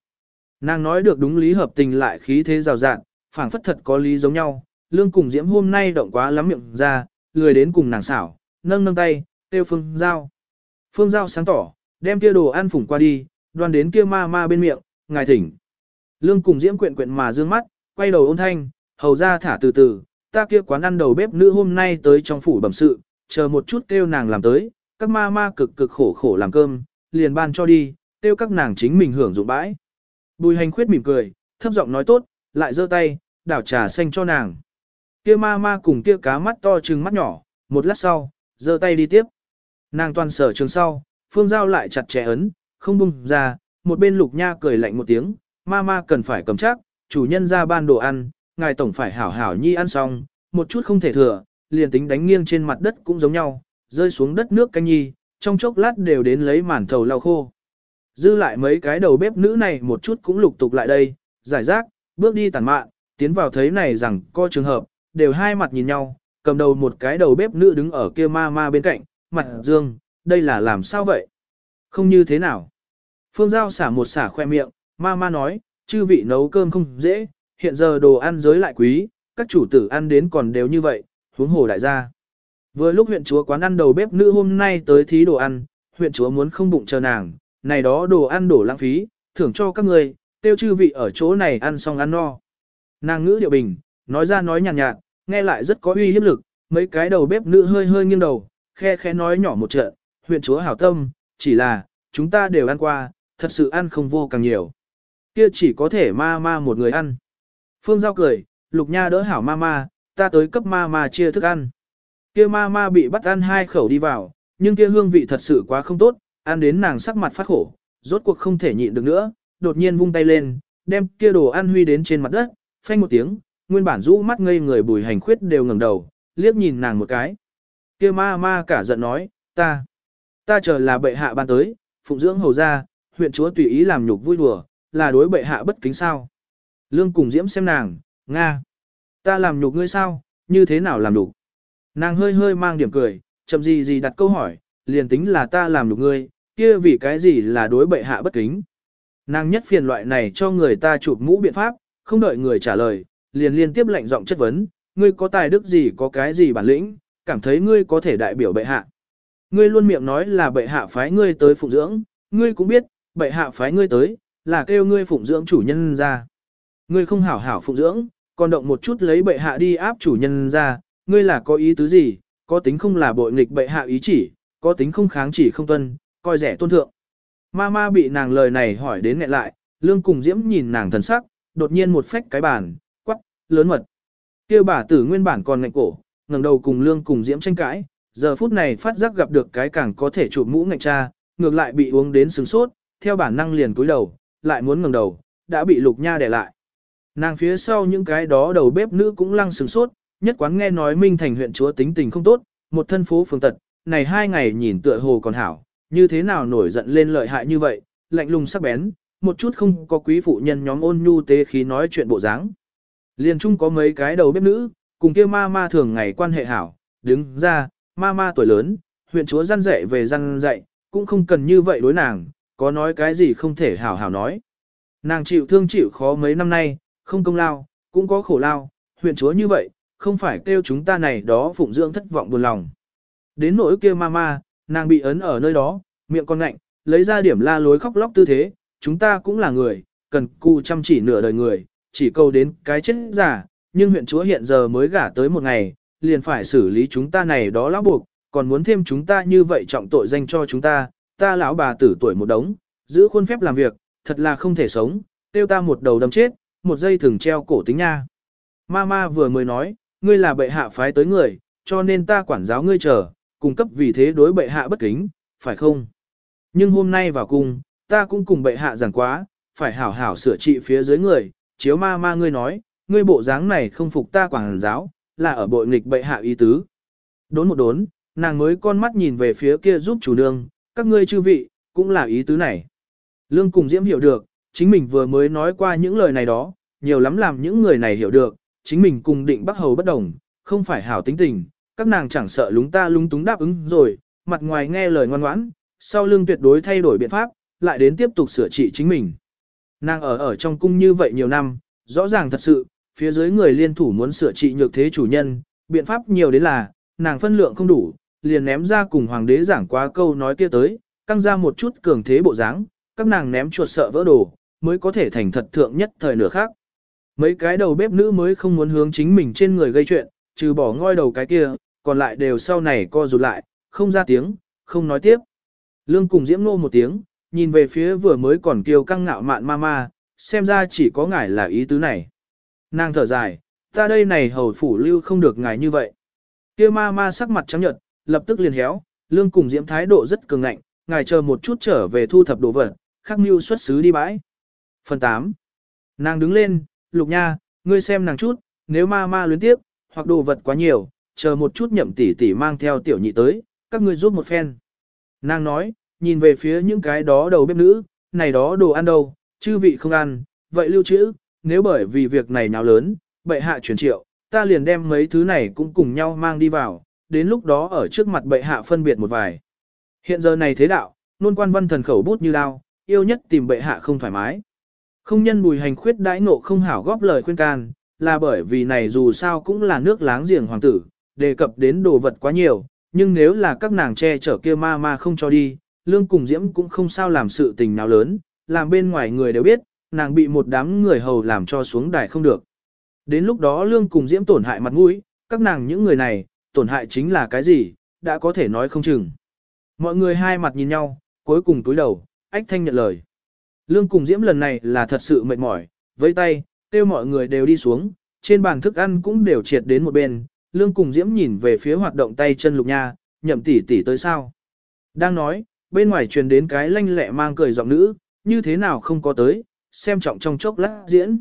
Nàng nói được đúng lý hợp tình lại khí thế rào rạn, phảng phất thật có lý giống nhau, lương cùng diễm hôm nay động quá lắm miệng ra, lười đến cùng nàng xảo, nâng nâng tay, tiêu phương giao. Phương giao sáng tỏ, đem kia đồ ăn phủng qua đi, đoan đến kia ma ma bên miệng, ngài thỉnh. Lương cùng diễm quyện quyện mà dương mắt, quay đầu ôn thanh, hầu ra thả từ từ, ta kia quán ăn đầu bếp nữ hôm nay tới trong phủ bẩm sự, chờ một chút kêu nàng làm tới, các ma ma cực cực khổ khổ làm cơm, liền ban cho đi, kêu các nàng chính mình hưởng dụng bãi. Bùi hành khuyết mỉm cười, thấp giọng nói tốt, lại giơ tay, đảo trà xanh cho nàng. Kia ma ma cùng kia cá mắt to trừng mắt nhỏ, một lát sau, giơ tay đi tiếp. Nàng toàn sở trường sau, phương giao lại chặt chẽ ấn, không bung ra, một bên lục nha cười lạnh một tiếng, ma ma cần phải cầm chắc, chủ nhân ra ban đồ ăn, ngài tổng phải hảo hảo nhi ăn xong, một chút không thể thừa, liền tính đánh nghiêng trên mặt đất cũng giống nhau, rơi xuống đất nước canh nhi, trong chốc lát đều đến lấy màn thầu lau khô. Dư lại mấy cái đầu bếp nữ này một chút cũng lục tục lại đây, giải rác, bước đi tàn mạn, tiến vào thấy này rằng có trường hợp, đều hai mặt nhìn nhau, cầm đầu một cái đầu bếp nữ đứng ở kia ma ma bên cạnh, mặt dương, đây là làm sao vậy? Không như thế nào. Phương Giao xả một xả khoe miệng, ma ma nói, chư vị nấu cơm không dễ, hiện giờ đồ ăn giới lại quý, các chủ tử ăn đến còn đều như vậy, huống hồ đại gia. Vừa lúc huyện chúa quán ăn đầu bếp nữ hôm nay tới thí đồ ăn, huyện chúa muốn không bụng chờ nàng, này đó đồ ăn đổ lãng phí, thưởng cho các người, tiêu chư vị ở chỗ này ăn xong ăn no. Nàng ngữ điệu bình, nói ra nói nhàn nhạt, nhạt, nghe lại rất có uy hiếp lực, mấy cái đầu bếp nữ hơi hơi nghiêng đầu, khe khẽ nói nhỏ một trận, huyện chúa hảo tâm, chỉ là, chúng ta đều ăn qua, thật sự ăn không vô càng nhiều. Kia chỉ có thể ma ma một người ăn. Phương Giao cười, Lục Nha đỡ hảo ma ma, ta tới cấp ma ma chia thức ăn. Kia ma ma bị bắt ăn hai khẩu đi vào, nhưng kia hương vị thật sự quá không tốt, ăn đến nàng sắc mặt phát khổ, rốt cuộc không thể nhịn được nữa, đột nhiên vung tay lên, đem kia đồ ăn huy đến trên mặt đất, phanh một tiếng, nguyên bản rũ mắt ngây người bùi hành khuyết đều ngẩng đầu, liếc nhìn nàng một cái. Kia ma ma cả giận nói, ta, ta chờ là bệ hạ ban tới, phụng dưỡng hầu ra, huyện chúa tùy ý làm nhục vui đùa, là đối bệ hạ bất kính sao. Lương cùng diễm xem nàng, Nga, ta làm nhục ngươi sao, như thế nào làm nhục? Nàng hơi hơi mang điểm cười, chậm gì gì đặt câu hỏi, liền tính là ta làm nhục ngươi, kia vì cái gì là đối bệ hạ bất kính. Nàng nhất phiền loại này cho người ta chụp mũ biện pháp, không đợi người trả lời, liền liên tiếp lệnh giọng chất vấn, ngươi có tài đức gì có cái gì bản lĩnh, cảm thấy ngươi có thể đại biểu bệ hạ. Ngươi luôn miệng nói là bệ hạ phái ngươi tới phụng dưỡng, ngươi cũng biết, bệ hạ phái ngươi tới, là kêu ngươi phụng dưỡng chủ nhân ra. Ngươi không hảo hảo phụng dưỡng, còn động một chút lấy bệ hạ đi áp chủ nhân ra, ngươi là có ý tứ gì, có tính không là bội nghịch bệ hạ ý chỉ, có tính không kháng chỉ không tuân, coi rẻ tôn thượng. Ma ma bị nàng lời này hỏi đến nghẹn lại, lương cùng diễm nhìn nàng thần sắc, đột nhiên một phách cái bàn, quắc, lớn mật. kêu bà tử nguyên bản còn ngạnh cổ, ngẩng đầu cùng lương cùng diễm tranh cãi, giờ phút này phát giác gặp được cái càng có thể chụp mũ ngạnh cha, ngược lại bị uống đến sướng sốt, theo bản năng liền cúi đầu, lại muốn ngẩng đầu, đã bị lục nha để lại. Nàng phía sau những cái đó đầu bếp nữ cũng lăng sướng sốt, nhất quán nghe nói Minh Thành huyện chúa tính tình không tốt, một thân phố phường tật, này hai ngày nhìn tựa hồ còn hảo, như thế nào nổi giận lên lợi hại như vậy, lạnh lùng sắc bén, một chút không có quý phụ nhân nhóm ôn nhu tế khí nói chuyện bộ dáng. Liên chung có mấy cái đầu bếp nữ, cùng kia ma ma thường ngày quan hệ hảo, đứng ra, ma ma tuổi lớn, huyện chúa răn dạy về răn dạy, cũng không cần như vậy đối nàng, có nói cái gì không thể hảo hảo nói. Nàng chịu thương chịu khó mấy năm nay, không công lao, cũng có khổ lao, huyện chúa như vậy, không phải kêu chúng ta này đó phụng dưỡng thất vọng buồn lòng. Đến nỗi kia ma ma, nàng bị ấn ở nơi đó, miệng con ngạnh, lấy ra điểm la lối khóc lóc tư thế, chúng ta cũng là người, cần cù chăm chỉ nửa đời người, chỉ câu đến cái chết giả, nhưng huyện chúa hiện giờ mới gả tới một ngày, liền phải xử lý chúng ta này đó lão buộc, còn muốn thêm chúng ta như vậy trọng tội danh cho chúng ta, ta lão bà tử tuổi một đống, giữ khuôn phép làm việc, thật là không thể sống, tiêu ta một đầu đâm chết, một dây thường treo cổ tính nha. Mama vừa mới nói, ngươi là bệ hạ phái tới người, cho nên ta quản giáo ngươi chờ, cung cấp vì thế đối bệ hạ bất kính, phải không? Nhưng hôm nay vào cung, ta cũng cùng bệ hạ giảng quá, phải hảo hảo sửa trị phía dưới người, chiếu ma ma ngươi nói, ngươi bộ dáng này không phục ta quảng giáo, là ở bội nghịch bệ hạ ý tứ. Đốn một đốn, nàng mới con mắt nhìn về phía kia giúp chủ nương, các ngươi chư vị, cũng là ý tứ này. Lương cùng Diễm hiểu được, chính mình vừa mới nói qua những lời này đó, nhiều lắm làm những người này hiểu được, chính mình cùng định bắc hầu bất đồng, không phải hảo tính tình, các nàng chẳng sợ lúng ta lúng túng đáp ứng rồi, mặt ngoài nghe lời ngoan ngoãn, sau lương tuyệt đối thay đổi biện pháp, lại đến tiếp tục sửa trị chính mình. Nàng ở ở trong cung như vậy nhiều năm, rõ ràng thật sự, phía dưới người liên thủ muốn sửa trị nhược thế chủ nhân, biện pháp nhiều đến là, nàng phân lượng không đủ, liền ném ra cùng hoàng đế giảng qua câu nói kia tới, căng ra một chút cường thế bộ dáng, các nàng ném chuột sợ vỡ đồ, mới có thể thành thật thượng nhất thời nửa khác. Mấy cái đầu bếp nữ mới không muốn hướng chính mình trên người gây chuyện, trừ bỏ ngôi đầu cái kia, còn lại đều sau này co rụt lại, không ra tiếng, không nói tiếp. Lương cùng diễm nô một tiếng, nhìn về phía vừa mới còn kiêu căng ngạo mạn ma ma, xem ra chỉ có ngải là ý tứ này. Nàng thở dài, ta đây này hầu phủ lưu không được ngài như vậy. Kia ma ma sắc mặt trắng nhợt, lập tức liền héo, lương cùng diễm thái độ rất cường ngạnh, ngài chờ một chút trở về thu thập đồ vật, khắc mưu xuất xứ đi bãi. Phần 8. Nàng đứng lên, lục nha, ngươi xem nàng chút, nếu ma ma luyến tiếp, hoặc đồ vật quá nhiều, chờ một chút nhậm tỷ tỷ mang theo tiểu nhị tới, các ngươi giúp một phen. Nàng nói, nhìn về phía những cái đó đầu bếp nữ, này đó đồ ăn đâu, chư vị không ăn, vậy lưu trữ, nếu bởi vì việc này nào lớn, bệ hạ chuyển triệu, ta liền đem mấy thứ này cũng cùng nhau mang đi vào, đến lúc đó ở trước mặt bệ hạ phân biệt một vài. Hiện giờ này thế đạo, nôn quan văn thần khẩu bút như đao, yêu nhất tìm bệ hạ không thoải mái. Không nhân bùi hành khuyết đãi nộ không hảo góp lời khuyên can, là bởi vì này dù sao cũng là nước láng giềng hoàng tử, đề cập đến đồ vật quá nhiều, nhưng nếu là các nàng che chở kia ma ma không cho đi, lương cùng diễm cũng không sao làm sự tình nào lớn, làm bên ngoài người đều biết, nàng bị một đám người hầu làm cho xuống đài không được. Đến lúc đó lương cùng diễm tổn hại mặt mũi, các nàng những người này, tổn hại chính là cái gì, đã có thể nói không chừng. Mọi người hai mặt nhìn nhau, cuối cùng túi đầu, ách thanh nhận lời. Lương cùng diễm lần này là thật sự mệt mỏi, với tay, kêu mọi người đều đi xuống, trên bàn thức ăn cũng đều triệt đến một bên, lương cùng diễm nhìn về phía hoạt động tay chân lục nha, nhậm tỷ tỷ tới sao. Đang nói, bên ngoài truyền đến cái lanh lẹ mang cười giọng nữ, như thế nào không có tới, xem trọng trong chốc lát diễn.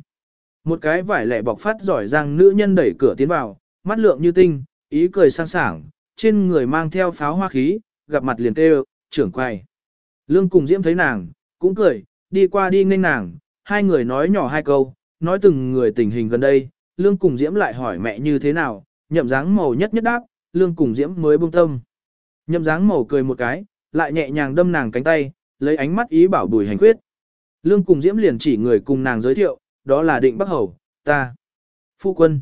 Một cái vải lẻ bọc phát giỏi giang nữ nhân đẩy cửa tiến vào, mắt lượng như tinh, ý cười sang sảng, trên người mang theo pháo hoa khí, gặp mặt liền kêu, trưởng quay. Lương cùng diễm thấy nàng, cũng cười, đi qua đi nghênh nàng, hai người nói nhỏ hai câu, nói từng người tình hình gần đây, Lương cùng Diễm lại hỏi mẹ như thế nào, nhậm dáng màu nhất nhất đáp, Lương cùng Diễm mới buông tâm. Nhậm dáng màu cười một cái, lại nhẹ nhàng đâm nàng cánh tay, lấy ánh mắt ý bảo bùi hành khuyết. Lương cùng Diễm liền chỉ người cùng nàng giới thiệu, đó là định Bắc Hầu, ta. Phu quân.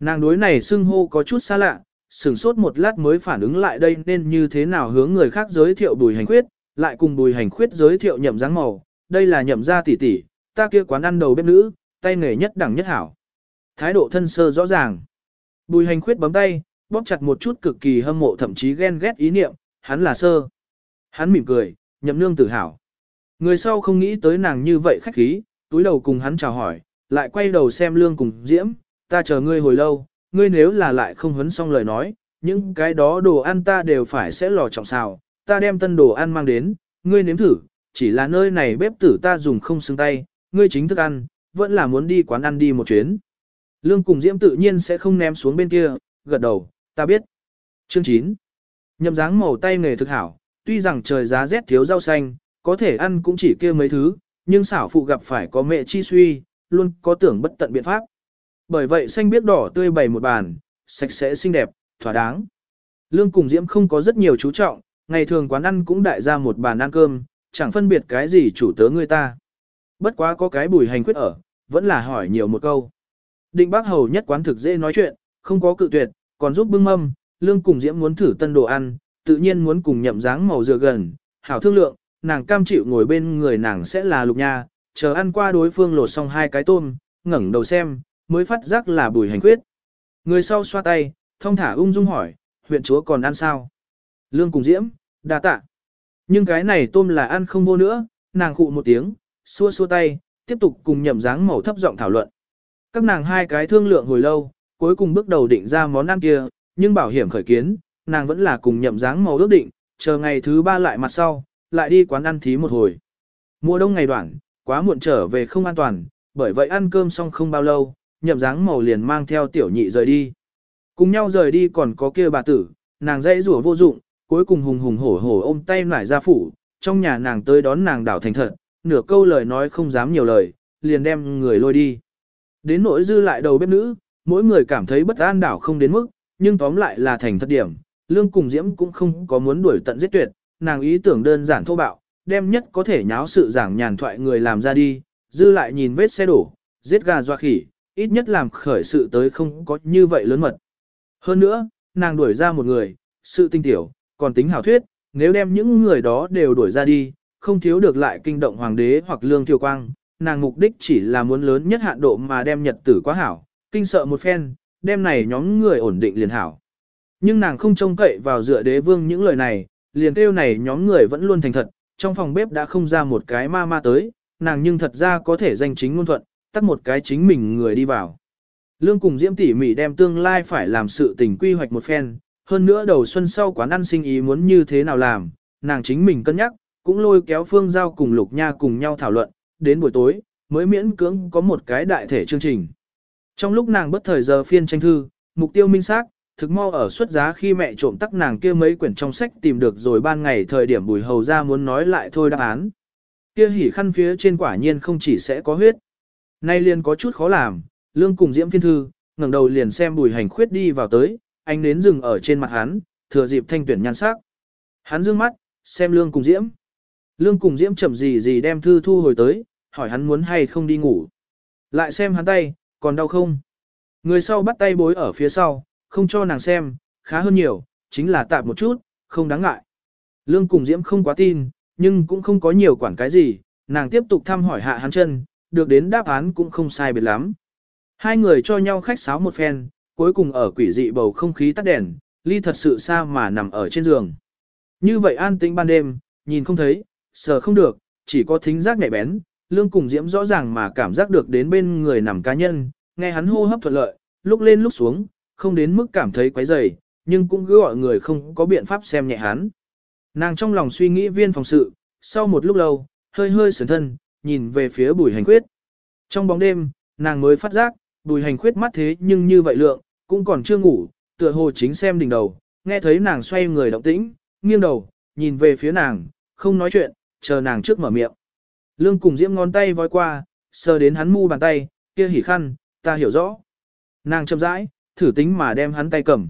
Nàng đối này xưng hô có chút xa lạ, sửng sốt một lát mới phản ứng lại đây nên như thế nào hướng người khác giới thiệu bùi hành khuyết, lại cùng bùi hành khuyết giới thiệu nhậm dáng màu, đây là nhậm gia tỷ tỷ, ta kia quán ăn đầu bếp nữ, tay nghề nhất đẳng nhất hảo. Thái độ thân sơ rõ ràng. Bùi hành khuyết bấm tay, bóp chặt một chút cực kỳ hâm mộ thậm chí ghen ghét ý niệm, hắn là sơ. Hắn mỉm cười, nhậm nương tự hào. Người sau không nghĩ tới nàng như vậy khách khí, túi đầu cùng hắn chào hỏi, lại quay đầu xem lương cùng diễm, ta chờ ngươi hồi lâu, ngươi nếu là lại không huấn xong lời nói, những cái đó đồ ăn ta đều phải sẽ lò trọng xào, ta đem tân đồ ăn mang đến, ngươi nếm thử, chỉ là nơi này bếp tử ta dùng không xứng tay, ngươi chính thức ăn, vẫn là muốn đi quán ăn đi một chuyến. Lương cùng Diễm tự nhiên sẽ không ném xuống bên kia, gật đầu, ta biết. Chương 9. Nhậm dáng màu tay nghề thực hảo, tuy rằng trời giá rét thiếu rau xanh, có thể ăn cũng chỉ kia mấy thứ, nhưng xảo phụ gặp phải có mẹ chi suy, luôn có tưởng bất tận biện pháp. Bởi vậy xanh biết đỏ tươi bày một bàn, sạch sẽ xinh đẹp, thỏa đáng. Lương cùng Diễm không có rất nhiều chú trọng, ngày thường quán ăn cũng đại ra một bàn ăn cơm, chẳng phân biệt cái gì chủ tớ người ta. Bất quá có cái bùi hành quyết ở, vẫn là hỏi nhiều một câu. Định bác hầu nhất quán thực dễ nói chuyện, không có cự tuyệt, còn giúp bưng mâm, lương cùng diễm muốn thử tân đồ ăn, tự nhiên muốn cùng nhậm dáng màu dừa gần, hảo thương lượng, nàng cam chịu ngồi bên người nàng sẽ là lục nha, chờ ăn qua đối phương lột xong hai cái tôm, ngẩng đầu xem, mới phát giác là bùi hành quyết. Người sau xoa tay, thông thả ung dung hỏi, huyện chúa còn ăn sao? Lương cùng diễm, đa tạ. Nhưng cái này tôm là ăn không vô nữa, nàng khụ một tiếng, xua xua tay, tiếp tục cùng nhậm dáng màu thấp giọng thảo luận. Các nàng hai cái thương lượng hồi lâu, cuối cùng bước đầu định ra món ăn kia, nhưng bảo hiểm khởi kiến, nàng vẫn là cùng nhậm dáng màu ước định, chờ ngày thứ ba lại mặt sau, lại đi quán ăn thí một hồi. Mùa đông ngày đoạn, quá muộn trở về không an toàn, bởi vậy ăn cơm xong không bao lâu, nhậm dáng màu liền mang theo tiểu nhị rời đi. Cùng nhau rời đi còn có kia bà tử, nàng dãy rủa vô dụng, cuối cùng hùng hùng hổ hổ ôm tay nải ra phủ, trong nhà nàng tới đón nàng đảo thành thật, nửa câu lời nói không dám nhiều lời, liền đem người lôi đi. Đến nỗi dư lại đầu bếp nữ, mỗi người cảm thấy bất an đảo không đến mức, nhưng tóm lại là thành thật điểm, lương cùng diễm cũng không có muốn đuổi tận giết tuyệt, nàng ý tưởng đơn giản thô bạo, đem nhất có thể nháo sự giảng nhàn thoại người làm ra đi, dư lại nhìn vết xe đổ, giết gà doa khỉ, ít nhất làm khởi sự tới không có như vậy lớn mật. Hơn nữa, nàng đuổi ra một người, sự tinh tiểu, còn tính hảo thuyết, nếu đem những người đó đều đuổi ra đi, không thiếu được lại kinh động hoàng đế hoặc lương thiêu quang, nàng mục đích chỉ là muốn lớn nhất hạn độ mà đem nhật tử quá hảo, kinh sợ một phen, đem này nhóm người ổn định liền hảo. Nhưng nàng không trông cậy vào dựa đế vương những lời này, liền kêu này nhóm người vẫn luôn thành thật, trong phòng bếp đã không ra một cái ma ma tới, nàng nhưng thật ra có thể danh chính ngôn thuận, tắt một cái chính mình người đi vào. Lương cùng Diễm tỉ mỉ đem tương lai phải làm sự tình quy hoạch một phen, hơn nữa đầu xuân sau quán ăn sinh ý muốn như thế nào làm, nàng chính mình cân nhắc, cũng lôi kéo Phương Giao cùng Lục Nha cùng nhau thảo luận, đến buổi tối, mới miễn cưỡng có một cái đại thể chương trình. Trong lúc nàng bất thời giờ phiên tranh thư, mục tiêu minh xác, thực mau ở xuất giá khi mẹ trộm tắc nàng kia mấy quyển trong sách tìm được rồi ban ngày thời điểm bùi hầu ra muốn nói lại thôi đáp án. Kia hỉ khăn phía trên quả nhiên không chỉ sẽ có huyết. Nay liền có chút khó làm, lương cùng diễm phiên thư, ngẩng đầu liền xem bùi hành khuyết đi vào tới, anh đến dừng ở trên mặt hắn, thừa dịp thanh tuyển nhan sắc. Hắn dương mắt, xem lương cùng diễm. Lương cùng Diễm chậm gì gì đem thư thu hồi tới, hỏi hắn muốn hay không đi ngủ. Lại xem hắn tay, còn đau không? Người sau bắt tay bối ở phía sau, không cho nàng xem, khá hơn nhiều, chính là tạm một chút, không đáng ngại. Lương cùng Diễm không quá tin, nhưng cũng không có nhiều quản cái gì, nàng tiếp tục thăm hỏi hạ hắn chân, được đến đáp án cũng không sai biệt lắm. Hai người cho nhau khách sáo một phen, cuối cùng ở quỷ dị bầu không khí tắt đèn, ly thật sự xa mà nằm ở trên giường. Như vậy an tĩnh ban đêm, nhìn không thấy, sờ không được, chỉ có thính giác nhạy bén, lương cùng diễm rõ ràng mà cảm giác được đến bên người nằm cá nhân, nghe hắn hô hấp thuận lợi, lúc lên lúc xuống, không đến mức cảm thấy quấy rầy, nhưng cũng cứ gọi người không có biện pháp xem nhẹ hắn. Nàng trong lòng suy nghĩ viên phòng sự, sau một lúc lâu, hơi hơi sườn thân, nhìn về phía bùi hành khuyết. Trong bóng đêm, nàng mới phát giác, bùi hành khuyết mắt thế nhưng như vậy lượng, cũng còn chưa ngủ, tựa hồ chính xem đỉnh đầu, nghe thấy nàng xoay người động tĩnh, nghiêng đầu, nhìn về phía nàng, không nói chuyện, chờ nàng trước mở miệng. Lương cùng diễm ngón tay voi qua, sờ đến hắn mu bàn tay, kia hỉ khăn, ta hiểu rõ. Nàng chậm rãi, thử tính mà đem hắn tay cầm.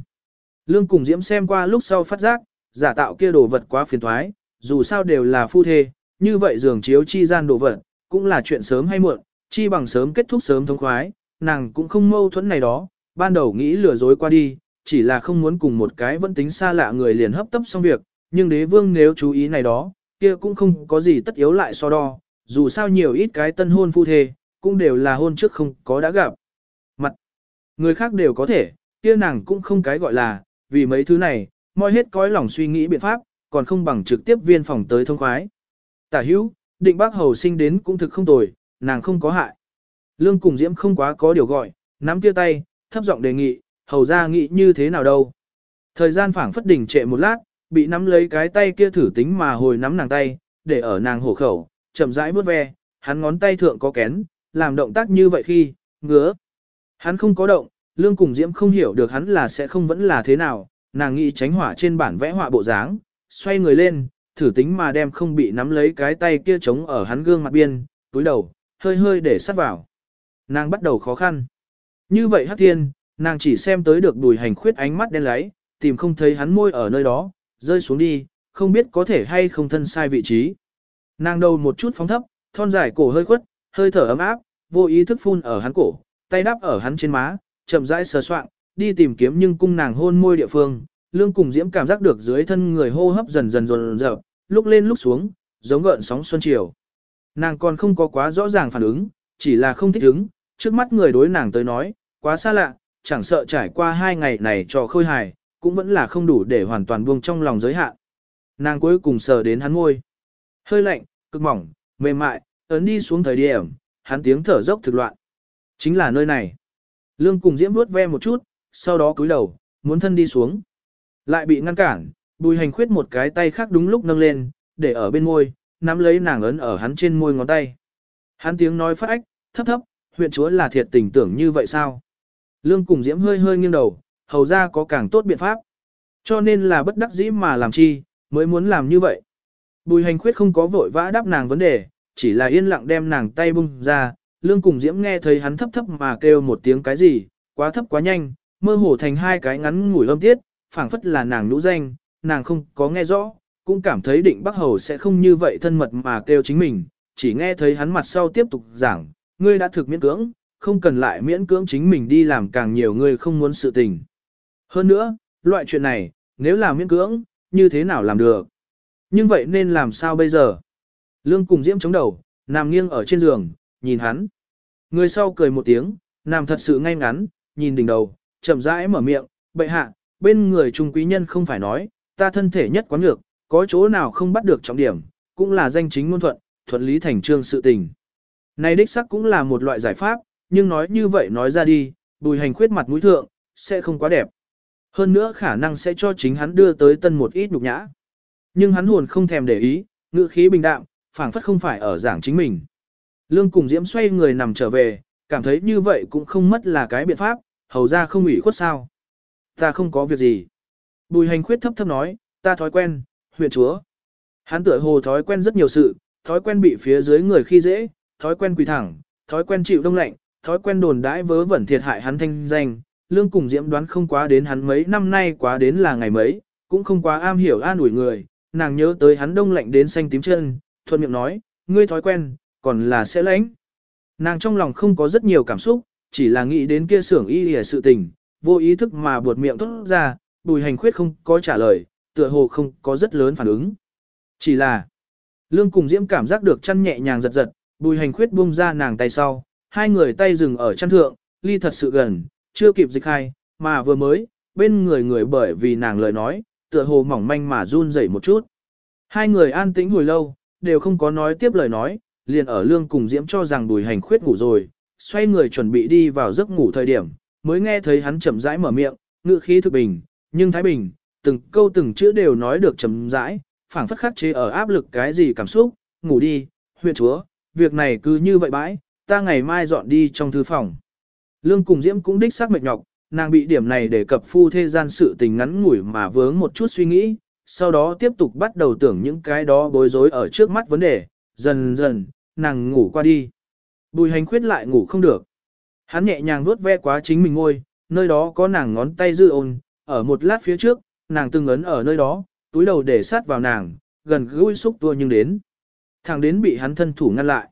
Lương cùng diễm xem qua lúc sau phát giác, giả tạo kia đồ vật quá phiền thoái, dù sao đều là phu thê, như vậy giường chiếu chi gian đồ vật, cũng là chuyện sớm hay muộn, chi bằng sớm kết thúc sớm thông khoái, nàng cũng không mâu thuẫn này đó, ban đầu nghĩ lừa dối qua đi, chỉ là không muốn cùng một cái vẫn tính xa lạ người liền hấp tấp xong việc, nhưng đế vương nếu chú ý này đó, kia cũng không có gì tất yếu lại so đo, dù sao nhiều ít cái tân hôn phu thê, cũng đều là hôn trước không có đã gặp. Người khác đều có thể, kia nàng cũng không cái gọi là, vì mấy thứ này, moi hết cõi lòng suy nghĩ biện pháp, còn không bằng trực tiếp viên phòng tới thông khoái. Tả hữu, định bác hầu sinh đến cũng thực không tồi, nàng không có hại. Lương cùng diễm không quá có điều gọi, nắm kia tay, thấp giọng đề nghị, hầu ra nghĩ như thế nào đâu. Thời gian phảng phất đỉnh trệ một lát, bị nắm lấy cái tay kia thử tính mà hồi nắm nàng tay, để ở nàng hổ khẩu, chậm rãi vuốt ve, hắn ngón tay thượng có kén, làm động tác như vậy khi, ngứa. Hắn không có động, lương cùng diễm không hiểu được hắn là sẽ không vẫn là thế nào, nàng nghĩ tránh hỏa trên bản vẽ họa bộ dáng, xoay người lên, thử tính mà đem không bị nắm lấy cái tay kia chống ở hắn gương mặt biên, túi đầu, hơi hơi để sát vào. Nàng bắt đầu khó khăn. Như vậy hát thiên, nàng chỉ xem tới được đùi hành khuyết ánh mắt đen láy, tìm không thấy hắn môi ở nơi đó, rơi xuống đi, không biết có thể hay không thân sai vị trí. Nàng đầu một chút phóng thấp, thon dài cổ hơi khuất, hơi thở ấm áp, vô ý thức phun ở hắn cổ, tay đắp ở hắn trên má, chậm rãi sờ soạng, đi tìm kiếm nhưng cung nàng hôn môi địa phương, lương cùng diễm cảm giác được dưới thân người hô hấp dần dần dần dần, lúc lên lúc xuống, giống gợn sóng xuân chiều. Nàng còn không có quá rõ ràng phản ứng, chỉ là không thích ứng, trước mắt người đối nàng tới nói, quá xa lạ, chẳng sợ trải qua hai ngày này cho khôi hài, cũng vẫn là không đủ để hoàn toàn buông trong lòng giới hạn. Nàng cuối cùng sờ đến hắn ngôi. Hơi lạnh, cực mỏng, mềm mại, ấn đi xuống thời điểm, hắn tiếng thở dốc thực loạn. Chính là nơi này. Lương cùng diễm vuốt ve một chút, sau đó cúi đầu, muốn thân đi xuống. Lại bị ngăn cản, bùi hành khuyết một cái tay khác đúng lúc nâng lên, để ở bên môi, nắm lấy nàng ấn ở hắn trên môi ngón tay. Hắn tiếng nói phát ách, thấp thấp, huyện chúa là thiệt tình tưởng như vậy sao? Lương cùng diễm hơi hơi nghiêng đầu, hầu ra có càng tốt biện pháp. Cho nên là bất đắc dĩ mà làm chi, mới muốn làm như vậy. Bùi hành khuyết không có vội vã đáp nàng vấn đề, chỉ là yên lặng đem nàng tay bung ra, lương cùng diễm nghe thấy hắn thấp thấp mà kêu một tiếng cái gì, quá thấp quá nhanh, mơ hồ thành hai cái ngắn ngủi âm tiết, phảng phất là nàng nhũ danh, nàng không có nghe rõ, cũng cảm thấy định bắc hầu sẽ không như vậy thân mật mà kêu chính mình, chỉ nghe thấy hắn mặt sau tiếp tục giảng, ngươi đã thực miễn cưỡng, không cần lại miễn cưỡng chính mình đi làm càng nhiều người không muốn sự tình. Hơn nữa, loại chuyện này, nếu là miễn cưỡng, như thế nào làm được? Nhưng vậy nên làm sao bây giờ? Lương cùng Diễm chống đầu, nằm nghiêng ở trên giường, nhìn hắn. Người sau cười một tiếng, nằm thật sự ngay ngắn, nhìn đỉnh đầu, chậm rãi mở miệng, bệ hạ, bên người trung quý nhân không phải nói, ta thân thể nhất quán ngược, có chỗ nào không bắt được trọng điểm, cũng là danh chính ngôn thuận, thuận lý thành trương sự tình. Này đích sắc cũng là một loại giải pháp, nhưng nói như vậy nói ra đi, bùi hành khuyết mặt mũi thượng, sẽ không quá đẹp. Hơn nữa khả năng sẽ cho chính hắn đưa tới tân một ít nhục nhã. Nhưng hắn hồn không thèm để ý, ngữ khí bình đạm, phảng phất không phải ở giảng chính mình. Lương cùng Diễm xoay người nằm trở về, cảm thấy như vậy cũng không mất là cái biện pháp, hầu ra không ủy khuất sao. Ta không có việc gì. Bùi hành khuyết thấp thấp nói, ta thói quen, huyện chúa. Hắn tựa hồ thói quen rất nhiều sự, thói quen bị phía dưới người khi dễ, thói quen quỳ thẳng, thói quen chịu đông lạnh, thói quen đồn đãi vớ vẩn thiệt hại hắn thanh danh. Lương cùng Diễm đoán không quá đến hắn mấy năm nay quá đến là ngày mấy, cũng không quá am hiểu an ủi người, nàng nhớ tới hắn đông lạnh đến xanh tím chân, thuận miệng nói, ngươi thói quen, còn là sẽ lãnh. Nàng trong lòng không có rất nhiều cảm xúc, chỉ là nghĩ đến kia xưởng y hề sự tình, vô ý thức mà buột miệng thốt ra, bùi hành khuyết không có trả lời, tựa hồ không có rất lớn phản ứng. Chỉ là, lương cùng diễm cảm giác được chăn nhẹ nhàng giật giật, bùi hành khuyết buông ra nàng tay sau, hai người tay dừng ở chăn thượng, ly thật sự gần, chưa kịp dịch hai, mà vừa mới, bên người người bởi vì nàng lời nói, tựa hồ mỏng manh mà run rẩy một chút. Hai người an tĩnh hồi lâu, đều không có nói tiếp lời nói, liền ở lương cùng diễm cho rằng bùi hành khuyết ngủ rồi, xoay người chuẩn bị đi vào giấc ngủ thời điểm, mới nghe thấy hắn chậm rãi mở miệng, ngữ khí thực bình, nhưng thái bình, từng câu từng chữ đều nói được chậm rãi, phảng phất khắc chế ở áp lực cái gì cảm xúc, ngủ đi, huyện chúa, việc này cứ như vậy bãi, ta ngày mai dọn đi trong thư phòng. Lương cùng diễm cũng đích xác mệt nhọc, nàng bị điểm này để cập phu thế gian sự tình ngắn ngủi mà vướng một chút suy nghĩ, sau đó tiếp tục bắt đầu tưởng những cái đó bối rối ở trước mắt vấn đề, dần dần, nàng ngủ qua đi. Bùi hành khuyết lại ngủ không được. Hắn nhẹ nhàng vuốt ve quá chính mình ngôi, nơi đó có nàng ngón tay dư ôn, ở một lát phía trước, nàng từng ấn ở nơi đó, túi đầu để sát vào nàng, gần gũi xúc tua nhưng đến. Thằng đến bị hắn thân thủ ngăn lại.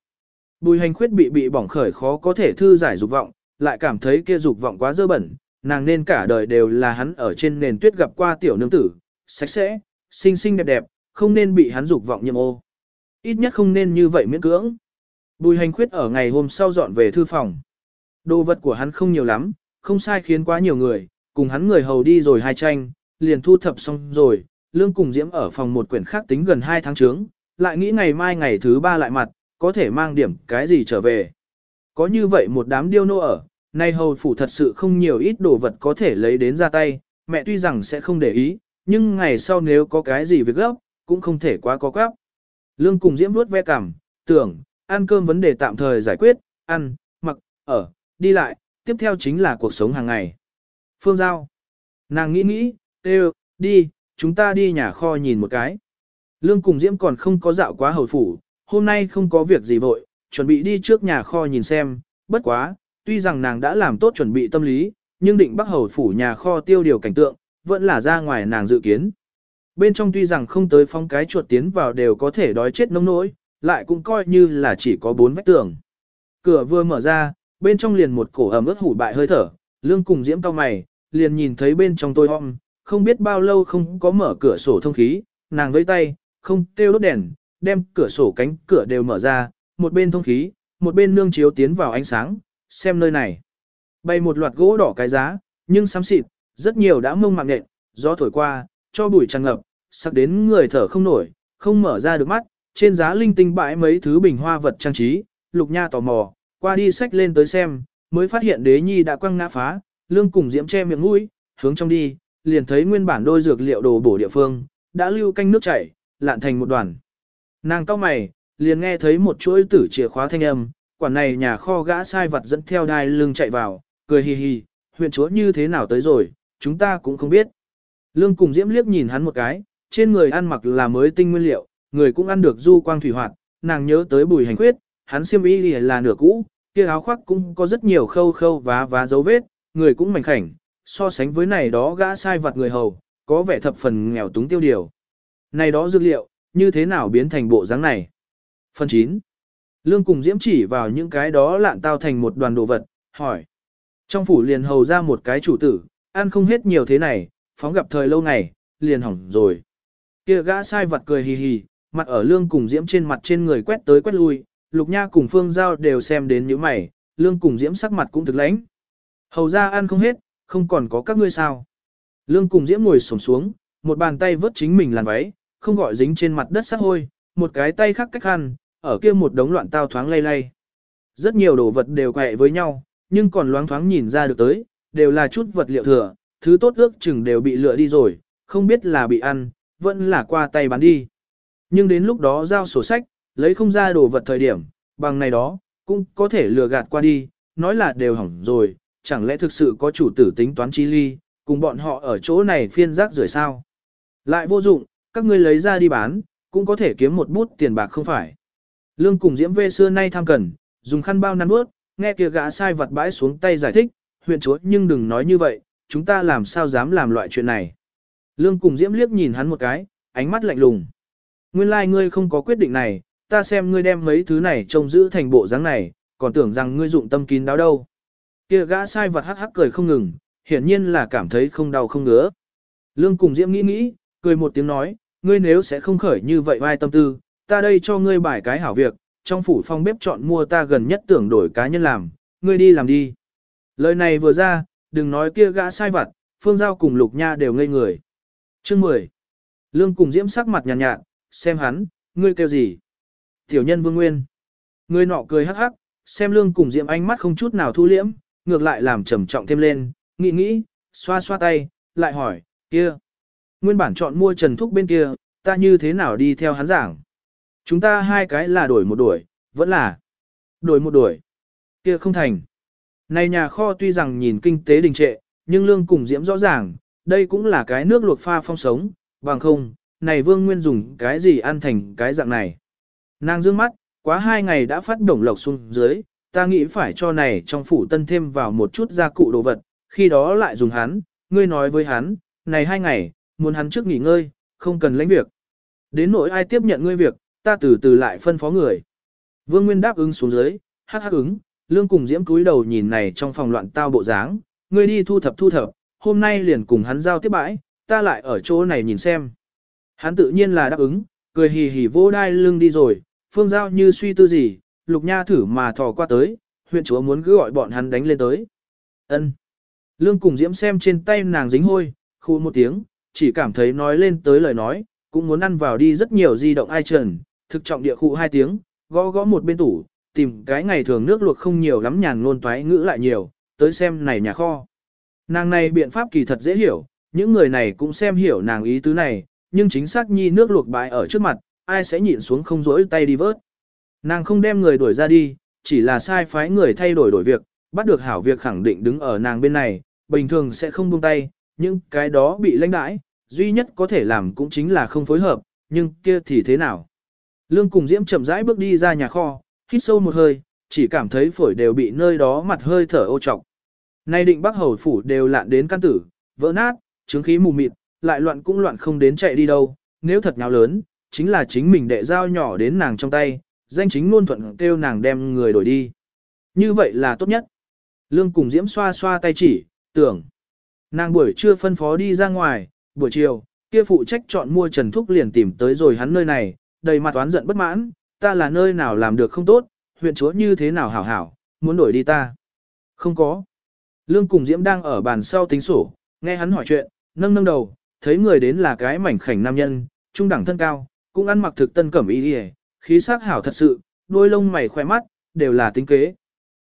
Bùi hành khuyết bị bị bỏng khởi khó có thể thư giải dục vọng, lại cảm thấy kia dục vọng quá dơ bẩn, nàng nên cả đời đều là hắn ở trên nền tuyết gặp qua tiểu nương tử, sạch sẽ, xinh xinh đẹp đẹp, không nên bị hắn dục vọng nhiễm ô. Ít nhất không nên như vậy miễn cưỡng. Bùi hành khuyết ở ngày hôm sau dọn về thư phòng. Đồ vật của hắn không nhiều lắm, không sai khiến quá nhiều người, cùng hắn người hầu đi rồi hai tranh, liền thu thập xong rồi, lương cùng diễm ở phòng một quyển khác tính gần hai tháng trướng, lại nghĩ ngày mai ngày thứ ba lại mặt, có thể mang điểm cái gì trở về. Có như vậy một đám điêu nô ở, nay hầu phủ thật sự không nhiều ít đồ vật có thể lấy đến ra tay, mẹ tuy rằng sẽ không để ý, nhưng ngày sau nếu có cái gì việc gấp, cũng không thể quá có gấp. Lương cùng diễm vuốt ve cảm, tưởng, ăn cơm vấn đề tạm thời giải quyết, ăn, mặc, ở, đi lại, tiếp theo chính là cuộc sống hàng ngày. Phương Giao. Nàng nghĩ nghĩ, kêu, đi, chúng ta đi nhà kho nhìn một cái. Lương cùng Diễm còn không có dạo quá hầu phủ, hôm nay không có việc gì vội, chuẩn bị đi trước nhà kho nhìn xem, bất quá, tuy rằng nàng đã làm tốt chuẩn bị tâm lý, nhưng định bắc hầu phủ nhà kho tiêu điều cảnh tượng, vẫn là ra ngoài nàng dự kiến. Bên trong tuy rằng không tới phong cái chuột tiến vào đều có thể đói chết nông nỗi, lại cũng coi như là chỉ có bốn vách tường. Cửa vừa mở ra, bên trong liền một cổ ẩm ướt hủ bại hơi thở, lương cùng diễm cao mày, liền nhìn thấy bên trong tôi om, không biết bao lâu không có mở cửa sổ thông khí, nàng với tay, không kêu đốt đèn, đem cửa sổ cánh cửa đều mở ra, một bên thông khí, một bên nương chiếu tiến vào ánh sáng, xem nơi này. Bày một loạt gỗ đỏ cái giá, nhưng xám xịt, rất nhiều đã mông mạng nện, gió thổi qua, cho bụi tràn ngập, sắc đến người thở không nổi, không mở ra được mắt, trên giá linh tinh bãi mấy thứ bình hoa vật trang trí, lục nha tò mò, qua đi sách lên tới xem, mới phát hiện đế nhi đã quăng ngã phá, lương cùng diễm che miệng mũi, hướng trong đi, liền thấy nguyên bản đôi dược liệu đồ bổ địa phương, đã lưu canh nước chảy, lạn thành một đoàn. Nàng cao mày, liền nghe thấy một chuỗi tử chìa khóa thanh âm, quản này nhà kho gã sai vật dẫn theo đai lưng chạy vào, cười hì hì, huyện chúa như thế nào tới rồi, chúng ta cũng không biết. Lương cùng diễm liếc nhìn hắn một cái, trên người ăn mặc là mới tinh nguyên liệu, người cũng ăn được du quang thủy hoạt, nàng nhớ tới bùi hành khuyết, hắn xiêm y là nửa cũ, kia áo khoác cũng có rất nhiều khâu khâu vá vá dấu vết, người cũng mảnh khảnh, so sánh với này đó gã sai vặt người hầu, có vẻ thập phần nghèo túng tiêu điều. Này đó dược liệu, như thế nào biến thành bộ dáng này? Phần 9. Lương cùng diễm chỉ vào những cái đó lạn tao thành một đoàn đồ vật, hỏi. Trong phủ liền hầu ra một cái chủ tử, ăn không hết nhiều thế này, phóng gặp thời lâu ngày, liền hỏng rồi. Kia gã sai vật cười hì hì, mặt ở lương cùng diễm trên mặt trên người quét tới quét lui, lục nha cùng phương giao đều xem đến những mày, lương cùng diễm sắc mặt cũng thực lãnh. Hầu ra ăn không hết, không còn có các ngươi sao. Lương cùng diễm ngồi xổm xuống, một bàn tay vớt chính mình làn váy, không gọi dính trên mặt đất sắc hôi, một cái tay khác cách khăn, ở kia một đống loạn tao thoáng lay lay. Rất nhiều đồ vật đều quẹ với nhau, nhưng còn loáng thoáng nhìn ra được tới, đều là chút vật liệu thừa, thứ tốt ước chừng đều bị lựa đi rồi, không biết là bị ăn, vẫn là qua tay bán đi. Nhưng đến lúc đó giao sổ sách, lấy không ra đồ vật thời điểm, bằng này đó, cũng có thể lừa gạt qua đi, nói là đều hỏng rồi, chẳng lẽ thực sự có chủ tử tính toán chi ly, cùng bọn họ ở chỗ này phiên rác rưởi sao. Lại vô dụng, các ngươi lấy ra đi bán, cũng có thể kiếm một bút tiền bạc không phải. Lương cùng diễm vê xưa nay tham cần, dùng khăn bao năn bước, nghe kia gã sai vật bãi xuống tay giải thích, huyện chúa nhưng đừng nói như vậy, chúng ta làm sao dám làm loại chuyện này. Lương cùng diễm liếc nhìn hắn một cái, ánh mắt lạnh lùng. Nguyên lai like ngươi không có quyết định này, ta xem ngươi đem mấy thứ này trông giữ thành bộ dáng này, còn tưởng rằng ngươi dụng tâm kín đáo đâu. Kia gã sai vật hắc hắc cười không ngừng, hiển nhiên là cảm thấy không đau không ngứa. Lương cùng Diễm nghĩ nghĩ, cười một tiếng nói, ngươi nếu sẽ không khởi như vậy vai tâm tư, ta đây cho ngươi bài cái hảo việc, trong phủ phong bếp chọn mua ta gần nhất tưởng đổi cá nhân làm, ngươi đi làm đi. Lời này vừa ra, đừng nói kia gã sai vặt, Phương Giao cùng Lục Nha đều ngây người. Chương 10. Lương cùng Diễm sắc mặt nhàn nhạt, nhạt, xem hắn, ngươi kêu gì? Tiểu nhân Vương Nguyên. Người nọ cười hắc hắc, xem Lương cùng Diễm ánh mắt không chút nào thu liễm, ngược lại làm trầm trọng thêm lên, nghĩ nghĩ, xoa xoa tay, lại hỏi, kia. Nguyên bản chọn mua Trần Thúc bên kia, ta như thế nào đi theo hắn giảng? Chúng ta hai cái là đổi một đuổi, vẫn là đổi một đuổi. Kia không thành. Này nhà kho tuy rằng nhìn kinh tế đình trệ, nhưng lương cùng diễm rõ ràng, đây cũng là cái nước luộc pha phong sống, bằng không, này vương nguyên dùng cái gì ăn thành cái dạng này. Nàng dương mắt, quá hai ngày đã phát động lộc xuống dưới, ta nghĩ phải cho này trong phủ tân thêm vào một chút gia cụ đồ vật, khi đó lại dùng hắn, ngươi nói với hắn, này hai ngày, muốn hắn trước nghỉ ngơi, không cần lãnh việc. Đến nỗi ai tiếp nhận ngươi việc, ta từ từ lại phân phó người. Vương Nguyên đáp ứng xuống dưới, hắc hắc ứng, lương cùng diễm cúi đầu nhìn này trong phòng loạn tao bộ dáng, ngươi đi thu thập thu thập, hôm nay liền cùng hắn giao tiếp bãi, ta lại ở chỗ này nhìn xem. Hắn tự nhiên là đáp ứng, cười hì hì vô đai lưng đi rồi, phương giao như suy tư gì, lục nha thử mà thò qua tới, huyện chúa muốn cứ gọi bọn hắn đánh lên tới. ân Lương cùng diễm xem trên tay nàng dính hôi, khu một tiếng, chỉ cảm thấy nói lên tới lời nói, cũng muốn ăn vào đi rất nhiều di động ai trần, thực trọng địa khu hai tiếng, gõ gõ một bên tủ, tìm cái ngày thường nước luộc không nhiều lắm nhàn ngôn toái ngữ lại nhiều, tới xem này nhà kho. Nàng này biện pháp kỳ thật dễ hiểu, những người này cũng xem hiểu nàng ý tứ này, nhưng chính xác nhi nước luộc bãi ở trước mặt, ai sẽ nhịn xuống không rỗi tay đi vớt. Nàng không đem người đuổi ra đi, chỉ là sai phái người thay đổi đổi việc, bắt được hảo việc khẳng định đứng ở nàng bên này, bình thường sẽ không buông tay, nhưng cái đó bị lãnh đãi, duy nhất có thể làm cũng chính là không phối hợp, nhưng kia thì thế nào? Lương cùng Diễm chậm rãi bước đi ra nhà kho, hít sâu một hơi, chỉ cảm thấy phổi đều bị nơi đó mặt hơi thở ô trọc. Nay định bắc hầu phủ đều lạn đến căn tử, vỡ nát, chứng khí mù mịt, lại loạn cũng loạn không đến chạy đi đâu, nếu thật nháo lớn, chính là chính mình đệ giao nhỏ đến nàng trong tay, danh chính luôn thuận kêu nàng đem người đổi đi. Như vậy là tốt nhất. Lương cùng Diễm xoa xoa tay chỉ, tưởng. Nàng buổi trưa phân phó đi ra ngoài, buổi chiều, kia phụ trách chọn mua Trần Thúc liền tìm tới rồi hắn nơi này, đầy mặt oán giận bất mãn, ta là nơi nào làm được không tốt, huyện chúa như thế nào hảo hảo, muốn đổi đi ta. Không có. Lương cùng Diễm đang ở bàn sau tính sổ, nghe hắn hỏi chuyện, nâng nâng đầu, thấy người đến là cái mảnh khảnh nam nhân, trung đẳng thân cao, cũng ăn mặc thực tân cẩm y đi khí sắc hảo thật sự, đôi lông mày khoe mắt, đều là tính kế.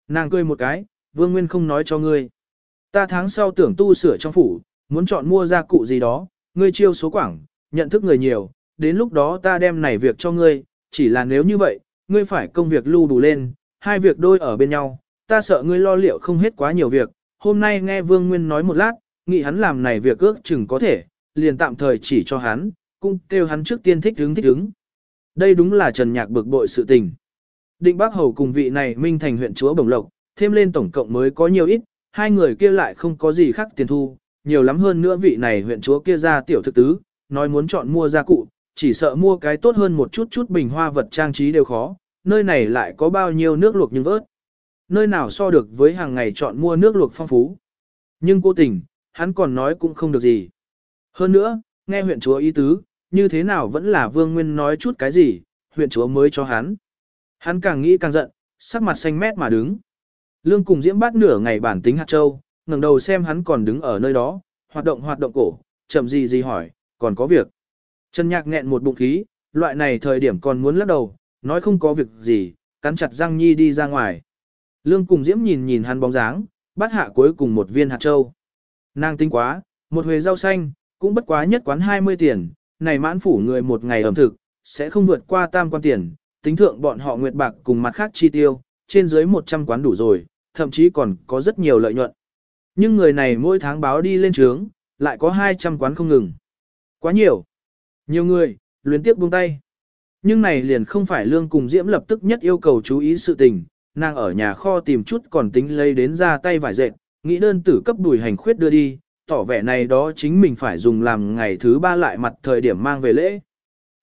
Nàng cười một cái, vương nguyên không nói cho ngươi. Ta tháng sau tưởng tu sửa trong phủ, muốn chọn mua gia cụ gì đó, ngươi chiêu số quảng, nhận thức người nhiều, đến lúc đó ta đem này việc cho ngươi, chỉ là nếu như vậy, ngươi phải công việc lưu đủ lên, hai việc đôi ở bên nhau, ta sợ ngươi lo liệu không hết quá nhiều việc, hôm nay nghe Vương Nguyên nói một lát, nghĩ hắn làm này việc ước chừng có thể, liền tạm thời chỉ cho hắn, cũng kêu hắn trước tiên thích hứng thích hứng. Đây đúng là Trần Nhạc bực bội sự tình. Định Bác Hầu cùng vị này minh thành huyện chúa Bồng Lộc, thêm lên tổng cộng mới có nhiều ít, hai người kia lại không có gì khác tiền thu, nhiều lắm hơn nữa vị này huyện chúa kia ra tiểu thực tứ, nói muốn chọn mua gia cụ, chỉ sợ mua cái tốt hơn một chút chút bình hoa vật trang trí đều khó, nơi này lại có bao nhiêu nước luộc nhưng vớt. Nơi nào so được với hàng ngày chọn mua nước luộc phong phú. Nhưng cố tình, hắn còn nói cũng không được gì. Hơn nữa, nghe huyện chúa ý tứ, như thế nào vẫn là vương nguyên nói chút cái gì, huyện chúa mới cho hắn. Hắn càng nghĩ càng giận, sắc mặt xanh mét mà đứng. Lương cùng diễm bát nửa ngày bản tính hạt châu, ngẩng đầu xem hắn còn đứng ở nơi đó, hoạt động hoạt động cổ, chậm gì gì hỏi, còn có việc. Trần Nhạc nghẹn một bụng khí, loại này thời điểm còn muốn lắc đầu, nói không có việc gì, cắn chặt răng nhi đi ra ngoài. Lương cùng Diễm nhìn nhìn hắn bóng dáng, bắt hạ cuối cùng một viên hạt châu. Nàng tinh quá, một huề rau xanh, cũng bất quá nhất quán 20 tiền, này mãn phủ người một ngày ẩm thực, sẽ không vượt qua tam quan tiền, tính thượng bọn họ nguyệt bạc cùng mặt khác chi tiêu, trên dưới 100 quán đủ rồi, thậm chí còn có rất nhiều lợi nhuận. Nhưng người này mỗi tháng báo đi lên trướng, lại có 200 quán không ngừng. Quá nhiều. Nhiều người, luyến tiếp buông tay. Nhưng này liền không phải lương cùng diễm lập tức nhất yêu cầu chú ý sự tình, nàng ở nhà kho tìm chút còn tính lấy đến ra tay vải dệt, nghĩ đơn tử cấp đùi hành khuyết đưa đi, tỏ vẻ này đó chính mình phải dùng làm ngày thứ ba lại mặt thời điểm mang về lễ.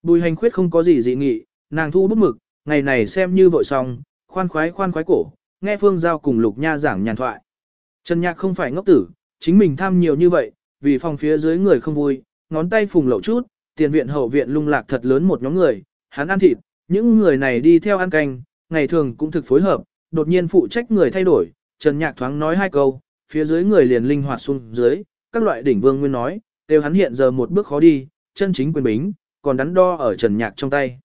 Bùi hành khuyết không có gì dị nghị, nàng thu bút mực, ngày này xem như vội xong, khoan khoái khoan khoái cổ, nghe Phương Giao cùng Lục Nha giảng nhàn thoại. Trần Nhạc không phải ngốc tử, chính mình tham nhiều như vậy, vì phòng phía dưới người không vui, ngón tay phùng lậu chút, tiền viện hậu viện lung lạc thật lớn một nhóm người, hắn ăn thịt, những người này đi theo ăn canh, ngày thường cũng thực phối hợp, đột nhiên phụ trách người thay đổi, Trần Nhạc thoáng nói hai câu, phía dưới người liền linh hoạt xuống dưới, các loại đỉnh vương nguyên nói, đều hắn hiện giờ một bước khó đi, chân chính quyền bính, còn đắn đo ở Trần Nhạc trong tay.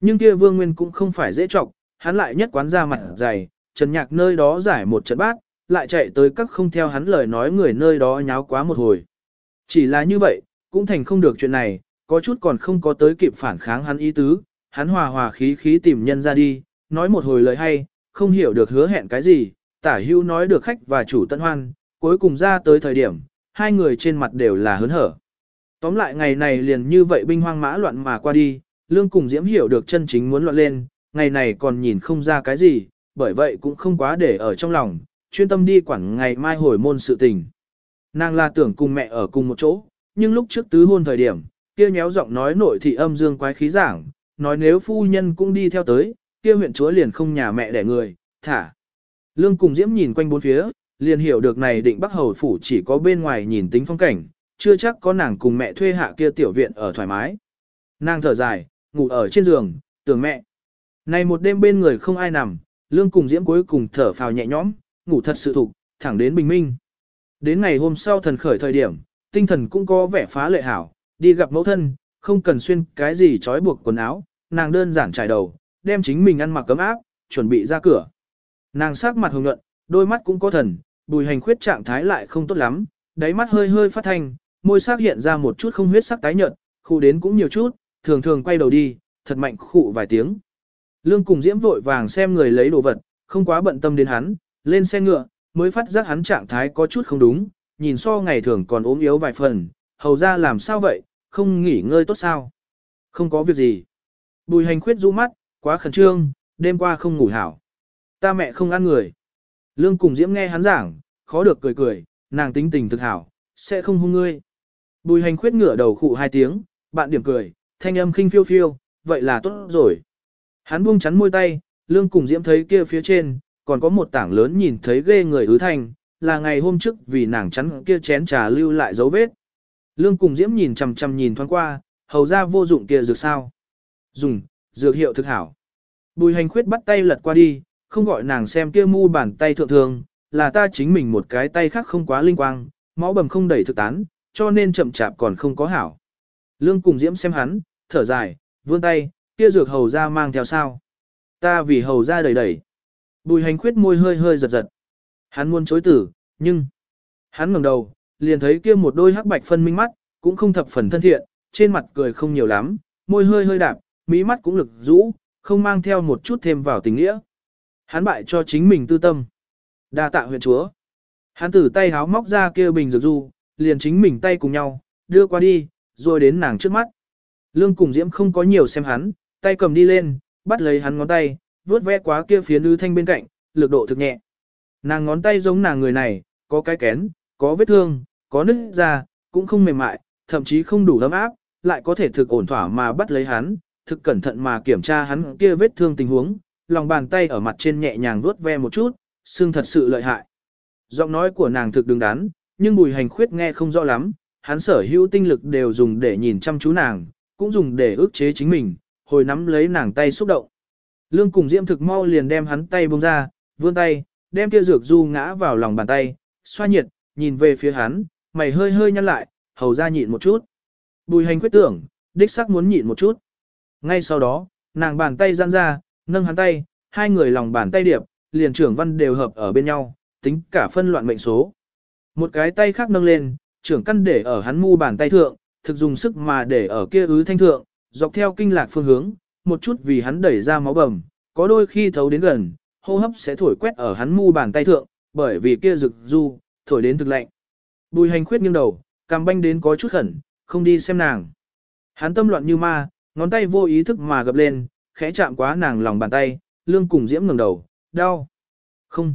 Nhưng kia vương nguyên cũng không phải dễ trọng, hắn lại nhất quán ra mặt dày, Trần Nhạc nơi đó giải một trận bát, lại chạy tới các không theo hắn lời nói người nơi đó nháo quá một hồi. Chỉ là như vậy, cũng thành không được chuyện này, có chút còn không có tới kịp phản kháng hắn ý tứ, hắn hòa hòa khí khí tìm nhân ra đi, nói một hồi lời hay, không hiểu được hứa hẹn cái gì, tả hưu nói được khách và chủ tận hoan, cuối cùng ra tới thời điểm, hai người trên mặt đều là hớn hở. Tóm lại ngày này liền như vậy binh hoang mã loạn mà qua đi, lương cùng diễm hiểu được chân chính muốn loạn lên, ngày này còn nhìn không ra cái gì, bởi vậy cũng không quá để ở trong lòng, chuyên tâm đi quản ngày mai hồi môn sự tình. Nàng là tưởng cùng mẹ ở cùng một chỗ, nhưng lúc trước tứ hôn thời điểm, kia nhéo giọng nói nội thị âm dương quái khí giảng, nói nếu phu nhân cũng đi theo tới, kia huyện chúa liền không nhà mẹ đẻ người, thả. Lương cùng diễm nhìn quanh bốn phía, liền hiểu được này định bắc hầu phủ chỉ có bên ngoài nhìn tính phong cảnh, chưa chắc có nàng cùng mẹ thuê hạ kia tiểu viện ở thoải mái. Nàng thở dài, ngủ ở trên giường, tưởng mẹ. Này một đêm bên người không ai nằm, lương cùng diễm cuối cùng thở phào nhẹ nhõm, ngủ thật sự thục, thẳng đến bình minh. Đến ngày hôm sau thần khởi thời điểm, tinh thần cũng có vẻ phá lệ hảo, đi gặp mẫu thân, không cần xuyên cái gì trói buộc quần áo, nàng đơn giản trải đầu, đem chính mình ăn mặc cấm áp, chuẩn bị ra cửa. Nàng sắc mặt hồng nhuận, đôi mắt cũng có thần, bùi hành khuyết trạng thái lại không tốt lắm, đáy mắt hơi hơi phát thanh, môi sắc hiện ra một chút không huyết sắc tái nhợt, khu đến cũng nhiều chút, thường thường quay đầu đi, thật mạnh khụ vài tiếng. Lương cùng diễm vội vàng xem người lấy đồ vật, không quá bận tâm đến hắn, lên xe ngựa, mới phát giác hắn trạng thái có chút không đúng, nhìn so ngày thường còn ốm yếu vài phần, hầu ra làm sao vậy, không nghỉ ngơi tốt sao. Không có việc gì. Bùi hành khuyết rũ mắt, quá khẩn trương, đêm qua không ngủ hảo. Ta mẹ không ăn người. Lương cùng diễm nghe hắn giảng, khó được cười cười, nàng tính tình thực hảo, sẽ không hung ngươi. Bùi hành khuyết ngửa đầu khụ hai tiếng, bạn điểm cười, thanh âm khinh phiêu phiêu, vậy là tốt rồi. Hắn buông chắn môi tay, lương cùng diễm thấy kia phía trên, còn có một tảng lớn nhìn thấy ghê người ứ thành, là ngày hôm trước vì nàng chắn kia chén trà lưu lại dấu vết. Lương cùng diễm nhìn chằm chằm nhìn thoáng qua, hầu ra vô dụng kia dược sao. Dùng, dược hiệu thực hảo. Bùi hành khuyết bắt tay lật qua đi, không gọi nàng xem kia mu bàn tay thượng thường, là ta chính mình một cái tay khác không quá linh quang, máu bầm không đẩy thực tán, cho nên chậm chạp còn không có hảo. Lương cùng diễm xem hắn, thở dài, vươn tay, kia dược hầu ra mang theo sao. Ta vì hầu ra đầy đẩy. Bùi hành khuyết môi hơi hơi giật giật. Hắn muốn chối tử, nhưng... Hắn ngẩng đầu, liền thấy kia một đôi hắc bạch phân minh mắt, cũng không thập phần thân thiện, trên mặt cười không nhiều lắm, môi hơi hơi đạp, mỹ mắt cũng lực rũ, không mang theo một chút thêm vào tình nghĩa. Hắn bại cho chính mình tư tâm. đa tạ huyện chúa. Hắn từ tay háo móc ra kia bình dược du, liền chính mình tay cùng nhau, đưa qua đi, rồi đến nàng trước mắt. Lương cùng diễm không có nhiều xem hắn, tay cầm đi lên, bắt lấy hắn ngón tay, vuốt ve quá kia phía nữ thanh bên cạnh, lực độ thực nhẹ. Nàng ngón tay giống nàng người này, có cái kén, có vết thương, có nứt ra, cũng không mềm mại, thậm chí không đủ ấm áp, lại có thể thực ổn thỏa mà bắt lấy hắn, thực cẩn thận mà kiểm tra hắn kia vết thương tình huống, lòng bàn tay ở mặt trên nhẹ nhàng vuốt ve một chút, xương thật sự lợi hại. Giọng nói của nàng thực đứng đắn, nhưng bùi hành khuyết nghe không rõ lắm, hắn sở hữu tinh lực đều dùng để nhìn chăm chú nàng, cũng dùng để ức chế chính mình, hồi nắm lấy nàng tay xúc động. Lương cùng diễm thực mau liền đem hắn tay buông ra, vươn tay, đem kia dược du ngã vào lòng bàn tay, xoa nhiệt, nhìn về phía hắn, mày hơi hơi nhăn lại, hầu ra nhịn một chút. Bùi hành quyết tưởng, đích sắc muốn nhịn một chút. Ngay sau đó, nàng bàn tay gian ra, nâng hắn tay, hai người lòng bàn tay điệp, liền trưởng văn đều hợp ở bên nhau, tính cả phân loạn mệnh số. Một cái tay khác nâng lên, trưởng căn để ở hắn mu bàn tay thượng, thực dùng sức mà để ở kia ứ thanh thượng, dọc theo kinh lạc phương hướng, một chút vì hắn đẩy ra máu bầm, có đôi khi thấu đến gần, hô hấp sẽ thổi quét ở hắn mu bàn tay thượng, bởi vì kia rực du, thổi đến thực lạnh. Bùi hành khuyết nghiêng đầu, cằm banh đến có chút khẩn, không đi xem nàng. Hắn tâm loạn như ma, ngón tay vô ý thức mà gập lên, khẽ chạm quá nàng lòng bàn tay, lương cùng diễm ngẩng đầu, đau. Không.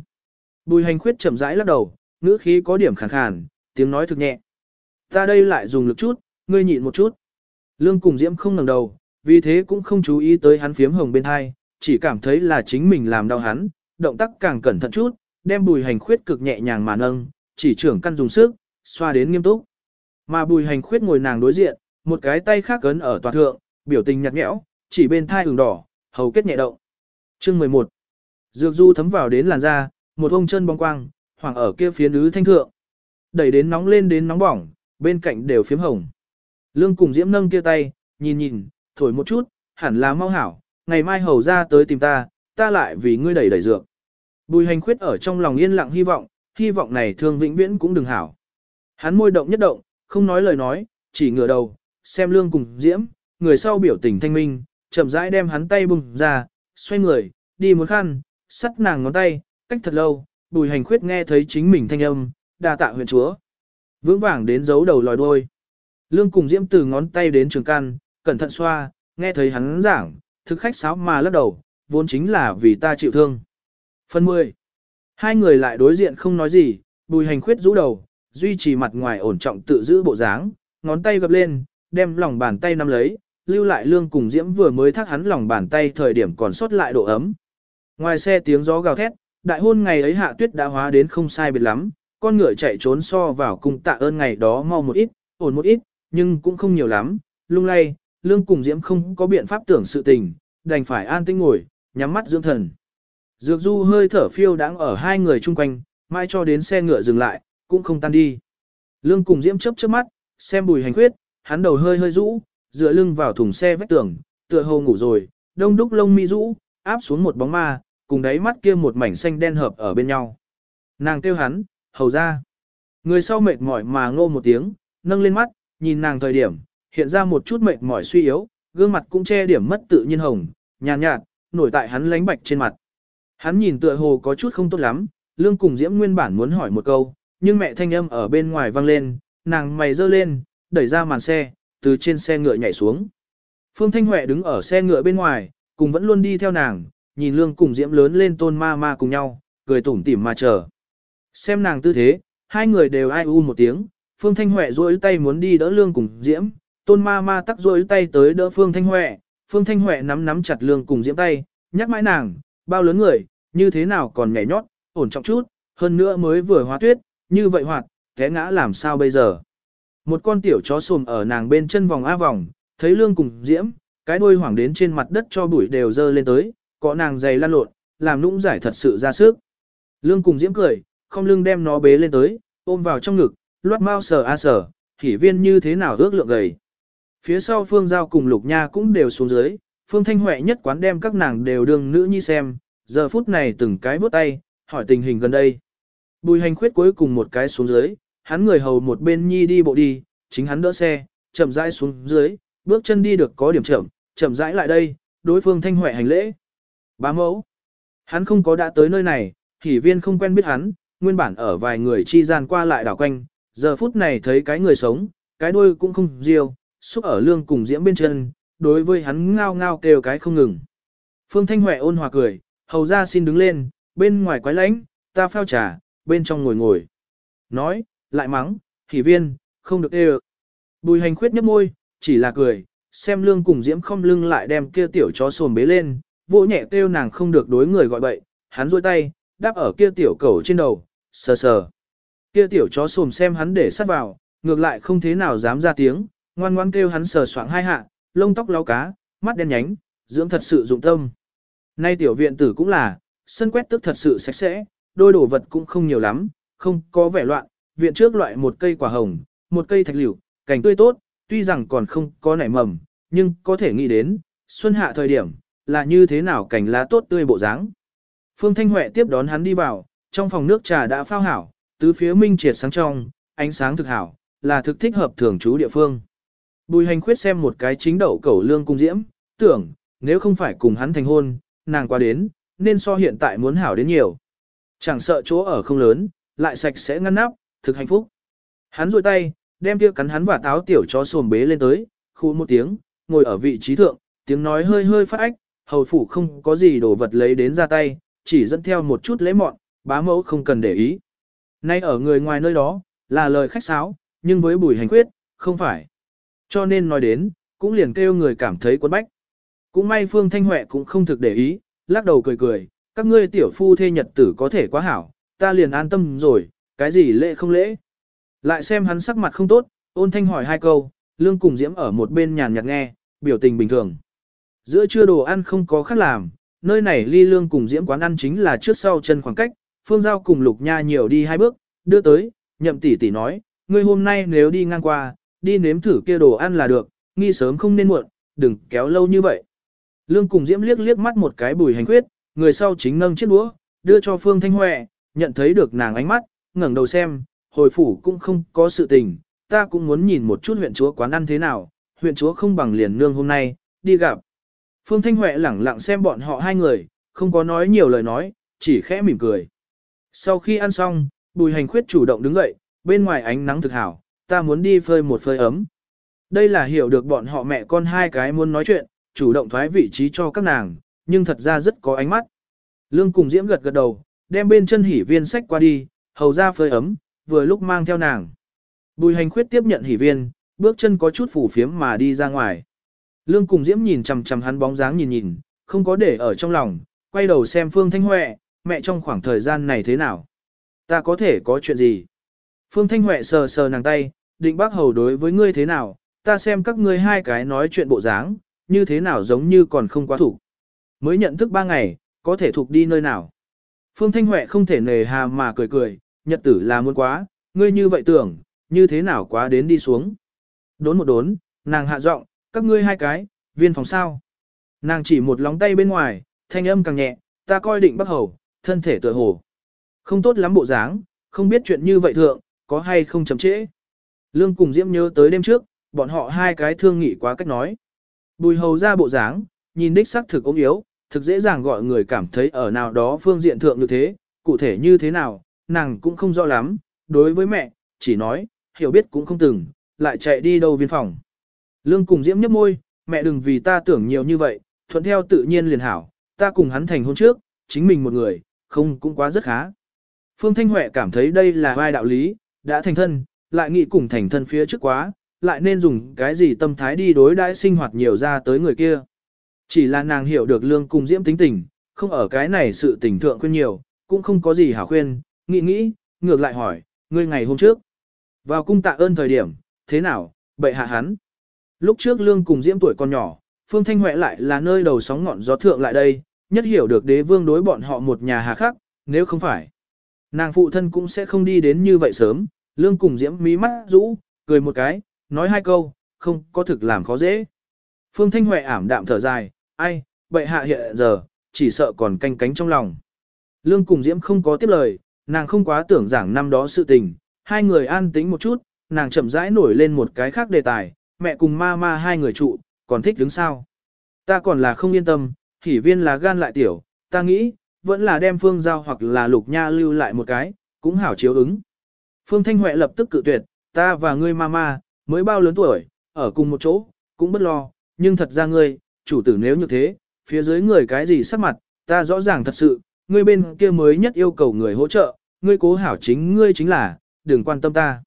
Bùi hành khuyết chậm rãi lắc đầu, ngữ khí có điểm khàn khàn, tiếng nói thực nhẹ. Ta đây lại dùng lực chút, ngươi nhịn một chút. Lương cùng diễm không ngẩng đầu, vì thế cũng không chú ý tới hắn phiếm hồng bên hai, chỉ cảm thấy là chính mình làm đau hắn, động tác càng cẩn thận chút, đem bùi hành khuyết cực nhẹ nhàng mà nâng, chỉ trưởng căn dùng sức, xoa đến nghiêm túc. Mà bùi hành khuyết ngồi nàng đối diện, một cái tay khác cấn ở toàn thượng, biểu tình nhạt nhẽo, chỉ bên thai ửng đỏ, hầu kết nhẹ động. Chương 11 Dược du thấm vào đến làn da, một ông chân bóng quang, hoàng ở kia phía nữ thanh thượng. Đẩy đến nóng lên đến nóng bỏng, bên cạnh đều phiếm hồng. Lương cùng diễm nâng kia tay, nhìn nhìn, thổi một chút, hẳn là mau hảo, ngày mai hầu ra tới tìm ta, ta lại vì ngươi đẩy đẩy dược. Bùi hành khuyết ở trong lòng yên lặng hy vọng, hy vọng này thương vĩnh viễn cũng đừng hảo. Hắn môi động nhất động, không nói lời nói, chỉ ngửa đầu, xem lương cùng diễm, người sau biểu tình thanh minh, chậm rãi đem hắn tay bùng ra, xoay người, đi muốn khăn, sắt nàng ngón tay, cách thật lâu, bùi hành khuyết nghe thấy chính mình thanh âm, đa tạ huyện chúa. Vững vàng đến giấu đầu lòi đuôi. Lương cùng diễm từ ngón tay đến trường căn, cẩn thận xoa, nghe thấy hắn giảng, thực khách sáo mà lắc đầu, vốn chính là vì ta chịu thương. Phần 10. Hai người lại đối diện không nói gì, bùi hành khuyết rũ đầu, duy trì mặt ngoài ổn trọng tự giữ bộ dáng, ngón tay gập lên, đem lòng bàn tay nắm lấy, lưu lại lương cùng diễm vừa mới thắt hắn lòng bàn tay thời điểm còn sót lại độ ấm. Ngoài xe tiếng gió gào thét, đại hôn ngày ấy hạ tuyết đã hóa đến không sai biệt lắm, con ngựa chạy trốn so vào cùng tạ ơn ngày đó mau một ít, ổn một ít, nhưng cũng không nhiều lắm, lung lay, lương cùng diễm không có biện pháp tưởng sự tình, đành phải an tĩnh ngồi, nhắm mắt dưỡng thần. Dược du hơi thở phiêu đáng ở hai người chung quanh, mai cho đến xe ngựa dừng lại, cũng không tan đi. Lương cùng diễm chớp chớp mắt, xem bùi hành khuyết, hắn đầu hơi hơi rũ, dựa lưng vào thùng xe vách tường, tựa hồ ngủ rồi, đông đúc lông mi rũ, áp xuống một bóng ma, cùng đáy mắt kia một mảnh xanh đen hợp ở bên nhau. Nàng kêu hắn, hầu ra. Người sau mệt mỏi mà ngô một tiếng, nâng lên mắt, nhìn nàng thời điểm, hiện ra một chút mệt mỏi suy yếu, gương mặt cũng che điểm mất tự nhiên hồng, nhàn nhạt, nhạt, nổi tại hắn lánh bạch trên mặt. Hắn nhìn tựa hồ có chút không tốt lắm, lương cùng diễm nguyên bản muốn hỏi một câu, nhưng mẹ thanh âm ở bên ngoài vang lên, nàng mày dơ lên, đẩy ra màn xe, từ trên xe ngựa nhảy xuống. Phương Thanh Huệ đứng ở xe ngựa bên ngoài, cùng vẫn luôn đi theo nàng, nhìn lương cùng diễm lớn lên tôn ma ma cùng nhau, cười tủm tỉm mà chờ. Xem nàng tư thế, hai người đều ai u một tiếng, Phương Thanh Huệ duỗi tay muốn đi đỡ lương cùng diễm, tôn ma ma tắc duỗi tay tới đỡ Phương Thanh Huệ, Phương Thanh Huệ nắm nắm chặt lương cùng diễm tay, nhắc mãi nàng, bao lớn người, như thế nào còn nhảy nhót, ổn trọng chút, hơn nữa mới vừa hóa tuyết, như vậy hoạt, té ngã làm sao bây giờ. Một con tiểu chó sồm ở nàng bên chân vòng a vòng, thấy lương cùng diễm, cái đuôi hoảng đến trên mặt đất cho bụi đều dơ lên tới, có nàng dày lăn lộn, làm nũng giải thật sự ra sức. Lương cùng diễm cười, không lưng đem nó bế lên tới, ôm vào trong ngực, loát mau sờ a sờ, hỉ viên như thế nào ước lượng gầy. Phía sau Phương Giao cùng Lục Nha cũng đều xuống dưới, Phương Thanh Huệ nhất quán đem các nàng đều đương nữ nhi xem, giờ phút này từng cái vốt tay, hỏi tình hình gần đây. Bùi hành khuyết cuối cùng một cái xuống dưới, hắn người hầu một bên nhi đi bộ đi, chính hắn đỡ xe, chậm rãi xuống dưới, bước chân đi được có điểm chậm, chậm rãi lại đây, đối phương Thanh Huệ hành lễ. Bá mẫu. Hắn không có đã tới nơi này, hỉ viên không quen biết hắn, nguyên bản ở vài người chi gian qua lại đảo quanh, giờ phút này thấy cái người sống, cái đuôi cũng không riêu, xúc ở lương cùng diễm bên chân, đối với hắn ngao ngao kêu cái không ngừng. Phương Thanh Huệ ôn hòa cười, hầu ra xin đứng lên, bên ngoài quái lánh, ta phao trà, bên trong ngồi ngồi. Nói, lại mắng, hỉ viên, không được đê Bùi hành khuyết nhấp môi, chỉ là cười, xem lương cùng diễm không lưng lại đem kia tiểu chó sồn bế lên, vỗ nhẹ kêu nàng không được đối người gọi bậy, hắn rôi tay, đáp ở kia tiểu cẩu trên đầu, sờ sờ. Kia tiểu chó sồm xem hắn để sát vào, ngược lại không thế nào dám ra tiếng, ngoan ngoan kêu hắn sờ soạng hai hạ, lông tóc lau cá, mắt đen nhánh, dưỡng thật sự dụng tâm. Nay tiểu viện tử cũng là, sân quét tức thật sự sạch sẽ, đôi đồ vật cũng không nhiều lắm, không có vẻ loạn, viện trước loại một cây quả hồng, một cây thạch liễu, cảnh tươi tốt, tuy rằng còn không có nảy mầm, nhưng có thể nghĩ đến, xuân hạ thời điểm, là như thế nào cảnh lá tốt tươi bộ dáng. Phương Thanh Huệ tiếp đón hắn đi vào, trong phòng nước trà đã phao hảo, tứ phía minh triệt sáng trong, ánh sáng thực hảo, là thực thích hợp thường trú địa phương. Bùi hành khuyết xem một cái chính đậu cẩu lương cung diễm, tưởng, nếu không phải cùng hắn thành hôn, nàng qua đến, nên so hiện tại muốn hảo đến nhiều. Chẳng sợ chỗ ở không lớn, lại sạch sẽ ngăn nắp, thực hạnh phúc. Hắn rôi tay, đem kia cắn hắn và táo tiểu chó sồm bế lên tới, khu một tiếng, ngồi ở vị trí thượng, tiếng nói hơi hơi phát ách, hầu phủ không có gì đồ vật lấy đến ra tay, chỉ dẫn theo một chút lễ mọn, bá mẫu không cần để ý. Nay ở người ngoài nơi đó, là lời khách sáo, nhưng với bùi hành quyết, không phải. Cho nên nói đến, cũng liền kêu người cảm thấy quấn bách. Cũng may Phương Thanh Huệ cũng không thực để ý, lắc đầu cười cười, các ngươi tiểu phu thê nhật tử có thể quá hảo, ta liền an tâm rồi, cái gì lễ không lễ. Lại xem hắn sắc mặt không tốt, ôn thanh hỏi hai câu, lương cùng diễm ở một bên nhàn nhạt nghe, biểu tình bình thường. Giữa trưa đồ ăn không có khác làm, nơi này ly lương cùng diễm quán ăn chính là trước sau chân khoảng cách, phương giao cùng lục nha nhiều đi hai bước, đưa tới, nhậm tỷ tỷ nói, ngươi hôm nay nếu đi ngang qua, đi nếm thử kia đồ ăn là được, nghi sớm không nên muộn, đừng kéo lâu như vậy. Lương cùng diễm liếc liếc mắt một cái bùi hành khuyết, người sau chính nâng chiếc đũa, đưa cho phương thanh huệ, nhận thấy được nàng ánh mắt, ngẩng đầu xem, hồi phủ cũng không có sự tình, ta cũng muốn nhìn một chút huyện chúa quán ăn thế nào, huyện chúa không bằng liền nương hôm nay, đi gặp. Phương Thanh Huệ lẳng lặng xem bọn họ hai người, không có nói nhiều lời nói, chỉ khẽ mỉm cười. Sau khi ăn xong, bùi hành khuyết chủ động đứng dậy, bên ngoài ánh nắng thực hảo, ta muốn đi phơi một phơi ấm. Đây là hiểu được bọn họ mẹ con hai cái muốn nói chuyện, chủ động thoái vị trí cho các nàng, nhưng thật ra rất có ánh mắt. Lương cùng Diễm gật gật đầu, đem bên chân hỉ viên sách qua đi, hầu ra phơi ấm, vừa lúc mang theo nàng. Bùi hành khuyết tiếp nhận hỉ viên, bước chân có chút phủ phiếm mà đi ra ngoài. Lương cùng Diễm nhìn chằm chằm hắn bóng dáng nhìn nhìn, không có để ở trong lòng, quay đầu xem Phương Thanh Huệ, mẹ trong khoảng thời gian này thế nào. Ta có thể có chuyện gì? Phương Thanh Huệ sờ sờ nàng tay, định bác hầu đối với ngươi thế nào, ta xem các ngươi hai cái nói chuyện bộ dáng, như thế nào giống như còn không quá thủ. Mới nhận thức ba ngày, có thể thuộc đi nơi nào. Phương Thanh Huệ không thể nề hà mà cười cười, nhật tử là muốn quá, ngươi như vậy tưởng, như thế nào quá đến đi xuống. Đốn một đốn, nàng hạ giọng, các ngươi hai cái, viên phòng sao. Nàng chỉ một lóng tay bên ngoài, thanh âm càng nhẹ, ta coi định bắc hầu, thân thể tựa hồ. Không tốt lắm bộ dáng, không biết chuyện như vậy thượng, có hay không chậm trễ. Lương cùng Diễm nhớ tới đêm trước, bọn họ hai cái thương nghị quá cách nói. Bùi hầu ra bộ dáng, nhìn đích xác thực ống yếu, thực dễ dàng gọi người cảm thấy ở nào đó phương diện thượng như thế, cụ thể như thế nào, nàng cũng không rõ lắm, đối với mẹ, chỉ nói, hiểu biết cũng không từng, lại chạy đi đâu viên phòng. Lương cùng Diễm nhấp môi, mẹ đừng vì ta tưởng nhiều như vậy, thuận theo tự nhiên liền hảo, ta cùng hắn thành hôn trước, chính mình một người, không cũng quá rất khá. Phương Thanh Huệ cảm thấy đây là vai đạo lý, đã thành thân, lại nghĩ cùng thành thân phía trước quá, lại nên dùng cái gì tâm thái đi đối đãi sinh hoạt nhiều ra tới người kia. Chỉ là nàng hiểu được lương cùng diễm tính tình, không ở cái này sự tình thượng khuyên nhiều, cũng không có gì hảo khuyên, nghĩ nghĩ, ngược lại hỏi, ngươi ngày hôm trước. Vào cung tạ ơn thời điểm, thế nào, bệ hạ hắn. Lúc trước lương cùng diễm tuổi còn nhỏ, Phương Thanh Huệ lại là nơi đầu sóng ngọn gió thượng lại đây, nhất hiểu được đế vương đối bọn họ một nhà hà khắc, nếu không phải. Nàng phụ thân cũng sẽ không đi đến như vậy sớm, lương cùng diễm mí mắt rũ, cười một cái, nói hai câu, không có thực làm khó dễ. Phương Thanh Huệ ảm đạm thở dài, ai, bệ hạ hiện giờ, chỉ sợ còn canh cánh trong lòng. Lương cùng diễm không có tiếp lời, nàng không quá tưởng giảng năm đó sự tình, hai người an tĩnh một chút, nàng chậm rãi nổi lên một cái khác đề tài, mẹ cùng ma ma hai người trụ, còn thích đứng sao. Ta còn là không yên tâm, hỉ viên là gan lại tiểu, ta nghĩ, vẫn là đem phương giao hoặc là lục nha lưu lại một cái, cũng hảo chiếu ứng. Phương Thanh Huệ lập tức cự tuyệt, ta và ngươi ma ma, mới bao lớn tuổi, ở cùng một chỗ, cũng bất lo, nhưng thật ra ngươi, chủ tử nếu như thế, phía dưới người cái gì sắc mặt, ta rõ ràng thật sự, ngươi bên kia mới nhất yêu cầu người hỗ trợ, ngươi cố hảo chính ngươi chính là, đừng quan tâm ta.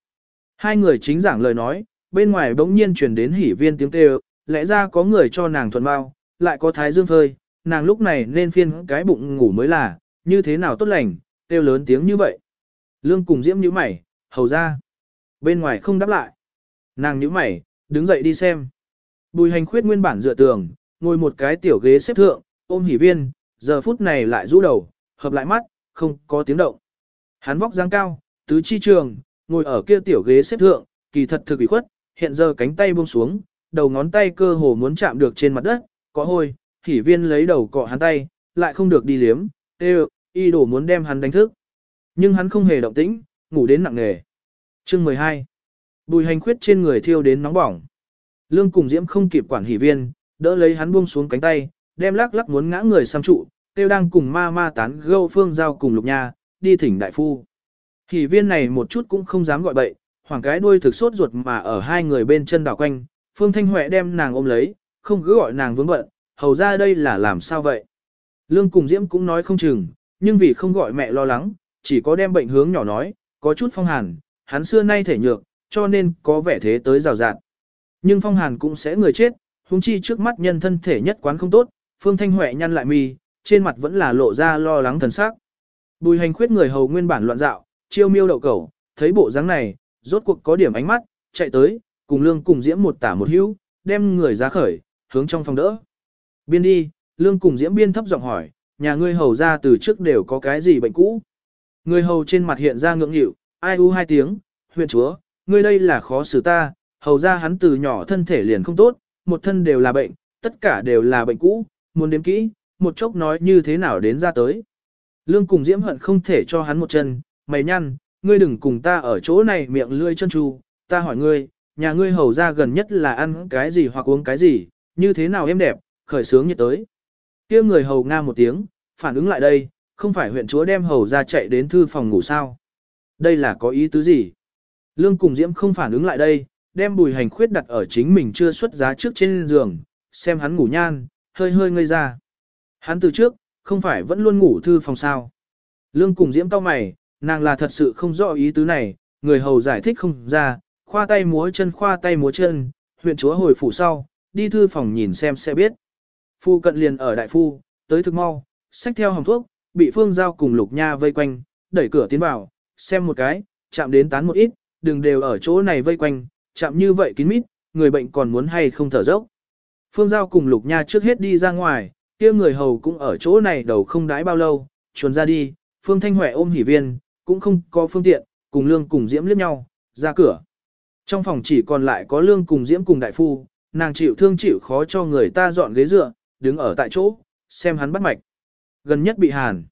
Hai người chính giảng lời nói, bên ngoài bỗng nhiên truyền đến hỉ viên tiếng kêu, lẽ ra có người cho nàng thuận bao, lại có thái dương phơi, nàng lúc này nên phiên cái bụng ngủ mới là, như thế nào tốt lành, kêu lớn tiếng như vậy. Lương cùng diễm như mày, hầu ra. Bên ngoài không đáp lại. Nàng như mày, đứng dậy đi xem. Bùi hành khuyết nguyên bản dựa tường, ngồi một cái tiểu ghế xếp thượng, ôm hỉ viên, giờ phút này lại rũ đầu, hợp lại mắt, không có tiếng động. Hắn vóc dáng cao, tứ chi trường, ngồi ở kia tiểu ghế xếp thượng, kỳ thật thực bị khuất, hiện giờ cánh tay buông xuống, đầu ngón tay cơ hồ muốn chạm được trên mặt đất, có hôi, hỉ viên lấy đầu cọ hắn tay, lại không được đi liếm, tê y đổ muốn đem hắn đánh thức. Nhưng hắn không hề động tĩnh, ngủ đến nặng nề. Chương 12 Bùi hành khuyết trên người thiêu đến nóng bỏng. Lương cùng diễm không kịp quản hỉ viên, đỡ lấy hắn buông xuống cánh tay, đem lắc lắc muốn ngã người xăm trụ, tiêu đang cùng ma ma tán gâu phương giao cùng lục nha, đi thỉnh đại phu. hỷ viên này một chút cũng không dám gọi bậy, hoàng cái đuôi thực sốt ruột mà ở hai người bên chân đảo quanh, phương thanh huệ đem nàng ôm lấy, không cứ gọi nàng vướng bận, hầu ra đây là làm sao vậy. Lương cùng diễm cũng nói không chừng, nhưng vì không gọi mẹ lo lắng, chỉ có đem bệnh hướng nhỏ nói, có chút phong hàn, hắn xưa nay thể nhược, cho nên có vẻ thế tới rào rạt. Nhưng phong hàn cũng sẽ người chết, huống chi trước mắt nhân thân thể nhất quán không tốt, Phương Thanh Huệ nhăn lại mi, trên mặt vẫn là lộ ra lo lắng thần sắc. Bùi hành khuyết người hầu nguyên bản loạn dạo, chiêu miêu đậu cẩu, thấy bộ dáng này, rốt cuộc có điểm ánh mắt, chạy tới, cùng lương cùng diễm một tả một hữu, đem người ra khởi, hướng trong phòng đỡ. Biên đi, lương cùng diễm biên thấp giọng hỏi, nhà ngươi hầu ra từ trước đều có cái gì bệnh cũ. Người hầu trên mặt hiện ra ngưỡng nghịu, ai u hai tiếng, huyện chúa, ngươi đây là khó xử ta, hầu ra hắn từ nhỏ thân thể liền không tốt, một thân đều là bệnh, tất cả đều là bệnh cũ, muốn đếm kỹ, một chốc nói như thế nào đến ra tới. Lương cùng diễm hận không thể cho hắn một chân, mày nhăn, ngươi đừng cùng ta ở chỗ này miệng lươi chân tru, ta hỏi ngươi, nhà ngươi hầu ra gần nhất là ăn cái gì hoặc uống cái gì, như thế nào em đẹp, khởi sướng như tới. kia người hầu nga một tiếng, phản ứng lại đây, không phải huyện chúa đem hầu ra chạy đến thư phòng ngủ sao. Đây là có ý tứ gì? Lương cùng diễm không phản ứng lại đây, đem bùi hành khuyết đặt ở chính mình chưa xuất giá trước trên giường, xem hắn ngủ nhan, hơi hơi ngây ra. Hắn từ trước, không phải vẫn luôn ngủ thư phòng sao. Lương cùng diễm cao mày, nàng là thật sự không rõ ý tứ này, người hầu giải thích không ra, khoa tay múa chân khoa tay múa chân, huyện chúa hồi phủ sau, đi thư phòng nhìn xem sẽ biết. Phu cận liền ở đại phu, tới thực mau, xách theo hồng thuốc, bị phương giao cùng lục nha vây quanh, đẩy cửa tiến vào, xem một cái, chạm đến tán một ít, đừng đều ở chỗ này vây quanh, chạm như vậy kín mít, người bệnh còn muốn hay không thở dốc. Phương giao cùng lục nha trước hết đi ra ngoài, kia người hầu cũng ở chỗ này đầu không đái bao lâu, chuồn ra đi, Phương Thanh Huệ ôm hỉ viên, cũng không có phương tiện, cùng Lương cùng Diễm liếc nhau, ra cửa. Trong phòng chỉ còn lại có Lương cùng Diễm cùng đại phu, nàng chịu thương chịu khó cho người ta dọn ghế dựa, đứng ở tại chỗ, xem hắn bắt mạch. Gần nhất bị hàn.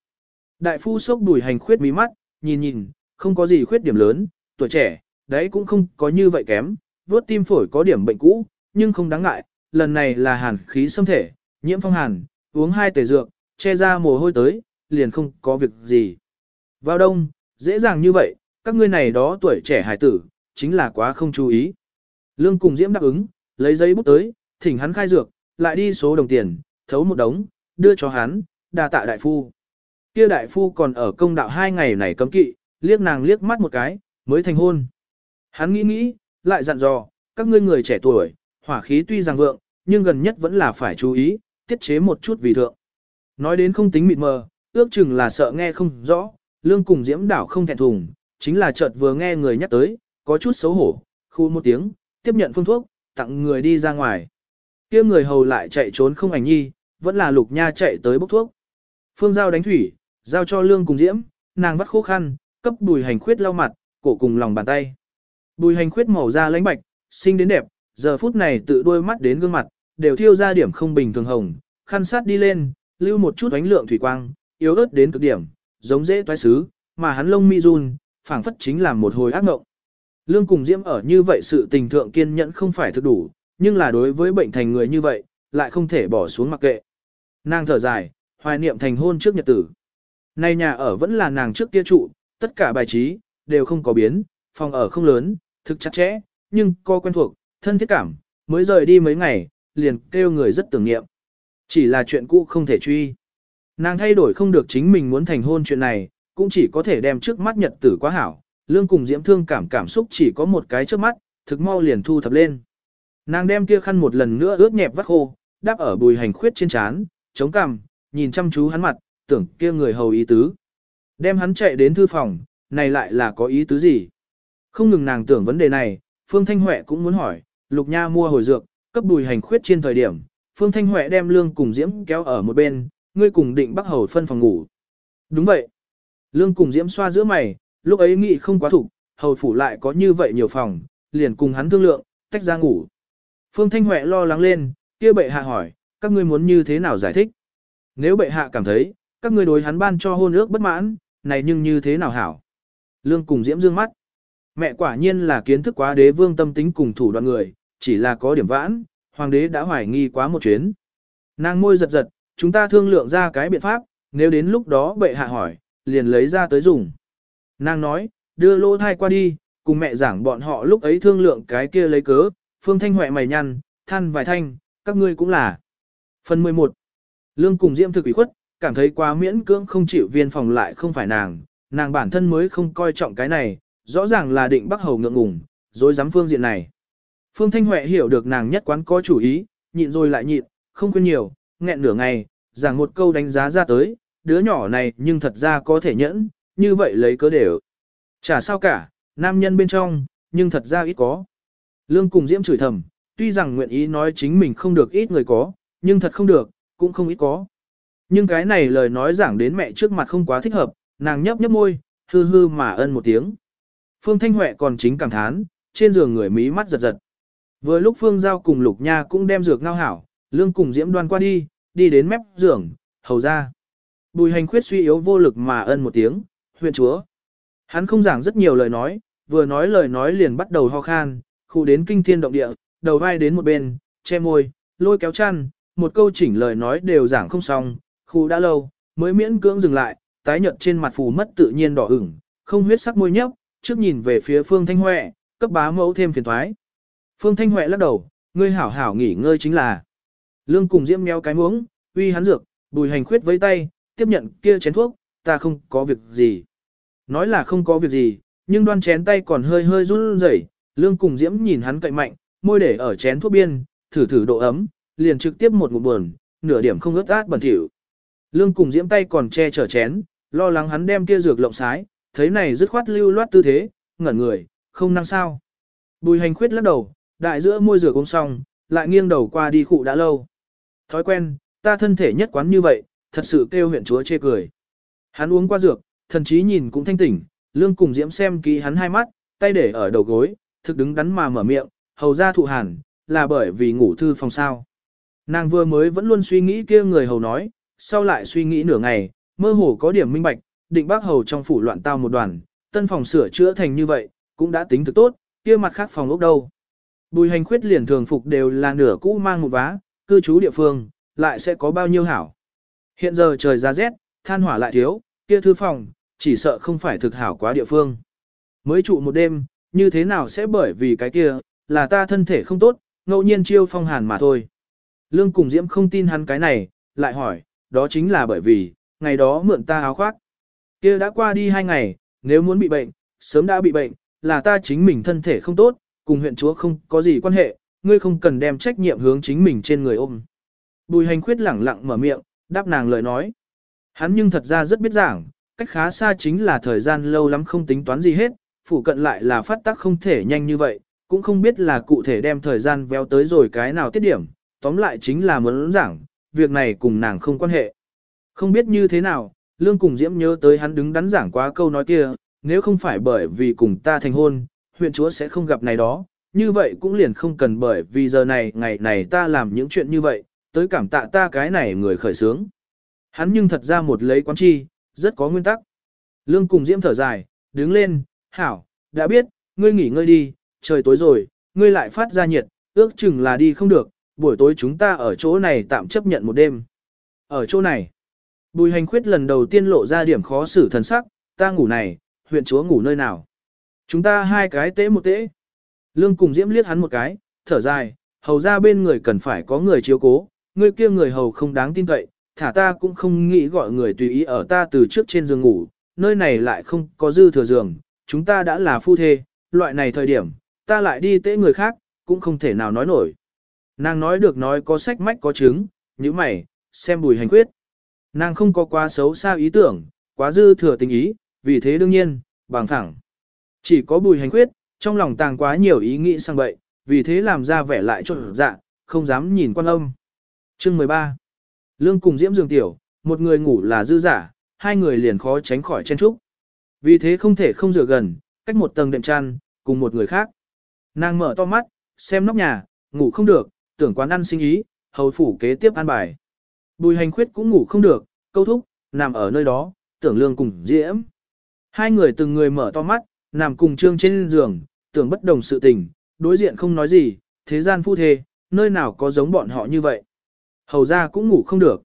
Đại phu sốc đùi hành khuyết mí mắt, nhìn nhìn, không có gì khuyết điểm lớn, tuổi trẻ, đấy cũng không có như vậy kém, vuốt tim phổi có điểm bệnh cũ, nhưng không đáng ngại, lần này là hàn khí xâm thể, nhiễm phong hàn, uống hai tề dược, che ra mồ hôi tới, liền không có việc gì. Vào đông, dễ dàng như vậy, các ngươi này đó tuổi trẻ hải tử, chính là quá không chú ý. Lương cùng Diễm đáp ứng, lấy giấy bút tới, thỉnh hắn khai dược, lại đi số đồng tiền, thấu một đống, đưa cho hắn, đà tạ đại phu. Kia đại phu còn ở công đạo hai ngày này cấm kỵ, liếc nàng liếc mắt một cái, mới thành hôn. Hắn nghĩ nghĩ, lại dặn dò, các ngươi người trẻ tuổi, hỏa khí tuy rằng vượng, nhưng gần nhất vẫn là phải chú ý, tiết chế một chút vì thượng. Nói đến không tính mịt mờ, ước chừng là sợ nghe không rõ, lương cùng diễm đảo không thẹn thùng, chính là chợt vừa nghe người nhắc tới, có chút xấu hổ, khu một tiếng, tiếp nhận phương thuốc, tặng người đi ra ngoài. kia người hầu lại chạy trốn không ảnh nhi, vẫn là lục nha chạy tới bốc thuốc. Phương giao đánh thủy, giao cho lương cùng diễm, nàng vắt khô khăn, cấp bùi hành khuyết lau mặt, cổ cùng lòng bàn tay. Bùi hành khuyết màu da lãnh bạch, xinh đến đẹp, giờ phút này tự đôi mắt đến gương mặt, đều thiêu ra điểm không bình thường hồng, khăn sát đi lên, lưu một chút ánh lượng thủy quang, yếu ớt đến cực điểm, giống dễ toái xứ, mà hắn lông mi run, phảng phất chính là một hồi ác ngộng. Lương cùng Diễm ở như vậy sự tình thượng kiên nhẫn không phải thực đủ, nhưng là đối với bệnh thành người như vậy, lại không thể bỏ xuống mặc kệ. Nàng thở dài, hoài niệm thành hôn trước nhật tử. Nay nhà ở vẫn là nàng trước kia trụ, tất cả bài trí, đều không có biến, phòng ở không lớn, thực chặt chẽ, nhưng co quen thuộc, thân thiết cảm, mới rời đi mấy ngày, liền kêu người rất tưởng niệm. Chỉ là chuyện cũ không thể truy. Nàng thay đổi không được chính mình muốn thành hôn chuyện này, cũng chỉ có thể đem trước mắt nhật tử quá hảo. Lương cùng diễm thương cảm cảm xúc chỉ có một cái trước mắt, thực mau liền thu thập lên. Nàng đem kia khăn một lần nữa ướt nhẹp vắt khô, đáp ở bùi hành khuyết trên trán, chống cằm, nhìn chăm chú hắn mặt, tưởng kia người hầu ý tứ. Đem hắn chạy đến thư phòng, này lại là có ý tứ gì? Không ngừng nàng tưởng vấn đề này, Phương Thanh Huệ cũng muốn hỏi, Lục Nha mua hồi dược, cấp bùi hành khuyết trên thời điểm, Phương Thanh Huệ đem Lương cùng Diễm kéo ở một bên, ngươi cùng định bắt hầu phân phòng ngủ. Đúng vậy. Lương cùng Diễm xoa giữa mày, lúc ấy nghĩ không quá thủ, hầu phủ lại có như vậy nhiều phòng, liền cùng hắn thương lượng, tách ra ngủ. Phương Thanh Huệ lo lắng lên, kia bệ hạ hỏi, các ngươi muốn như thế nào giải thích? Nếu bệ hạ cảm thấy, các ngươi đối hắn ban cho hôn ước bất mãn, này nhưng như thế nào hảo? Lương cùng Diễm dương mắt. Mẹ quả nhiên là kiến thức quá đế vương tâm tính cùng thủ đoạn người, chỉ là có điểm vãn, hoàng đế đã hoài nghi quá một chuyến. Nàng môi giật giật, chúng ta thương lượng ra cái biện pháp, nếu đến lúc đó bệ hạ hỏi, liền lấy ra tới dùng. Nàng nói, đưa lô thai qua đi, cùng mẹ giảng bọn họ lúc ấy thương lượng cái kia lấy cớ, phương thanh huệ mày nhăn, than vài thanh, các ngươi cũng là. Phần 11. Lương cùng Diễm thực ủy khuất, cảm thấy quá miễn cưỡng không chịu viên phòng lại không phải nàng, nàng bản thân mới không coi trọng cái này, rõ ràng là định Bắc hầu ngượng ngùng, rồi dám phương diện này. Phương Thanh Huệ hiểu được nàng nhất quán có chủ ý, nhịn rồi lại nhịn, không quên nhiều, nghẹn nửa ngày, giảng một câu đánh giá ra tới, đứa nhỏ này nhưng thật ra có thể nhẫn, như vậy lấy cớ để Chả sao cả, nam nhân bên trong, nhưng thật ra ít có. Lương cùng Diễm chửi thầm, tuy rằng nguyện ý nói chính mình không được ít người có, nhưng thật không được, cũng không ít có. Nhưng cái này lời nói giảng đến mẹ trước mặt không quá thích hợp, nàng nhấp nhấp môi, hư hư mà ân một tiếng. Phương Thanh Huệ còn chính cảm thán, trên giường người mí mắt giật giật. Vừa lúc Phương Giao cùng Lục Nha cũng đem dược ngao hảo, Lương cùng Diễm đoan qua đi, đi đến mép giường, hầu ra. Bùi hành khuyết suy yếu vô lực mà ân một tiếng, huyện chúa. Hắn không giảng rất nhiều lời nói, vừa nói lời nói liền bắt đầu ho khan, khu đến kinh thiên động địa, đầu vai đến một bên, che môi, lôi kéo chăn, một câu chỉnh lời nói đều giảng không xong, khu đã lâu, mới miễn cưỡng dừng lại, tái nhợt trên mặt phù mất tự nhiên đỏ ửng, không huyết sắc môi nhấp, trước nhìn về phía Phương Thanh Huệ, cấp bá mẫu thêm phiền thoái. Phương Thanh Huệ lắc đầu, ngươi hảo hảo nghỉ ngơi chính là. Lương cùng diễm meo cái muỗng, uy hắn dược, bùi hành khuyết với tay, tiếp nhận kia chén thuốc, ta không có việc gì. Nói là không có việc gì, nhưng đoan chén tay còn hơi hơi run rẩy. Lương cùng diễm nhìn hắn cậy mạnh, môi để ở chén thuốc biên, thử thử độ ấm, liền trực tiếp một ngụm buồn, nửa điểm không ướt át bẩn thỉu. Lương cùng diễm tay còn che chở chén, lo lắng hắn đem kia dược lộng sái, thấy này dứt khoát lưu loát tư thế, ngẩn người, không năng sao. Bùi hành khuyết lắc đầu, đại giữa môi rửa cũng xong, lại nghiêng đầu qua đi khụ đã lâu. Thói quen, ta thân thể nhất quán như vậy, thật sự kêu huyện chúa chê cười. Hắn uống qua dược, thần chí nhìn cũng thanh tỉnh, lương cùng diễm xem kỹ hắn hai mắt, tay để ở đầu gối, thực đứng đắn mà mở miệng, hầu ra thụ hàn, là bởi vì ngủ thư phòng sao. Nàng vừa mới vẫn luôn suy nghĩ kia người hầu nói, sau lại suy nghĩ nửa ngày, mơ hồ có điểm minh bạch, định bác hầu trong phủ loạn tao một đoàn, tân phòng sửa chữa thành như vậy, cũng đã tính thực tốt, kia mặt khác phòng ốc đâu. Bùi hành khuyết liền thường phục đều là nửa cũ mang một vá, cư trú địa phương, lại sẽ có bao nhiêu hảo. Hiện giờ trời ra rét, than hỏa lại thiếu, kia thư phòng, chỉ sợ không phải thực hảo quá địa phương. Mới trụ một đêm, như thế nào sẽ bởi vì cái kia, là ta thân thể không tốt, ngẫu nhiên chiêu phong hàn mà thôi. Lương cùng Diễm không tin hắn cái này, lại hỏi, đó chính là bởi vì, ngày đó mượn ta áo khoác kia đã qua đi hai ngày, nếu muốn bị bệnh, sớm đã bị bệnh, là ta chính mình thân thể không tốt, cùng huyện chúa không có gì quan hệ, ngươi không cần đem trách nhiệm hướng chính mình trên người ôm. Bùi hành khuyết lẳng lặng mở miệng, đáp nàng lời nói. Hắn nhưng thật ra rất biết giảng, cách khá xa chính là thời gian lâu lắm không tính toán gì hết, phủ cận lại là phát tác không thể nhanh như vậy, cũng không biết là cụ thể đem thời gian véo tới rồi cái nào tiết điểm, tóm lại chính là muốn giảng, việc này cùng nàng không quan hệ. Không biết như thế nào, Lương cùng Diễm nhớ tới hắn đứng đắn giảng quá câu nói kia, nếu không phải bởi vì cùng ta thành hôn, huyện chúa sẽ không gặp này đó, như vậy cũng liền không cần bởi vì giờ này ngày này ta làm những chuyện như vậy, tới cảm tạ ta cái này người khởi sướng. Hắn nhưng thật ra một lấy quán chi, rất có nguyên tắc. Lương cùng Diễm thở dài, đứng lên, hảo, đã biết, ngươi nghỉ ngơi đi, trời tối rồi, ngươi lại phát ra nhiệt, ước chừng là đi không được, buổi tối chúng ta ở chỗ này tạm chấp nhận một đêm. Ở chỗ này, bùi hành khuyết lần đầu tiên lộ ra điểm khó xử thần sắc, ta ngủ này, huyện chúa ngủ nơi nào. Chúng ta hai cái tế một tế. Lương cùng Diễm liếc hắn một cái, thở dài, hầu ra bên người cần phải có người chiếu cố, người kia người hầu không đáng tin cậy, thả ta cũng không nghĩ gọi người tùy ý ở ta từ trước trên giường ngủ, nơi này lại không có dư thừa giường, chúng ta đã là phu thê, loại này thời điểm, ta lại đi tế người khác, cũng không thể nào nói nổi. Nàng nói được nói có sách mách có chứng, như mày, xem bùi hành quyết. Nàng không có quá xấu xa ý tưởng, quá dư thừa tình ý, vì thế đương nhiên, bằng thẳng. Chỉ có bùi hành quyết, trong lòng tàng quá nhiều ý nghĩ sang bậy, vì thế làm ra vẻ lại trộn dạ, không dám nhìn quan âm. Chương 13 Lương cùng Diễm Dương Tiểu, một người ngủ là dư giả, hai người liền khó tránh khỏi chen trúc. Vì thế không thể không dựa gần, cách một tầng đệm chăn, cùng một người khác. Nàng mở to mắt, xem nóc nhà, ngủ không được, tưởng quán ăn sinh ý, hầu phủ kế tiếp ăn bài. Bùi hành khuyết cũng ngủ không được, câu thúc, nằm ở nơi đó, tưởng lương cùng diễm. Hai người từng người mở to mắt, nằm cùng trương trên giường, tưởng bất đồng sự tình, đối diện không nói gì, thế gian phu thê, nơi nào có giống bọn họ như vậy. Hầu ra cũng ngủ không được.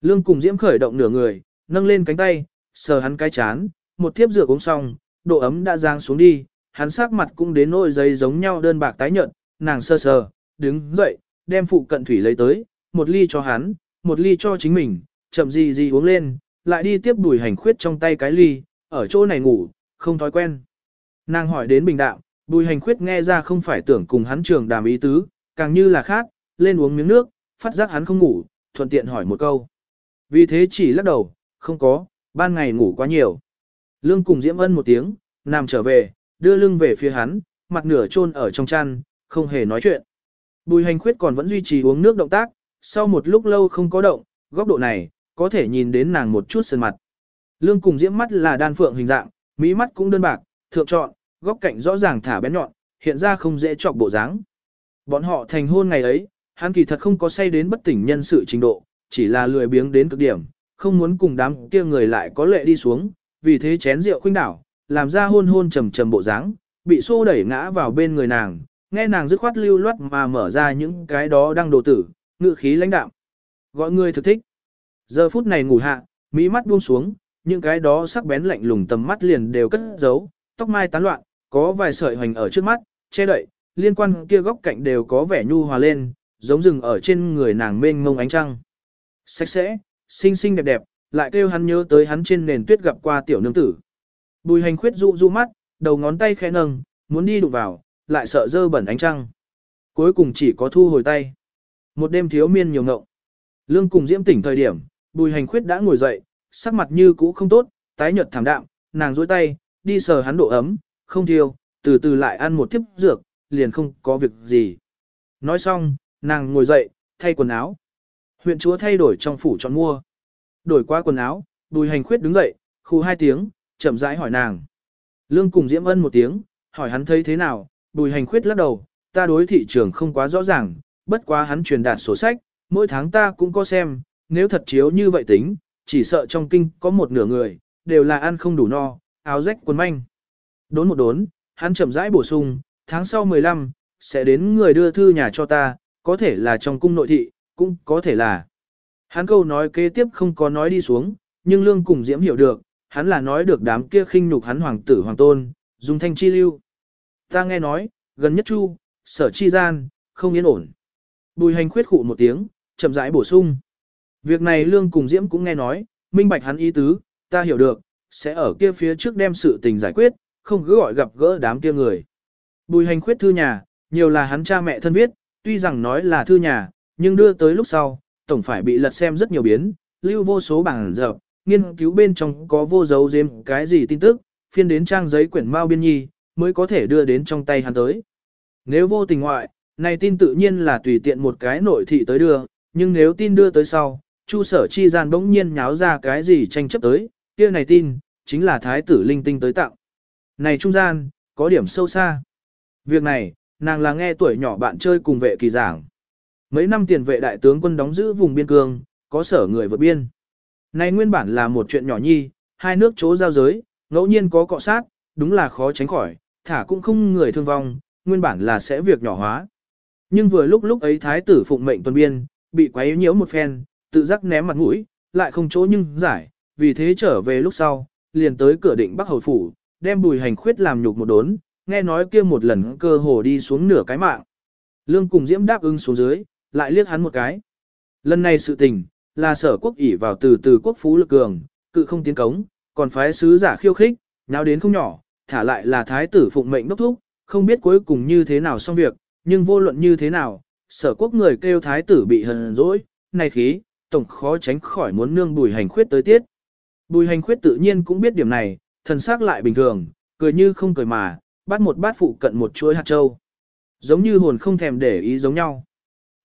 Lương cùng diễm khởi động nửa người, nâng lên cánh tay, sờ hắn cái chán, một thiếp rửa uống xong, độ ấm đã giang xuống đi, hắn sắc mặt cũng đến nỗi giấy giống nhau đơn bạc tái nhợt, nàng sơ sờ, đứng dậy, đem phụ cận thủy lấy tới, một ly cho hắn, một ly cho chính mình, chậm gì gì uống lên, lại đi tiếp đùi hành khuyết trong tay cái ly, ở chỗ này ngủ, không thói quen. Nàng hỏi đến bình đạo, bùi hành khuyết nghe ra không phải tưởng cùng hắn trường đàm ý tứ, càng như là khác, lên uống miếng nước, phát giác hắn không ngủ, thuận tiện hỏi một câu. Vì thế chỉ lắc đầu, không có, ban ngày ngủ quá nhiều. Lương cùng Diễm Ân một tiếng, nằm trở về, đưa lưng về phía hắn, mặt nửa chôn ở trong chăn, không hề nói chuyện. Bùi hành khuyết còn vẫn duy trì uống nước động tác, sau một lúc lâu không có động, góc độ này, có thể nhìn đến nàng một chút sơn mặt. Lương cùng diễm mắt là đan phượng hình dạng, mí mắt cũng đơn bạc, thượng trọn, góc cạnh rõ ràng thả bén nhọn, hiện ra không dễ chọc bộ dáng. Bọn họ thành hôn ngày ấy, hắn kỳ thật không có say đến bất tỉnh nhân sự trình độ, chỉ là lười biếng đến cực điểm, không muốn cùng đám kia người lại có lệ đi xuống, vì thế chén rượu khuynh đảo, làm ra hôn hôn trầm trầm bộ dáng, bị xô đẩy ngã vào bên người nàng, nghe nàng dứt khoát lưu loát mà mở ra những cái đó đang đồ tử, ngự khí lãnh đạm. Gọi người thực thích. Giờ phút này ngủ hạ, mỹ mắt buông xuống, những cái đó sắc bén lạnh lùng tầm mắt liền đều cất giấu, tóc mai tán loạn, có vài sợi hoành ở trước mắt, che đậy, liên quan kia góc cạnh đều có vẻ nhu hòa lên, giống rừng ở trên người nàng mênh mông ánh trăng. Sạch sẽ, xinh xinh đẹp đẹp, lại kêu hắn nhớ tới hắn trên nền tuyết gặp qua tiểu nương tử. Bùi hành khuyết dụ du mắt, đầu ngón tay khẽ nâng, muốn đi đụng vào, lại sợ dơ bẩn ánh trăng. Cuối cùng chỉ có thu hồi tay. Một đêm thiếu miên nhiều ngộng. Lương cùng diễm tỉnh thời điểm, bùi hành khuyết đã ngồi dậy, sắc mặt như cũ không tốt, tái nhợt thảm đạm, nàng dối tay, đi sờ hắn độ ấm, không thiêu, từ từ lại ăn một tiếp dược, liền không có việc gì. Nói xong, nàng ngồi dậy, thay quần áo. Huyện chúa thay đổi trong phủ chọn mua. Đổi qua quần áo, bùi hành khuyết đứng dậy, khu hai tiếng, chậm rãi hỏi nàng. Lương cùng Diễm Ân một tiếng, hỏi hắn thấy thế nào, bùi hành khuyết lắc đầu, ta đối thị trường không quá rõ ràng, bất quá hắn truyền đạt sổ sách, mỗi tháng ta cũng có xem, nếu thật chiếu như vậy tính, chỉ sợ trong kinh có một nửa người, đều là ăn không đủ no, áo rách quần manh. Đốn một đốn, hắn chậm rãi bổ sung, tháng sau 15, sẽ đến người đưa thư nhà cho ta, có thể là trong cung nội thị, cũng có thể là. Hắn câu nói kế tiếp không có nói đi xuống, nhưng Lương cùng Diễm hiểu được, hắn là nói được đám kia khinh nhục hắn hoàng tử hoàng tôn, dùng thanh chi lưu. Ta nghe nói, gần nhất chu, sở chi gian, không yên ổn. Bùi hành khuyết khụ một tiếng, chậm rãi bổ sung. Việc này Lương cùng Diễm cũng nghe nói, minh bạch hắn ý tứ, ta hiểu được, sẽ ở kia phía trước đem sự tình giải quyết, không cứ gọi gặp gỡ đám kia người. Bùi hành khuyết thư nhà, nhiều là hắn cha mẹ thân viết, tuy rằng nói là thư nhà, nhưng đưa tới lúc sau, tổng phải bị lật xem rất nhiều biến, lưu vô số bảng dập, nghiên cứu bên trong có vô dấu dêm cái gì tin tức, phiên đến trang giấy quyển mao biên nhi, mới có thể đưa đến trong tay hắn tới. Nếu vô tình ngoại, này tin tự nhiên là tùy tiện một cái nội thị tới đưa, nhưng nếu tin đưa tới sau, chu sở chi gian bỗng nhiên nháo ra cái gì tranh chấp tới, kia này tin, chính là thái tử linh tinh tới tặng. Này trung gian, có điểm sâu xa. Việc này, nàng là nghe tuổi nhỏ bạn chơi cùng vệ kỳ giảng. Mấy năm tiền vệ đại tướng quân đóng giữ vùng biên cương, có sở người vượt biên. Này nguyên bản là một chuyện nhỏ nhi, hai nước chỗ giao giới, ngẫu nhiên có cọ sát, đúng là khó tránh khỏi, thả cũng không người thương vong, nguyên bản là sẽ việc nhỏ hóa. Nhưng vừa lúc lúc ấy thái tử phụng mệnh tuần biên, bị quấy nhiễu một phen, tự giác ném mặt mũi, lại không chỗ nhưng giải, vì thế trở về lúc sau, liền tới cửa định Bắc Hầu Phủ, đem bùi hành khuyết làm nhục một đốn, nghe nói kia một lần cơ hồ đi xuống nửa cái mạng. Lương cùng Diễm đáp ứng xuống dưới, lại liếc hắn một cái. Lần này sự tình, là sở quốc ỷ vào từ từ quốc phú lực cường, cự không tiến cống, còn phái sứ giả khiêu khích, nháo đến không nhỏ, thả lại là thái tử phụng mệnh đốc thúc, không biết cuối cùng như thế nào xong việc, nhưng vô luận như thế nào, sở quốc người kêu thái tử bị hờn dỗi, này khí, tổng khó tránh khỏi muốn nương bùi hành khuyết tới tiết. Bùi hành khuyết tự nhiên cũng biết điểm này, thần sắc lại bình thường, cười như không cười mà, bắt một bát phụ cận một chuỗi hạt châu. Giống như hồn không thèm để ý giống nhau.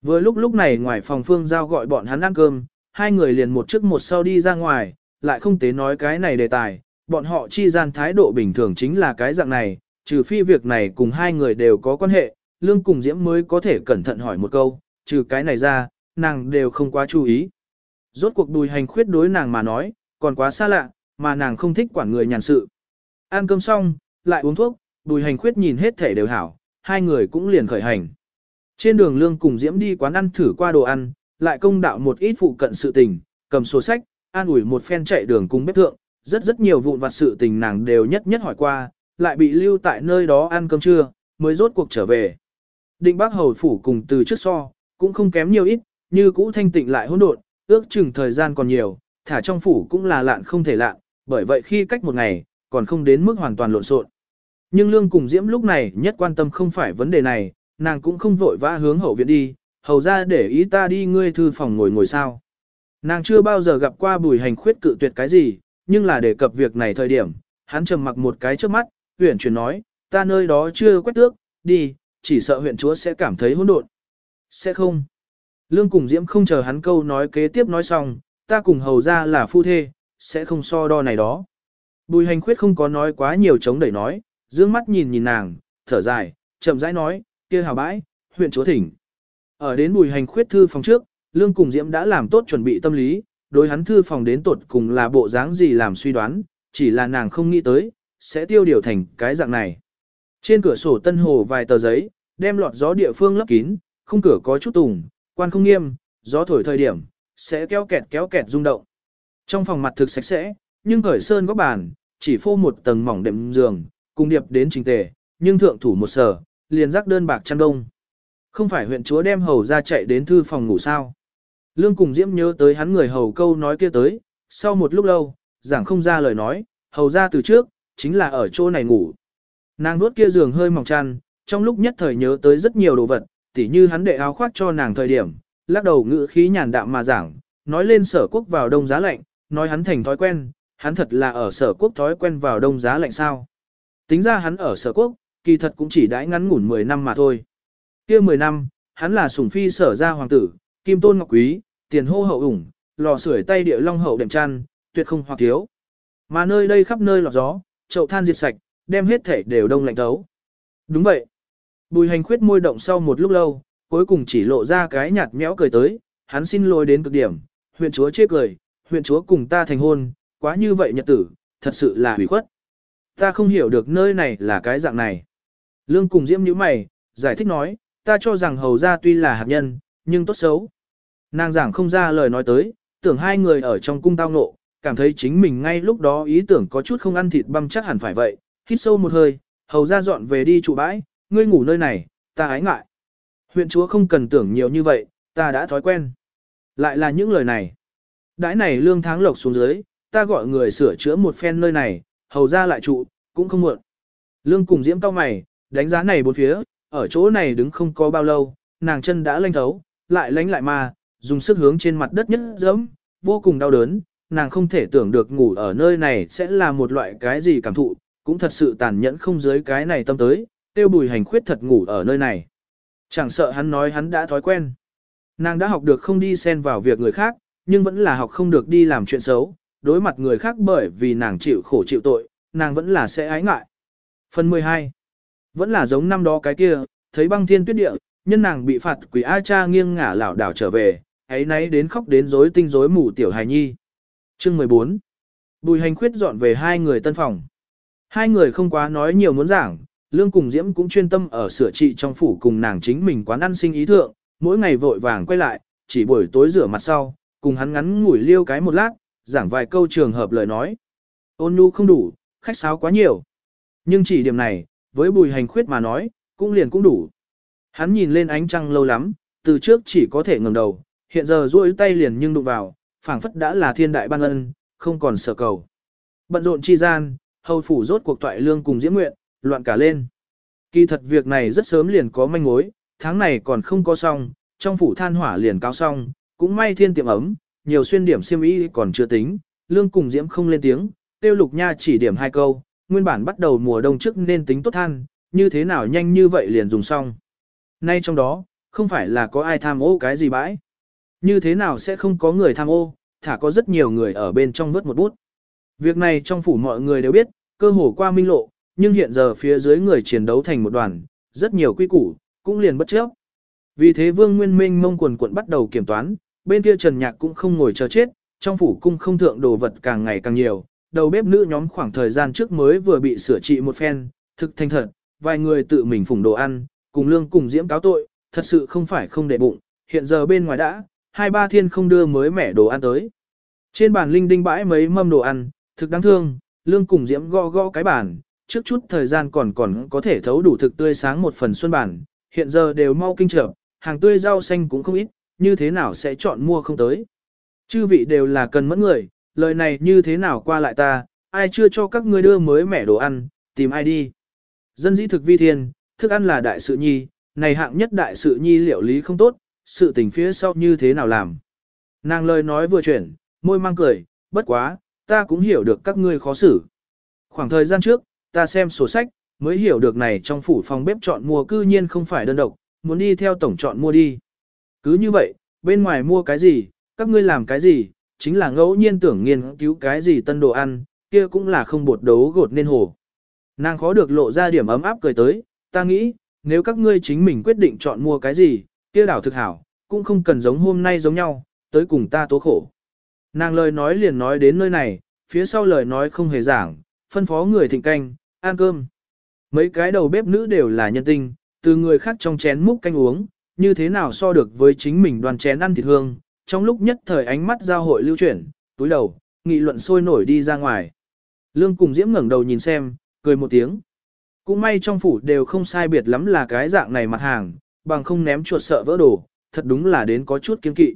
Vừa lúc lúc này ngoài phòng phương giao gọi bọn hắn ăn cơm, hai người liền một trước một sau đi ra ngoài, lại không tế nói cái này đề tài, bọn họ chi gian thái độ bình thường chính là cái dạng này, trừ phi việc này cùng hai người đều có quan hệ, lương cùng diễm mới có thể cẩn thận hỏi một câu, trừ cái này ra, nàng đều không quá chú ý. Rốt cuộc đùi hành khuyết đối nàng mà nói, còn quá xa lạ, mà nàng không thích quản người nhàn sự. Ăn cơm xong, lại uống thuốc, đùi hành khuyết nhìn hết thể đều hảo, hai người cũng liền khởi hành. Trên đường lương cùng diễm đi quán ăn thử qua đồ ăn, lại công đạo một ít phụ cận sự tình, cầm sổ sách, an ủi một phen chạy đường cùng bếp thượng, rất rất nhiều vụn vặt sự tình nàng đều nhất nhất hỏi qua, lại bị lưu tại nơi đó ăn cơm trưa, mới rốt cuộc trở về. Định bác hầu phủ cùng từ trước so, cũng không kém nhiều ít, như cũ thanh tịnh lại hỗn độn, ước chừng thời gian còn nhiều, thả trong phủ cũng là lạn không thể lạn, bởi vậy khi cách một ngày, còn không đến mức hoàn toàn lộn xộn. Nhưng Lương cùng Diễm lúc này nhất quan tâm không phải vấn đề này, nàng cũng không vội vã hướng hậu viện đi, hầu ra để ý ta đi ngươi thư phòng ngồi ngồi sao. Nàng chưa bao giờ gặp qua bùi hành khuyết cự tuyệt cái gì, nhưng là đề cập việc này thời điểm, hắn trầm mặc một cái trước mắt, huyển chuyển nói, ta nơi đó chưa quét tước, đi, chỉ sợ huyện chúa sẽ cảm thấy hỗn độn. Sẽ không. Lương cùng Diễm không chờ hắn câu nói kế tiếp nói xong, ta cùng hầu ra là phu thê, sẽ không so đo này đó. Bùi hành khuyết không có nói quá nhiều chống đẩy nói, dương mắt nhìn nhìn nàng, thở dài, chậm rãi nói, kia hào bãi, huyện chúa thỉnh. Ở đến bùi hành khuyết thư phòng trước, Lương cùng Diễm đã làm tốt chuẩn bị tâm lý, đối hắn thư phòng đến tột cùng là bộ dáng gì làm suy đoán, chỉ là nàng không nghĩ tới, sẽ tiêu điều thành cái dạng này. Trên cửa sổ tân hồ vài tờ giấy, đem lọt gió địa phương lấp kín, khung cửa có chút tùng, quan không nghiêm, gió thổi thời điểm, sẽ kéo kẹt kéo kẹt rung động. Trong phòng mặt thực sạch sẽ, nhưng khởi sơn góc bàn, chỉ phô một tầng mỏng đệm giường, cùng điệp đến trình tề, nhưng thượng thủ một sở, liền rắc đơn bạc chăn đông. Không phải huyện chúa đem hầu ra chạy đến thư phòng ngủ sao. Lương cùng Diễm nhớ tới hắn người hầu câu nói kia tới, sau một lúc lâu, giảng không ra lời nói, hầu ra từ trước, chính là ở chỗ này ngủ. Nàng nuốt kia giường hơi mỏng chăn, trong lúc nhất thời nhớ tới rất nhiều đồ vật, tỉ như hắn đệ áo khoác cho nàng thời điểm, lắc đầu ngữ khí nhàn đạm mà giảng, nói lên sở quốc vào đông giá lạnh, nói hắn thành thói quen, hắn thật là ở sở quốc thói quen vào đông giá lạnh sao. Tính ra hắn ở sở quốc, kỳ thật cũng chỉ đãi ngắn ngủn 10 năm mà thôi. kia 10 năm, hắn là sủng phi sở gia hoàng tử, kim tôn ngọc quý, tiền hô hậu ủng, lò sưởi tay địa long hậu đệm chăn, tuyệt không hoặc thiếu. Mà nơi đây khắp nơi lọt gió, chậu than diệt sạch, đem hết thể đều đông lạnh thấu. Đúng vậy. Bùi hành khuyết môi động sau một lúc lâu, cuối cùng chỉ lộ ra cái nhạt nhẽo cười tới, hắn xin lỗi đến cực điểm, huyện chúa chê cười, huyện chúa cùng ta thành hôn, quá như vậy nhật tử, thật sự là hủy khuất. Ta không hiểu được nơi này là cái dạng này. Lương cùng diễm như mày, giải thích nói, ta cho rằng hầu ra tuy là hạt nhân, nhưng tốt xấu. Nàng giảng không ra lời nói tới, tưởng hai người ở trong cung tao nộ, cảm thấy chính mình ngay lúc đó ý tưởng có chút không ăn thịt băm chắc hẳn phải vậy, hít sâu một hơi, hầu ra dọn về đi trụ bãi, ngươi ngủ nơi này, ta ái ngại. Huyện chúa không cần tưởng nhiều như vậy, ta đã thói quen. Lại là những lời này. Đãi này lương tháng lộc xuống dưới, ta gọi người sửa chữa một phen nơi này, hầu ra lại trụ, cũng không muộn. Lương cùng diễm cao mày, đánh giá này bốn phía, ở chỗ này đứng không có bao lâu, nàng chân đã lanh thấu, lại lánh lại mà, dùng sức hướng trên mặt đất nhất dẫm, vô cùng đau đớn, nàng không thể tưởng được ngủ ở nơi này sẽ là một loại cái gì cảm thụ, cũng thật sự tàn nhẫn không dưới cái này tâm tới, tiêu bùi hành khuyết thật ngủ ở nơi này. Chẳng sợ hắn nói hắn đã thói quen. Nàng đã học được không đi xen vào việc người khác, nhưng vẫn là học không được đi làm chuyện xấu, đối mặt người khác bởi vì nàng chịu khổ chịu tội, nàng vẫn là sẽ ái ngại. Phần 12. Vẫn là giống năm đó cái kia, thấy băng thiên tuyết địa, nhân nàng bị phạt quỷ A cha nghiêng ngả lảo đảo trở về, ấy nấy đến khóc đến rối tinh rối mù tiểu hài nhi. Chương 14. Bùi hành khuyết dọn về hai người tân phòng. Hai người không quá nói nhiều muốn giảng, Lương cùng Diễm cũng chuyên tâm ở sửa trị trong phủ cùng nàng chính mình quán ăn sinh ý thượng, mỗi ngày vội vàng quay lại, chỉ buổi tối rửa mặt sau, cùng hắn ngắn ngủi liêu cái một lát, giảng vài câu trường hợp lời nói. Ôn nhu không đủ, khách sáo quá nhiều. Nhưng chỉ điểm này, với bùi hành khuyết mà nói, cũng liền cũng đủ. Hắn nhìn lên ánh trăng lâu lắm, từ trước chỉ có thể ngẩng đầu, hiện giờ duỗi tay liền nhưng đụng vào, phảng phất đã là thiên đại ban ân, không còn sợ cầu. Bận rộn chi gian, hầu phủ rốt cuộc toại lương cùng diễm nguyện, loạn cả lên. Kỳ thật việc này rất sớm liền có manh mối, tháng này còn không có xong, trong phủ than hỏa liền cao xong, cũng may thiên tiệm ấm, nhiều xuyên điểm siêm ý còn chưa tính, lương cùng diễm không lên tiếng, tiêu lục nha chỉ điểm hai câu, nguyên bản bắt đầu mùa đông trước nên tính tốt than, như thế nào nhanh như vậy liền dùng xong. Nay trong đó, không phải là có ai tham ô cái gì bãi. Như thế nào sẽ không có người tham ô, thả có rất nhiều người ở bên trong vớt một bút. Việc này trong phủ mọi người đều biết, cơ hồ qua minh lộ, nhưng hiện giờ phía dưới người chiến đấu thành một đoàn, rất nhiều quy củ, cũng liền bất chấp. Vì thế Vương Nguyên Minh mông quần quận bắt đầu kiểm toán, bên kia Trần Nhạc cũng không ngồi chờ chết, trong phủ cung không thượng đồ vật càng ngày càng nhiều, đầu bếp nữ nhóm khoảng thời gian trước mới vừa bị sửa trị một phen, thực thành thật, vài người tự mình phủng đồ ăn, cùng lương cùng diễm cáo tội, thật sự không phải không để bụng, hiện giờ bên ngoài đã, hai ba thiên không đưa mới mẻ đồ ăn tới. Trên bàn linh đinh bãi mấy mâm đồ ăn, thực đáng thương, lương cùng diễm gõ gõ cái bàn, trước chút thời gian còn còn có thể thấu đủ thực tươi sáng một phần xuân bản, hiện giờ đều mau kinh trợ, hàng tươi rau xanh cũng không ít, như thế nào sẽ chọn mua không tới. Chư vị đều là cần mẫn người, lời này như thế nào qua lại ta, ai chưa cho các ngươi đưa mới mẻ đồ ăn, tìm ai đi. Dân dĩ thực vi thiên, thức ăn là đại sự nhi, này hạng nhất đại sự nhi liệu lý không tốt, sự tình phía sau như thế nào làm. Nàng lời nói vừa chuyển, môi mang cười, bất quá, ta cũng hiểu được các ngươi khó xử. Khoảng thời gian trước, ta xem sổ sách, mới hiểu được này trong phủ phòng bếp chọn mua cư nhiên không phải đơn độc, muốn đi theo tổng chọn mua đi. Cứ như vậy, bên ngoài mua cái gì, các ngươi làm cái gì, chính là ngẫu nhiên tưởng nghiên cứu cái gì tân đồ ăn, kia cũng là không bột đấu gột nên hồ. Nàng khó được lộ ra điểm ấm áp cười tới, ta nghĩ, nếu các ngươi chính mình quyết định chọn mua cái gì, kia đảo thực hảo, cũng không cần giống hôm nay giống nhau, tới cùng ta tố khổ. Nàng lời nói liền nói đến nơi này, phía sau lời nói không hề giảng, phân phó người thịnh canh, ăn cơm. Mấy cái đầu bếp nữ đều là nhân tinh, từ người khác trong chén múc canh uống, như thế nào so được với chính mình đoàn chén ăn thịt hương, trong lúc nhất thời ánh mắt giao hội lưu chuyển, túi đầu, nghị luận sôi nổi đi ra ngoài. Lương cùng Diễm ngẩng đầu nhìn xem, cười một tiếng. Cũng may trong phủ đều không sai biệt lắm là cái dạng này mặt hàng, bằng không ném chuột sợ vỡ đồ, thật đúng là đến có chút kiên kỵ.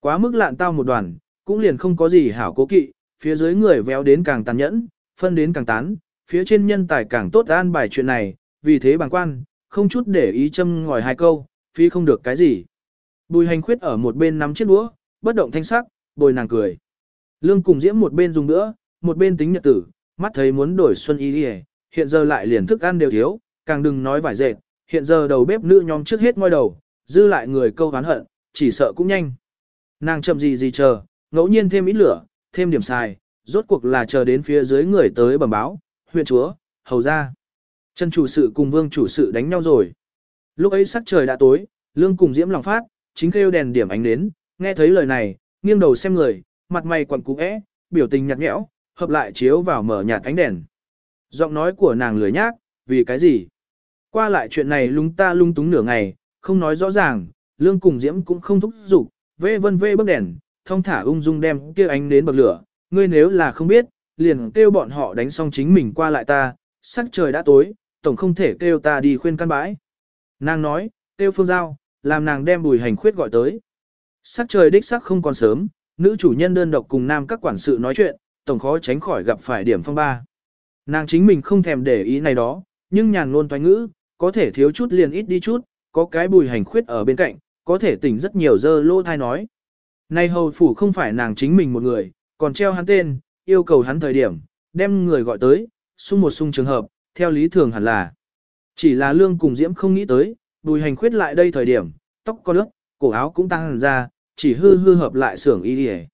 Quá mức lạn tao một đoàn, cũng liền không có gì hảo cố kỵ, phía dưới người véo đến càng tàn nhẫn, phân đến càng tán, phía trên nhân tài càng tốt an bài chuyện này, vì thế bằng quan, không chút để ý châm ngòi hai câu, phi không được cái gì. Bùi hành khuyết ở một bên nắm chiếc đũa, bất động thanh sắc, bồi nàng cười. Lương cùng diễm một bên dùng nữa, một bên tính nhật tử, mắt thấy muốn đổi xuân y đi hiện giờ lại liền thức ăn đều thiếu, càng đừng nói vải dệt, hiện giờ đầu bếp nữ nhóm trước hết ngoi đầu, dư lại người câu hán hận, chỉ sợ cũng nhanh. Nàng chậm gì gì chờ, ngẫu nhiên thêm ít lửa, thêm điểm xài, rốt cuộc là chờ đến phía dưới người tới bẩm báo, huyện chúa, hầu ra. Chân chủ sự cùng vương chủ sự đánh nhau rồi. Lúc ấy sắc trời đã tối, lương cùng diễm lòng phát, chính kêu đèn điểm ánh đến, nghe thấy lời này, nghiêng đầu xem người, mặt mày quặn cú é, biểu tình nhạt nhẽo, hợp lại chiếu vào mở nhạt ánh đèn. Giọng nói của nàng lười nhác, vì cái gì? Qua lại chuyện này lung ta lung túng nửa ngày, không nói rõ ràng, lương cùng diễm cũng không thúc giục, vê vân vê bức đèn, thông thả ung dung đem kia ánh đến bậc lửa, ngươi nếu là không biết, liền kêu bọn họ đánh xong chính mình qua lại ta, sắc trời đã tối, tổng không thể kêu ta đi khuyên căn bãi. Nàng nói, kêu phương giao, làm nàng đem bùi hành khuyết gọi tới. Sắc trời đích sắc không còn sớm, nữ chủ nhân đơn độc cùng nam các quản sự nói chuyện, tổng khó tránh khỏi gặp phải điểm phong ba. Nàng chính mình không thèm để ý này đó, nhưng nhàn luôn toán ngữ, có thể thiếu chút liền ít đi chút, có cái bùi hành khuyết ở bên cạnh, có thể tỉnh rất nhiều dơ lô thai nói. Này hầu phủ không phải nàng chính mình một người, còn treo hắn tên, yêu cầu hắn thời điểm, đem người gọi tới, xung một xung trường hợp, theo lý thường hẳn là. Chỉ là lương cùng diễm không nghĩ tới, bùi hành khuyết lại đây thời điểm, tóc có nước, cổ áo cũng tăng hẳn ra, chỉ hư hư hợp lại xưởng y đi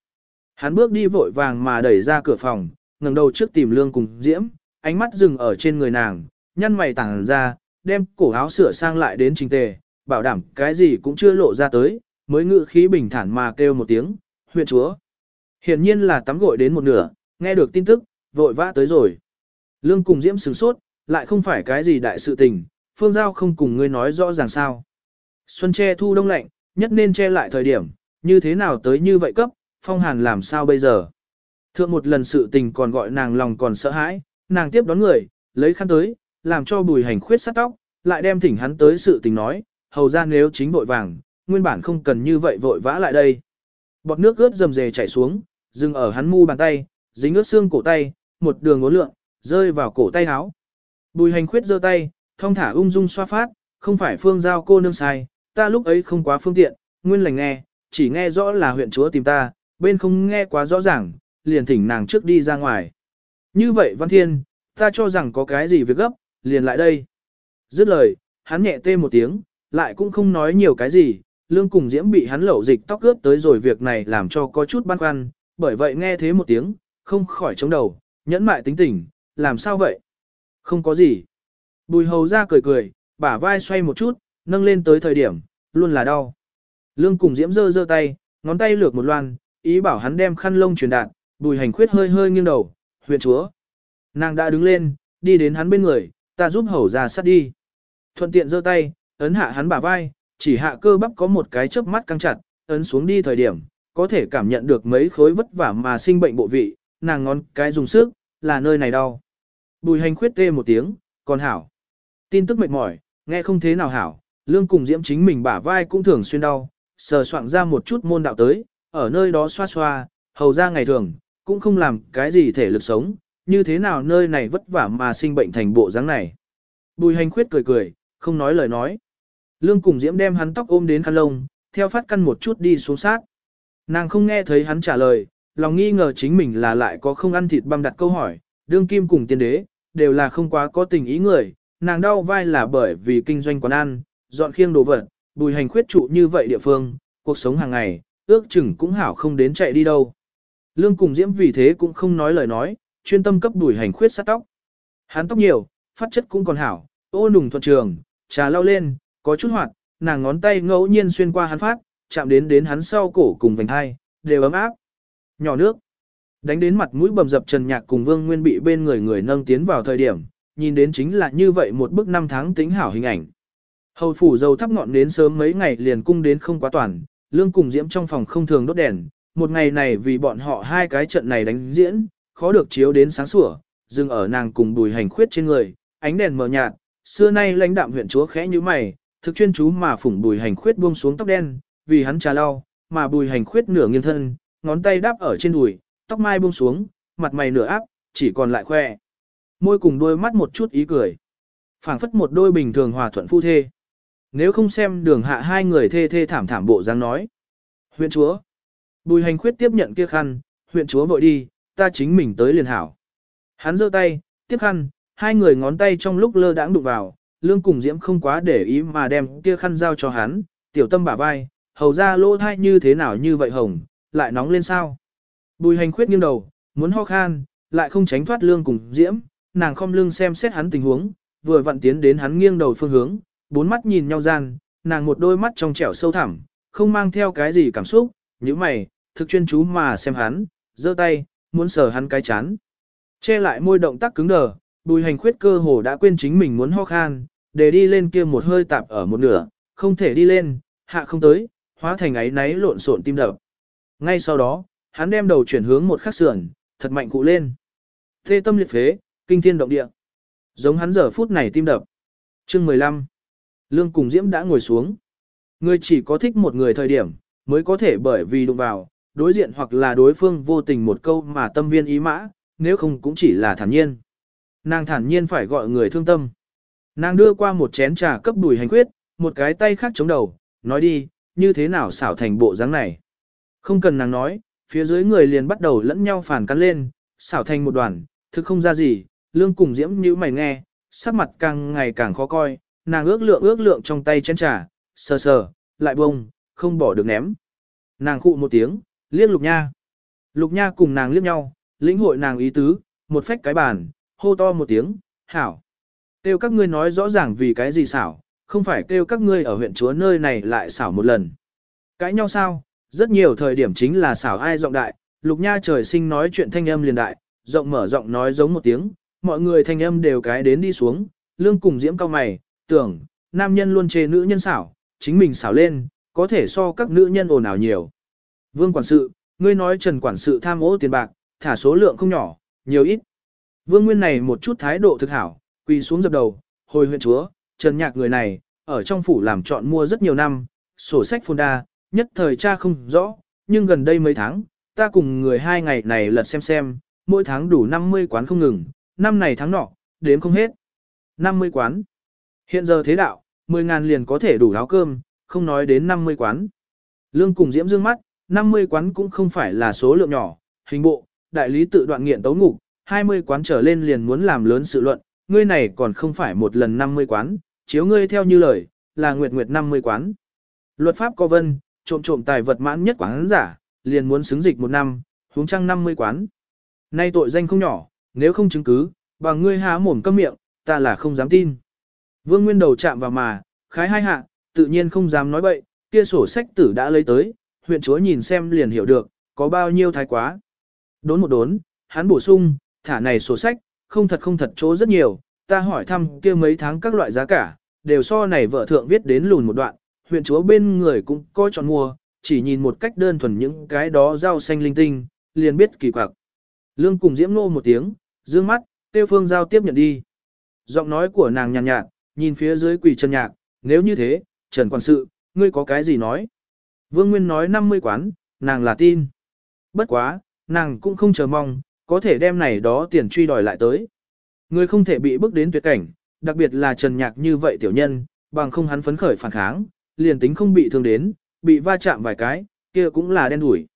Hắn bước đi vội vàng mà đẩy ra cửa phòng, ngẩng đầu trước tìm lương cùng diễm, ánh mắt dừng ở trên người nàng, nhăn mày tàng ra, đem cổ áo sửa sang lại đến trình tề, bảo đảm cái gì cũng chưa lộ ra tới, mới ngự khí bình thản mà kêu một tiếng, huyện chúa. Hiển nhiên là tắm gội đến một nửa, nghe được tin tức, vội vã tới rồi. Lương cùng diễm sửng sốt, lại không phải cái gì đại sự tình, phương giao không cùng ngươi nói rõ ràng sao. Xuân che thu đông lạnh, nhất nên che lại thời điểm, như thế nào tới như vậy cấp, phong hàn làm sao bây giờ. Thượng một lần sự tình còn gọi nàng lòng còn sợ hãi, nàng tiếp đón người, lấy khăn tới, làm cho bùi hành khuyết sát tóc, lại đem thỉnh hắn tới sự tình nói, hầu ra nếu chính vội vàng, nguyên bản không cần như vậy vội vã lại đây. Bọt nước ướt rầm rề chảy xuống, dừng ở hắn mu bàn tay, dính ướt xương cổ tay, một đường ngốn lượng, rơi vào cổ tay áo. Bùi hành khuyết giơ tay, thong thả ung dung xoa phát, không phải phương giao cô nương sai, ta lúc ấy không quá phương tiện, nguyên lành nghe, chỉ nghe rõ là huyện chúa tìm ta, bên không nghe quá rõ ràng, liền thỉnh nàng trước đi ra ngoài. Như vậy Văn Thiên, ta cho rằng có cái gì việc gấp, liền lại đây. Dứt lời, hắn nhẹ tê một tiếng, lại cũng không nói nhiều cái gì, lương cùng diễm bị hắn lẩu dịch tóc ướt tới rồi việc này làm cho có chút băn khoăn, bởi vậy nghe thế một tiếng, không khỏi chống đầu, nhẫn mại tính tình, làm sao vậy? Không có gì. Bùi hầu ra cười cười, bả vai xoay một chút, nâng lên tới thời điểm, luôn là đau. Lương cùng diễm dơ dơ tay, ngón tay lược một loan, ý bảo hắn đem khăn lông truyền đạt, bùi hành khuyết hơi hơi nghiêng đầu, huyện chúa. Nàng đã đứng lên, đi đến hắn bên người, ta giúp hầu ra sát đi. Thuận tiện giơ tay, ấn hạ hắn bả vai, chỉ hạ cơ bắp có một cái chớp mắt căng chặt, ấn xuống đi thời điểm, có thể cảm nhận được mấy khối vất vả mà sinh bệnh bộ vị, nàng ngón cái dùng sức, là nơi này đau. Bùi hành khuyết tê một tiếng, còn hảo. Tin tức mệt mỏi, nghe không thế nào hảo, lương cùng diễm chính mình bả vai cũng thường xuyên đau, sờ soạn ra một chút môn đạo tới, ở nơi đó xoa xoa, hầu ra ngày thường, cũng không làm cái gì thể lực sống, như thế nào nơi này vất vả mà sinh bệnh thành bộ dáng này. Bùi hành khuyết cười cười, không nói lời nói. Lương cùng diễm đem hắn tóc ôm đến khăn lông, theo phát căn một chút đi xuống sát. Nàng không nghe thấy hắn trả lời, lòng nghi ngờ chính mình là lại có không ăn thịt băm đặt câu hỏi, đương kim cùng tiên đế, đều là không quá có tình ý người, nàng đau vai là bởi vì kinh doanh quán ăn, dọn khiêng đồ vật, bùi hành khuyết trụ như vậy địa phương, cuộc sống hàng ngày, ước chừng cũng hảo không đến chạy đi đâu. Lương cùng diễm vì thế cũng không nói lời nói, chuyên tâm cấp bùi hành khuyết sát tóc. Hắn tóc nhiều, phát chất cũng còn hảo, ô nùng thuận trường, trà lau lên, có chút hoạt, nàng ngón tay ngẫu nhiên xuyên qua hắn phát, chạm đến đến hắn sau cổ cùng vành hai, đều ấm áp. Nhỏ nước. Đánh đến mặt mũi bầm dập Trần Nhạc cùng Vương Nguyên bị bên người người nâng tiến vào thời điểm, nhìn đến chính là như vậy một bức năm tháng tính hảo hình ảnh. Hầu phủ dầu thắp ngọn đến sớm mấy ngày liền cung đến không quá toàn, lương cùng diễm trong phòng không thường đốt đèn, một ngày này vì bọn họ hai cái trận này đánh diễn, khó được chiếu đến sáng sủa, dừng ở nàng cùng bùi hành khuyết trên người, ánh đèn mờ nhạt, xưa nay lãnh đạm huyện chúa khẽ như mày, thực chuyên chú mà phủng bùi hành khuyết buông xuống tóc đen, vì hắn trà lau, mà bùi hành khuyết nửa nghiêng thân, ngón tay đáp ở trên đùi, tóc mai buông xuống, mặt mày nửa áp, chỉ còn lại khoe. Môi cùng đôi mắt một chút ý cười. phảng phất một đôi bình thường hòa thuận phu thê. Nếu không xem đường hạ hai người thê thê thảm thảm bộ dáng nói. Huyện chúa. Bùi hành khuyết tiếp nhận kia khăn, huyện chúa vội đi, ta chính mình tới liền hảo. Hắn giơ tay, tiếp khăn, hai người ngón tay trong lúc lơ đãng đụng vào, lương cùng diễm không quá để ý mà đem kia khăn giao cho hắn, tiểu tâm bả vai, hầu ra lỗ thai như thế nào như vậy hồng, lại nóng lên sao. Bùi hành khuyết nghiêng đầu, muốn ho khan, lại không tránh thoát lương cùng diễm, nàng không lưng xem xét hắn tình huống, vừa vặn tiến đến hắn nghiêng đầu phương hướng, bốn mắt nhìn nhau gian, nàng một đôi mắt trong trẻo sâu thẳm, không mang theo cái gì cảm xúc, như mày, thực chuyên chú mà xem hắn, giơ tay, muốn sờ hắn cái chán. Che lại môi động tác cứng đờ, bùi hành khuyết cơ hồ đã quên chính mình muốn ho khan, để đi lên kia một hơi tạp ở một nửa, không thể đi lên, hạ không tới, hóa thành ấy náy lộn xộn tim đập. Ngay sau đó, hắn đem đầu chuyển hướng một khắc sườn, thật mạnh cụ lên. Thê tâm liệt phế, kinh thiên động địa. Giống hắn giờ phút này tim đập. Chương 15. Lương cùng Diễm đã ngồi xuống. Người chỉ có thích một người thời điểm, mới có thể bởi vì đụng vào, đối diện hoặc là đối phương vô tình một câu mà tâm viên ý mã, nếu không cũng chỉ là thản nhiên. Nàng thản nhiên phải gọi người thương tâm. Nàng đưa qua một chén trà cấp đùi hành quyết, một cái tay khác chống đầu, nói đi, như thế nào xảo thành bộ dáng này. Không cần nàng nói, phía dưới người liền bắt đầu lẫn nhau phản cắn lên, xảo thành một đoàn, thực không ra gì, lương cùng diễm như mày nghe, sắc mặt càng ngày càng khó coi, nàng ước lượng ước lượng trong tay chén trà, sờ sờ, lại bông, không bỏ được ném. Nàng khụ một tiếng, liếc lục nha. Lục nha cùng nàng liếc nhau, lĩnh hội nàng ý tứ, một phách cái bàn, hô to một tiếng, hảo. Têu các ngươi nói rõ ràng vì cái gì xảo, không phải kêu các ngươi ở huyện chúa nơi này lại xảo một lần. Cãi nhau sao? Rất nhiều thời điểm chính là xảo ai giọng đại, lục nha trời sinh nói chuyện thanh âm liền đại, rộng mở giọng nói giống một tiếng, mọi người thanh âm đều cái đến đi xuống, lương cùng diễm cao mày, tưởng, nam nhân luôn chê nữ nhân xảo, chính mình xảo lên, có thể so các nữ nhân ồn ào nhiều. Vương quản sự, ngươi nói trần quản sự tham ô tiền bạc, thả số lượng không nhỏ, nhiều ít. Vương Nguyên này một chút thái độ thực hảo, quỳ xuống dập đầu, hồi huyện chúa, trần nhạc người này, ở trong phủ làm chọn mua rất nhiều năm, sổ sách phồn đa, nhất thời cha không rõ, nhưng gần đây mấy tháng, ta cùng người hai ngày này lật xem xem, mỗi tháng đủ 50 quán không ngừng, năm này tháng nọ, đếm không hết. 50 quán. Hiện giờ thế đạo, 10 ngàn liền có thể đủ áo cơm, không nói đến 50 quán. Lương cùng diễm dương mắt, 50 quán cũng không phải là số lượng nhỏ, hình bộ, đại lý tự đoạn nghiện tấu ngục, 20 quán trở lên liền muốn làm lớn sự luận, ngươi này còn không phải một lần 50 quán, chiếu ngươi theo như lời, là nguyệt nguyệt 50 quán. Luật pháp có vân, trộm trộm tài vật mãn nhất quán giả, liền muốn xứng dịch một năm, huống trăng 50 quán. Nay tội danh không nhỏ, nếu không chứng cứ, bằng ngươi há mồm câm miệng, ta là không dám tin. Vương Nguyên đầu chạm vào mà, khái hai hạ, tự nhiên không dám nói bậy, kia sổ sách tử đã lấy tới, huyện chúa nhìn xem liền hiểu được, có bao nhiêu thái quá. Đốn một đốn, hắn bổ sung, thả này sổ sách, không thật không thật chỗ rất nhiều, ta hỏi thăm kia mấy tháng các loại giá cả, đều so này vợ thượng viết đến lùn một đoạn, huyện chúa bên người cũng coi chọn mua, chỉ nhìn một cách đơn thuần những cái đó rau xanh linh tinh, liền biết kỳ quặc. Lương cùng diễm nô một tiếng, dương mắt, tiêu phương giao tiếp nhận đi. Giọng nói của nàng nhàn nhạt, nhạt, nhìn phía dưới quỷ chân nhạc, nếu như thế, Trần Quản sự, ngươi có cái gì nói? Vương Nguyên nói 50 quán, nàng là tin. Bất quá, nàng cũng không chờ mong, có thể đem này đó tiền truy đòi lại tới. Người không thể bị bước đến tuyệt cảnh, đặc biệt là Trần Nhạc như vậy tiểu nhân, bằng không hắn phấn khởi phản kháng, liền tính không bị thương đến, bị va chạm vài cái, kia cũng là đen đủi.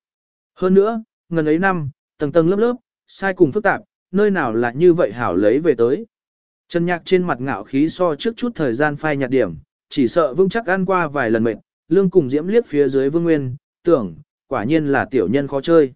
Hơn nữa, ngần ấy năm, tầng tầng lớp lớp, sai cùng phức tạp, nơi nào là như vậy hảo lấy về tới. Trần Nhạc trên mặt ngạo khí so trước chút thời gian phai nhạt điểm, chỉ sợ vững chắc ăn qua vài lần mệt, lương cùng diễm liếc phía dưới vương nguyên, tưởng, quả nhiên là tiểu nhân khó chơi.